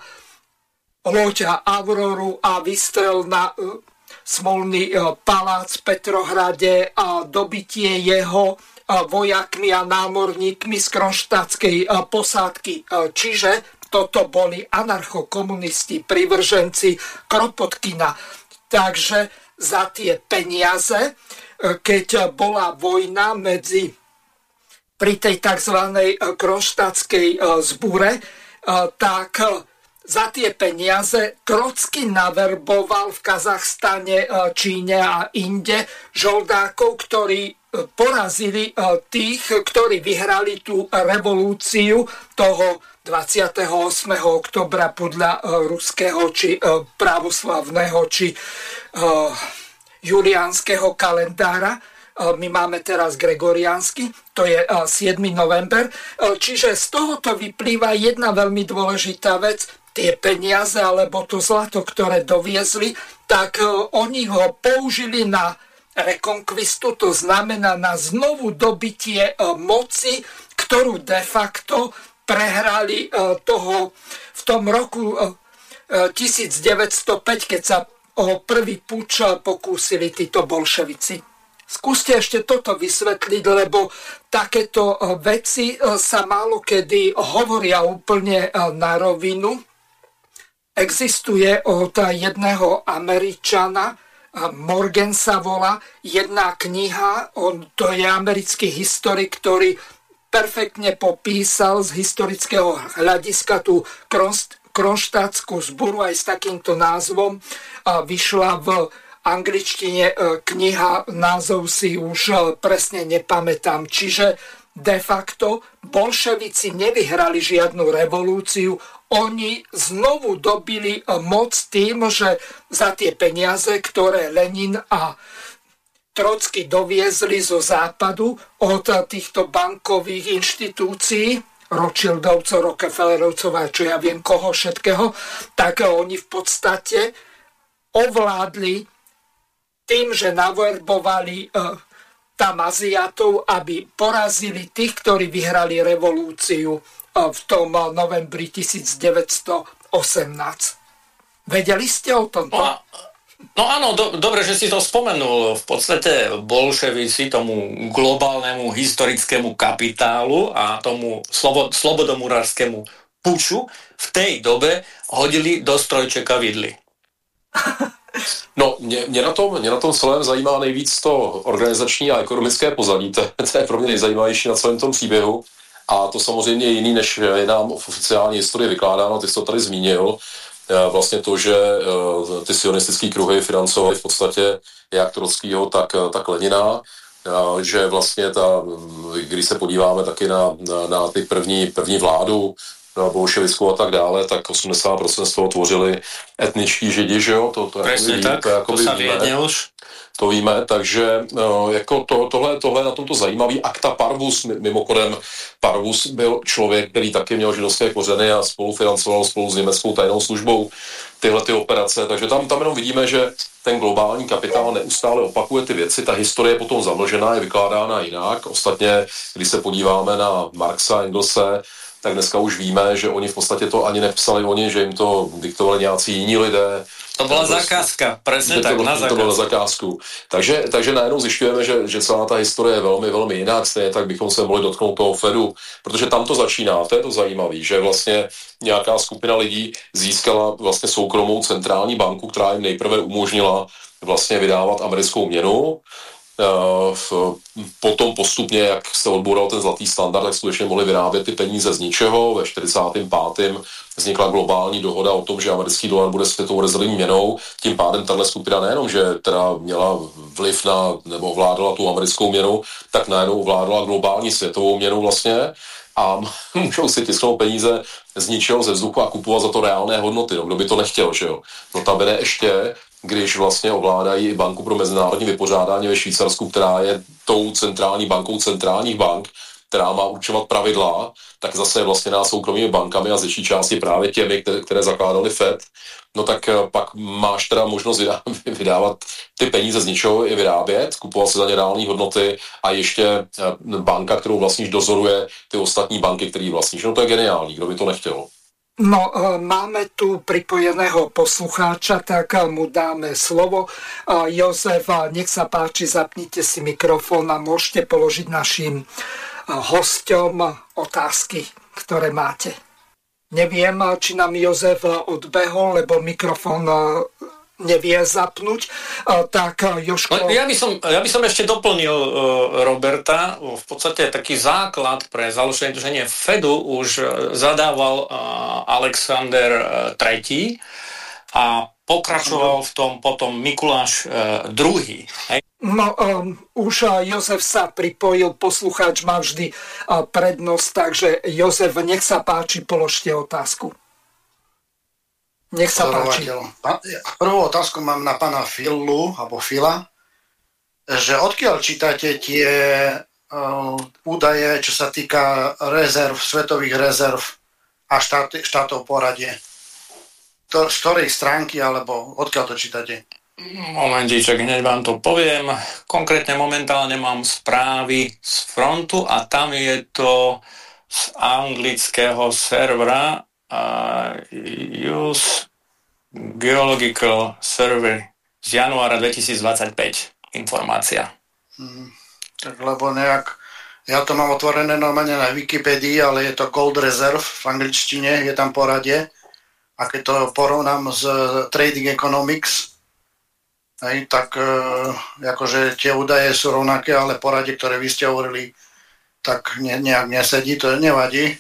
Speaker 1: loď Auroru a vystrel na e, Smolný palác v Petrohrade a dobitie jeho vojakmi a námorníkmi z kronštátskej posádky. Čiže toto boli anarchokomunisti, privrženci Kropotkina. Takže za tie peniaze, keď bola vojna medzi pri tej tzv. Eh, kronštátskej eh, zbúre, eh, tak za tie peniaze Trocky naverboval v Kazachstane, Číne a inde žoldákov, ktorí porazili tých, ktorí vyhrali tú revolúciu toho 28. oktobra podľa ruského či právoslavného či juliánskeho kalendára. My máme teraz gregoriánsky, to je 7. november. Čiže z tohoto vyplýva jedna veľmi dôležitá vec. Tie peniaze alebo to zlato, ktoré doviezli, tak oni ho použili na rekonkvistu, to znamená na znovu dobitie moci, ktorú de facto prehrali toho v tom roku 1905, e, e, keď sa o prvý puč pokúsili títo bolševici. Skúste ešte toto vysvetliť, lebo takéto veci sa málo kedy hovoria úplne na rovinu. Existuje od jedného Američana, Morgan sa volá, jedna kniha, on, to je americký historik, ktorý perfektne popísal z historického hľadiska tú kronštátskú zboru aj s takýmto názvom. Vyšla v angličtine e, kniha, názov si už e, presne nepamätám. Čiže de facto bolševici nevyhrali žiadnu revolúciu, oni znovu dobili e, moc tým, že za tie peniaze, ktoré Lenin a Trocky doviezli zo západu od týchto bankových inštitúcií, Rothschildovcov, Rockefellerovcov a čo ja viem koho všetkého, tak oni v podstate ovládli tým, že navorbovali e, tam Aziatov, aby porazili tých, ktorí vyhrali revolúciu e, v tom novembri 1918. Vedeli ste o tom?
Speaker 4: No, No áno, do, dobre, že si to spomenul. V podstate bolševici tomu globálnemu historickému kapitálu a tomu slobo, slobodomurárskému puču v tej dobe hodili do strojčeka vidly.
Speaker 5: No, mě, mě, na tom, mě na tom celém zajímá nejvíc to organizační a ekonomické pozadí. To, to je pro mě nejzajímavější na celém tom příběhu. A to samozřejmě jiný, než je nám v oficiální historii vykládáno, ty jsi to tady zmínil. Eh, vlastně to, že eh, ty sionistické kruhy financovaly v podstatě jak Trockýho, tak, eh, tak Lenina, že vlastně ta, když se podíváme taky na, na, na ty první, první vládu, bolševickou a tak dále, tak 80% z toho tvořili etničtí židi, že jo?
Speaker 4: To, to, Presne jako tak, to, jako to sa už
Speaker 5: to víme, takže no, jako to, tohle, tohle na tomto zajímavý. Akta Parvus, mimochodem, Parvus byl člověk, který taky měl židovské kořeny a spolufinancoval spolu s německou tajnou službou tyhle ty operace, takže tam, tam jenom vidíme, že ten globální kapitál neustále opakuje ty věci, ta historie je potom zamlžená, je vykládána jinak. Ostatně, když se podíváme na Marxa, Engelse, tak dneska už víme, že oni v podstatě to ani nepsali oni, že jim to diktovali nějací jiní lidé,
Speaker 4: to byla zakázka, presne tak,
Speaker 5: to,
Speaker 4: na zakázku.
Speaker 5: To bylo zakázku. Takže, takže najednou zjišťujeme, že, že celá ta historie je velmi, velmi jiná, stejně tak bychom se mohli dotknout toho Fedu, protože tam to začíná, to je to zajímavé, že vlastně nějaká skupina lidí získala vlastně soukromou centrální banku, která jim nejprve umožnila vlastně vydávat americkou měnu, potom postupně, jak se odboural ten zlatý standard, tak skutečně mohli vyrábět ty peníze z ničeho. Ve 45. vznikla globální dohoda o tom, že americký dolar bude světovou rezervní měnou. Tím pádem tahle skupina nejenom, že teda měla vliv na, nebo ovládala tu americkou měnu, tak najednou ovládala globální světovou měnu vlastně a můžou si tisknout peníze z ničeho ze vzduchu a kupovat za to reálné hodnoty. No, kdo by to nechtěl, že jo? No tam ještě když vlastně ovládají banku pro mezinárodní vypořádání ve Švýcarsku, která je tou centrální bankou centrálních bank, která má určovat pravidla, tak zase je vlastně na soukromými bankami a zvětší části právě těmi, které, které zakládali FED, no tak eh, pak máš teda možnost vydávat ty peníze z ničeho i vyrábět, kupovat si za ně reální hodnoty a ještě eh, banka, kterou vlastníš, dozoruje ty ostatní banky, které vlastníš. No to je geniální, kdo by to nechtěl.
Speaker 1: No, e, máme tu pripojeného poslucháča, tak e, mu dáme slovo. E, Jozef, nech sa páči, zapnite si mikrofón a môžete položiť našim hosťom otázky, ktoré máte. Neviem, či nám Jozef odbehol, lebo mikrofón nevie zapnúť, tak Joško...
Speaker 4: No, ja, by som, ja by som ešte doplnil uh, Roberta. V podstate taký základ pre založenie drženie Fedu už e, zadával uh, Alexander III a pokračoval v tom potom Mikuláš II. Hej?
Speaker 1: No, um, už Jozef sa pripojil, poslucháč má vždy prednosť, takže Jozef, nech sa páči, položte otázku. Nech sa páči.
Speaker 11: Prvú otázku mám na pána Filu, alebo Fila, že odkiaľ čítate tie uh, údaje, čo sa týka rezerv, svetových rezerv a štát, štátov poradie? To, z ktorej stránky, alebo odkiaľ to čítate?
Speaker 4: Momentíček, hneď vám to poviem. Konkrétne momentálne mám správy z frontu a tam je to z anglického servera uh, Use Geological Survey z januára 2025 informácia.
Speaker 11: Hmm, tak lebo nejak, ja to mám otvorené normálne na Wikipedii, ale je to Gold Reserve v angličtine, je tam poradie. A keď to porovnám s Trading Economics, Hej, tak e, akože tie údaje sú rovnaké, ale poradie, ktoré vy ste hovorili, tak ne, nejak nesedí, to nevadí.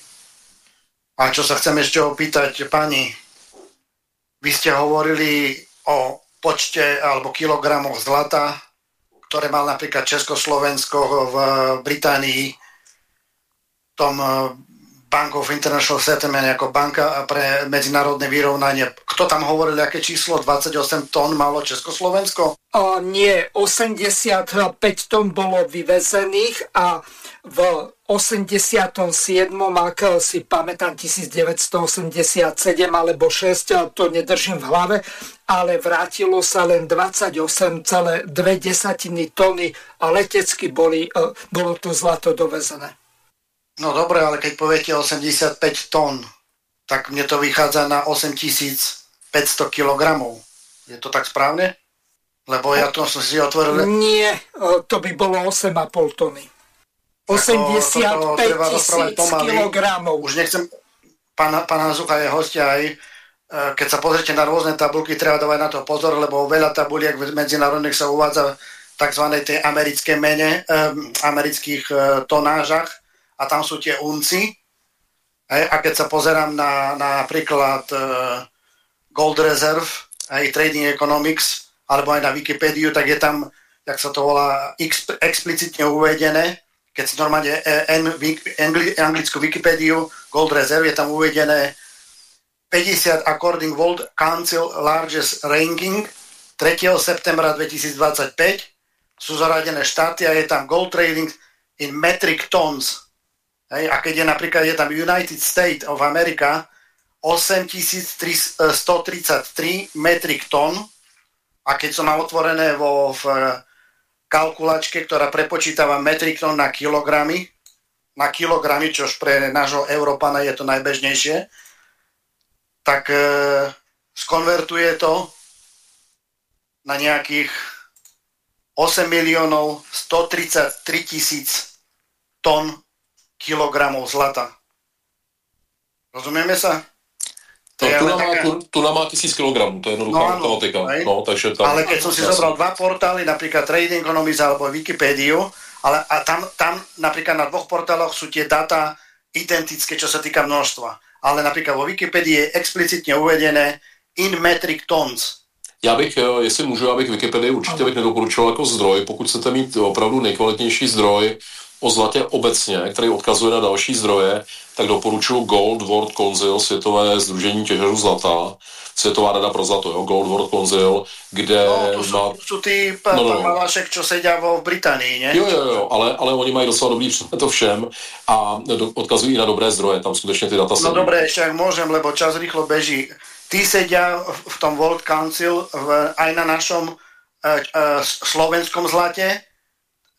Speaker 11: A čo sa chcem ešte opýtať, pani, vy ste hovorili o počte alebo kilogramoch zlata, ktoré mal napríklad Československo v Británii, tom e, Bank of International Settlement ako banka pre medzinárodné vyrovnanie. Kto tam hovoril, aké číslo? 28 tón malo Československo?
Speaker 1: O, nie, 85 tón bolo vyvezených a v 87. ak si pamätám 1987 alebo 6, to nedržím v hlave, ale vrátilo sa len 28,2 tony a letecky boli, e, bolo to zlato dovezené.
Speaker 11: No dobre, ale keď poviete 85 tón, tak mne to vychádza na 8500 kg. Je to tak správne? Lebo ja to som si otvoril...
Speaker 1: Nie, to by bolo 8,5 tony. 85 tisíc kilogramov.
Speaker 11: Už nechcem... Pán, pán je hostia aj e, keď sa pozrite na rôzne tabulky, treba dávať na to pozor, lebo veľa tabuliek medzinárodných sa uvádza v tzv. tej americké mene, um, amerických uh, tonážach a tam sú tie unci. Hej, a keď sa pozerám na, na napríklad uh, Gold Reserve, aj Trading Economics, alebo aj na Wikipédiu, tak je tam, jak sa to volá, exp- explicitne uvedené, keď si normálne angli, anglickú Wikipédiu, Gold Reserve, je tam uvedené 50 according World Council Largest Ranking 3. septembra 2025 sú zaradené štáty a je tam gold trading in metric tons Hej, a keď je napríklad je tam United States of America 8133 metrik tón a keď som mám otvorené vo v kalkulačke, ktorá prepočítava metrik na kilogramy, na kilogramy, čož pre nášho Európana je to najbežnejšie, tak e, skonvertuje to na nejakých 8 miliónov 133 tisíc tón kilogramov zlata. Rozumieme sa?
Speaker 5: To tu, má, taká... tu, tu má tisíc kilogramů, to je jednoduchá no, matematika. No, takže tam,
Speaker 11: ale keď som si zobral dva portály, napríklad Trading Economics alebo Wikipédiu, ale a tam, tam napríklad na dvoch portáloch sú tie dáta identické, čo sa týka množstva. Ale napríklad vo Wikipedii je explicitně uvedené in metric tons.
Speaker 5: Já bych, eh, jestli můžu, já bych Wikipedii určitě bych nedoporučoval jako zdroj, pokud chcete mít opravdu nejkvalitnější zdroj, o zlatě obecně, který odkazuje na další zdroje, tak doporučuji Gold World Council, Světové združení těžařů zlata, Světová rada pro zlato, jo, Gold World Council, kde
Speaker 11: no, to sú, má... sú tí pán no, no. Malášek, čo sedia vo Británii, ne?
Speaker 5: Jo, jo, jo, ale, ale oni mají docela dobrý přehled to všem a odkazují na dobré zdroje, tam skutečně ty data
Speaker 11: No dobré, ešte ak môžem, lebo čas rýchlo beží. Tí sedia v tom World Council v, aj na našom uh, uh, slovenskom zlate,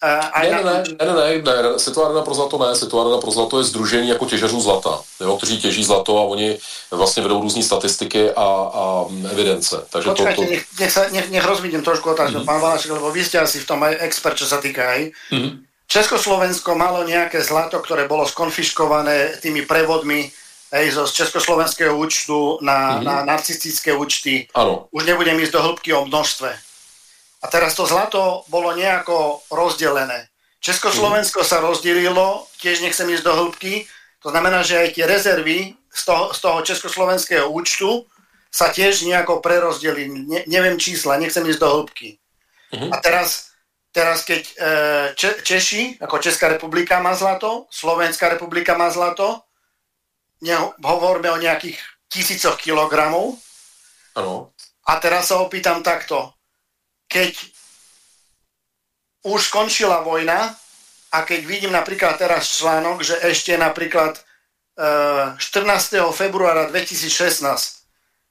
Speaker 5: Uh, ne, ne, ne, ne, ne, ne, Světová pro zlato ne, Světová pro zlato je združení jako těžařů zlata, jo, kteří těží zlato a oni vlastně vedou různé statistiky a, a evidence.
Speaker 11: Takže Počkajte, to, to... Nech, nech, sa, nech, nech rozvidím trošku otázku, mm-hmm. pán Valašek, lebo vy ste asi v tom aj expert, čo sa týka aj. Mm-hmm. Československo malo nejaké zlato, ktoré bolo skonfiškované tými prevodmi hej, zo československého účtu na, mm-hmm. na narcistické účty.
Speaker 5: Ano.
Speaker 11: Už nebudem ísť do hĺbky o množstve. A teraz to zlato bolo nejako rozdelené. Československo sa rozdelilo, tiež nechcem ísť do hĺbky, to znamená, že aj tie rezervy z toho, z toho československého účtu sa tiež nejako prerozdelili. Ne, neviem čísla, nechcem ísť do hĺbky. Uh-huh. A teraz teraz keď e, Če- Češi, ako Česká republika má zlato, Slovenská republika má zlato, hovoríme o nejakých tisícoch kilogramov.
Speaker 5: Ano.
Speaker 11: A teraz sa opýtam takto. Keď už skončila vojna a keď vidím napríklad teraz článok, že ešte napríklad 14. februára 2016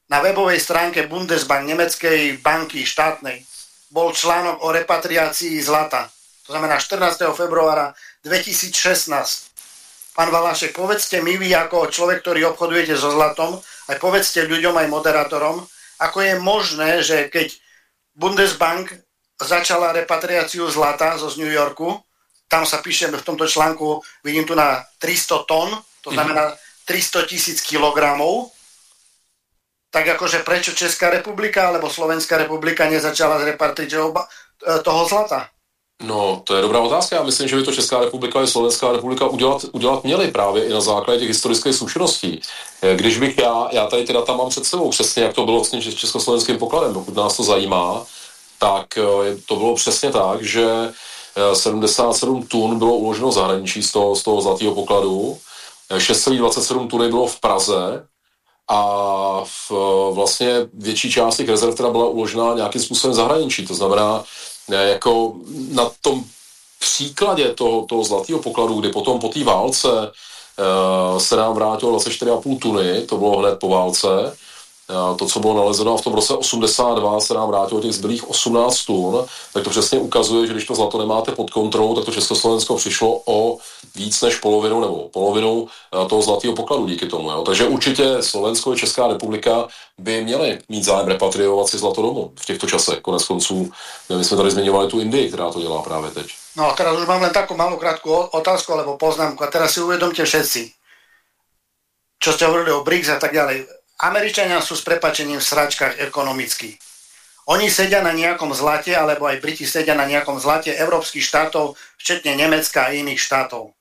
Speaker 11: na webovej stránke Bundesbank nemeckej banky štátnej bol článok o repatriácii zlata. To znamená 14. februára 2016. Pán Valašek, povedzte mi vy ako človek, ktorý obchodujete so zlatom, aj povedzte ľuďom, aj moderátorom, ako je možné, že keď Bundesbank začala repatriáciu zlata zo z New Yorku, tam sa píše v tomto článku, vidím tu na 300 tón, to znamená 300 tisíc kilogramov, tak akože prečo Česká republika alebo Slovenská republika nezačala s repartičou e, toho zlata?
Speaker 5: No, to je dobrá otázka. Já myslím, že by to Česká republika i Slovenská republika udělat, udělat měli právě i na základě těch historických zkušeností. E, když bych já, já tady ty data mám před sebou, přesně jak to bylo s tím československým pokladem, pokud nás to zajímá, tak e, to bylo přesně tak, že 77 tun bylo uloženo v zahraničí z toho, z toho zlatého pokladu, 6,27 tuny bylo v Praze a v, vlastně větší část těch rezerv teda byla uložena nějakým způsobem zahraničí. To znamená, jako na tom příkladě toho, toho zlatého pokladu, kdy potom po té válce uh, se nám vrátilo 24,5 tuny, to bylo hned po válce, to, co bylo nalezeno a v tom roce 82 se nám vrátilo těch zbylých 18 tun, tak to přesně ukazuje, že když to zlato nemáte pod kontrolou, tak to Československo přišlo o víc než polovinu nebo polovinu eh, toho zlatého pokladu díky tomu. Jo. Takže určitě Slovensko a Česká republika by měly mít zájem repatriovat si zlato domů v těchto časech. Konec konců, my jsme tady zmiňovali tu Indii, která to dělá právě teď.
Speaker 11: No a teraz už mám len takú malú krátku otázku alebo poznámku a teraz si uvedomte všetci, čo ste hovorili o BRICS a tak ďalej Američania sú s prepačením v sračkách ekonomicky. Oni sedia na nejakom zlate, alebo aj Briti sedia na nejakom zlate európskych štátov, včetne Nemecka a iných štátov.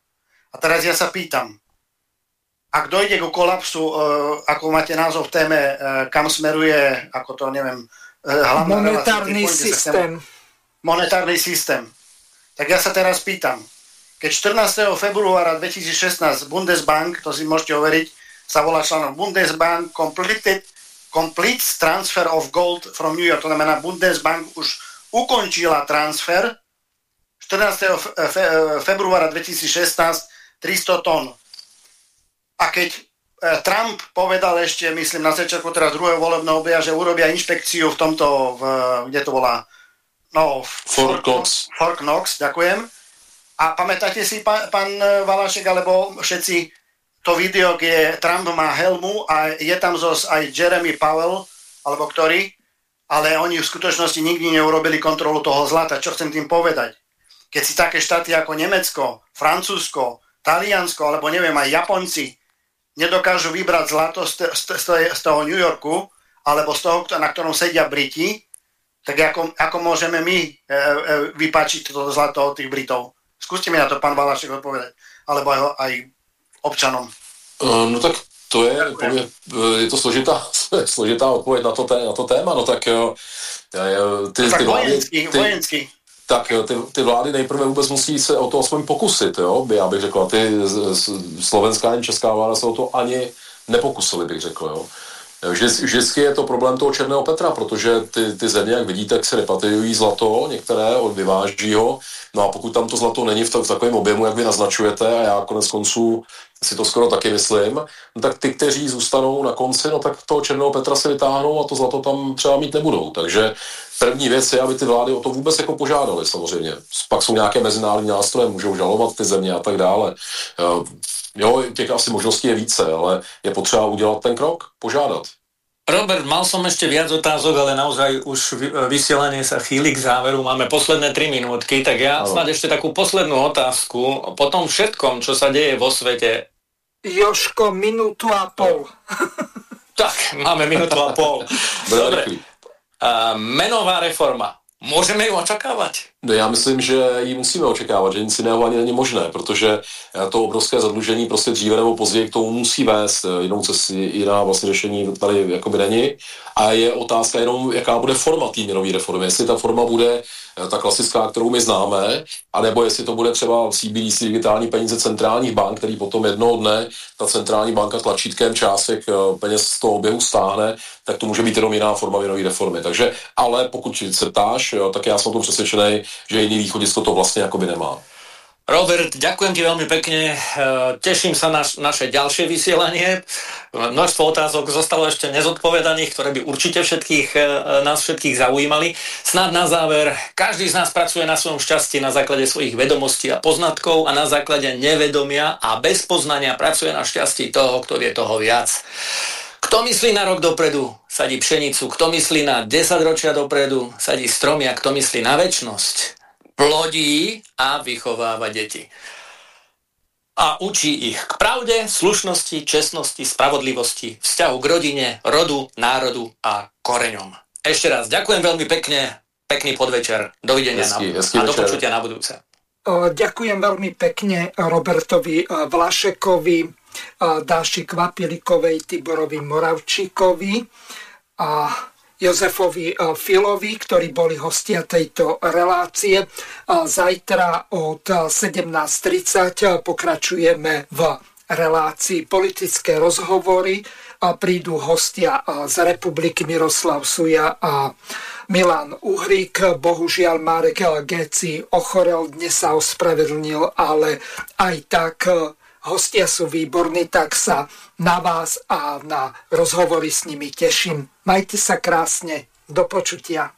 Speaker 11: A teraz ja sa pýtam, ak dojde ku kolapsu, uh, ako máte názov v téme, uh, kam smeruje, ako to neviem, uh,
Speaker 1: hlavná monetárny systém.
Speaker 11: Monetárny systém. Tak ja sa teraz pýtam, keď 14. februára 2016 Bundesbank, to si môžete overiť, sa volá článok Bundesbank completed, complete transfer of gold from New York. To znamená, Bundesbank už ukončila transfer 14. februára 2016 300 tón. A keď e, Trump povedal ešte, myslím, na začiatku teraz druhého volebného obia, že urobia inšpekciu v tomto, v, kde to volá, no, v
Speaker 5: Fort Knox.
Speaker 11: Fort Knox, ďakujem. A pamätáte si, pán, pán Valašek, alebo všetci, to video, kde Trump má helmu a je tam zos aj Jeremy Powell, alebo ktorý, ale oni v skutočnosti nikdy neurobili kontrolu toho zlata. Čo chcem tým povedať? Keď si také štáty ako Nemecko, Francúzsko, Taliansko, alebo neviem, aj Japonci nedokážu vybrať zlato z, z, z, toho New Yorku, alebo z toho, na ktorom sedia Briti, tak ako, ako môžeme my e, e, vypačiť toto zlato od tých Britov? Skúste mi na to, pán Valašek, odpovedať. Alebo aj, aj občanom?
Speaker 5: Eh, no tak to je, je, to složitá, složitá odpověď na to, té, na to téma, no tak eh,
Speaker 11: ty, no tak ty vlády, vojenský, ty, vojenský.
Speaker 5: Tak ty, ty vlády nejprve vůbec musí se o to aspoň pokusit, jo, já bych řekl, ty slovenská ani česká vláda se o to ani nepokusili, bych řekl, jo. Vždy, vždycky je to problém toho Černého Petra, protože ty, ty země, jak vidíte, tak se repatriují zlato, některé vyváží ho, no a pokud tam to zlato není v, v takovém objemu, jak vy naznačujete, a já konec konců si to skoro taky myslím, no tak ty, kteří zůstanou na konci, no tak toho Černého Petra si vytáhnou a to zlato tam třeba mít nebudou. Takže první věc je, aby ty vlády o to vůbec jako požádali samozřejmě. Pak jsou nějaké mezinárodní nástroje, můžou žalovat ty země a tak dále. Jo, těch asi možností je více, ale je potřeba udělat ten krok, požádat.
Speaker 4: Robert, mal som ešte viac otázok, ale naozaj už vysielanie sa chýli k záveru. Máme posledné 3 minútky, tak ja snad ešte takú poslednú otázku. Po tom všetkom, čo sa deje vo svete...
Speaker 1: Joško, minútu a pol.
Speaker 4: tak, máme minútu a pol. Dobre. Uh, menová reforma. Můžeme ji očekávat?
Speaker 5: No já myslím, že ji musíme očekávat, že nic jiného ani není možné, protože to obrovské zadlužení prostě dříve nebo později k tomu musí vést. Jinou cesty, jiná vlastně řešení tady jakoby není. A je otázka jenom, jaká bude forma té měnové reformy. Jestli ta forma bude ta klasická, kterou my známe, anebo jestli to bude třeba CBDC digitální peníze centrálních bank, který potom jednoho dne ta centrální banka tlačítkem částek eh, peněz z toho oběhu stáhne, tak to může být jenom jiná forma měnové reformy. Takže, ale pokud se ptáš, tak já jsem o tom přesvědčený, že jiný východisko to vlastně jakoby nemá.
Speaker 4: Robert, ďakujem ti veľmi pekne. E, teším sa na naše ďalšie vysielanie. Množstvo otázok zostalo ešte nezodpovedaných, ktoré by určite všetkých, e, nás všetkých zaujímali. Snad na záver, každý z nás pracuje na svojom šťastí na základe svojich vedomostí a poznatkov a na základe nevedomia a bez poznania pracuje na šťastí toho, ktorý je toho viac. Kto myslí na rok dopredu, sadí pšenicu. Kto myslí na 10 ročia dopredu, sadí stromy. A kto myslí na väčnosť, plodí a vychováva deti. A učí ich k pravde, slušnosti, čestnosti, spravodlivosti, vzťahu k rodine, rodu, národu a koreňom. Ešte raz ďakujem veľmi pekne, pekný podvečer, dovidenia hezký, na, hezký a do počutia na budúce.
Speaker 1: Ďakujem veľmi pekne Robertovi Vlašekovi, Dáši Kvapilikovej, Tiborovi Moravčíkovi a Jozefovi eh, Filovi, ktorí boli hostia tejto relácie. Zajtra od 17.30 eh, pokračujeme v relácii politické rozhovory. A prídu hostia z republiky Miroslav Suja a Milan Uhrík. Bohužiaľ Marek Geci ochorel, dnes sa ospravedlnil, ale aj tak hostia sú výborní, tak sa na vás a na rozhovory s nimi teším. Majte sa krásne. Do počutia.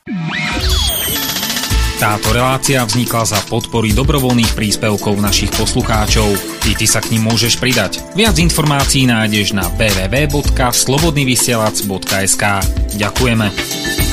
Speaker 12: Táto relácia vznikla za podpory dobrovoľných príspevkov našich poslucháčov. I ty sa k ním môžeš pridať. Viac informácií nájdeš na www.slobodnyvysielac.sk Ďakujeme.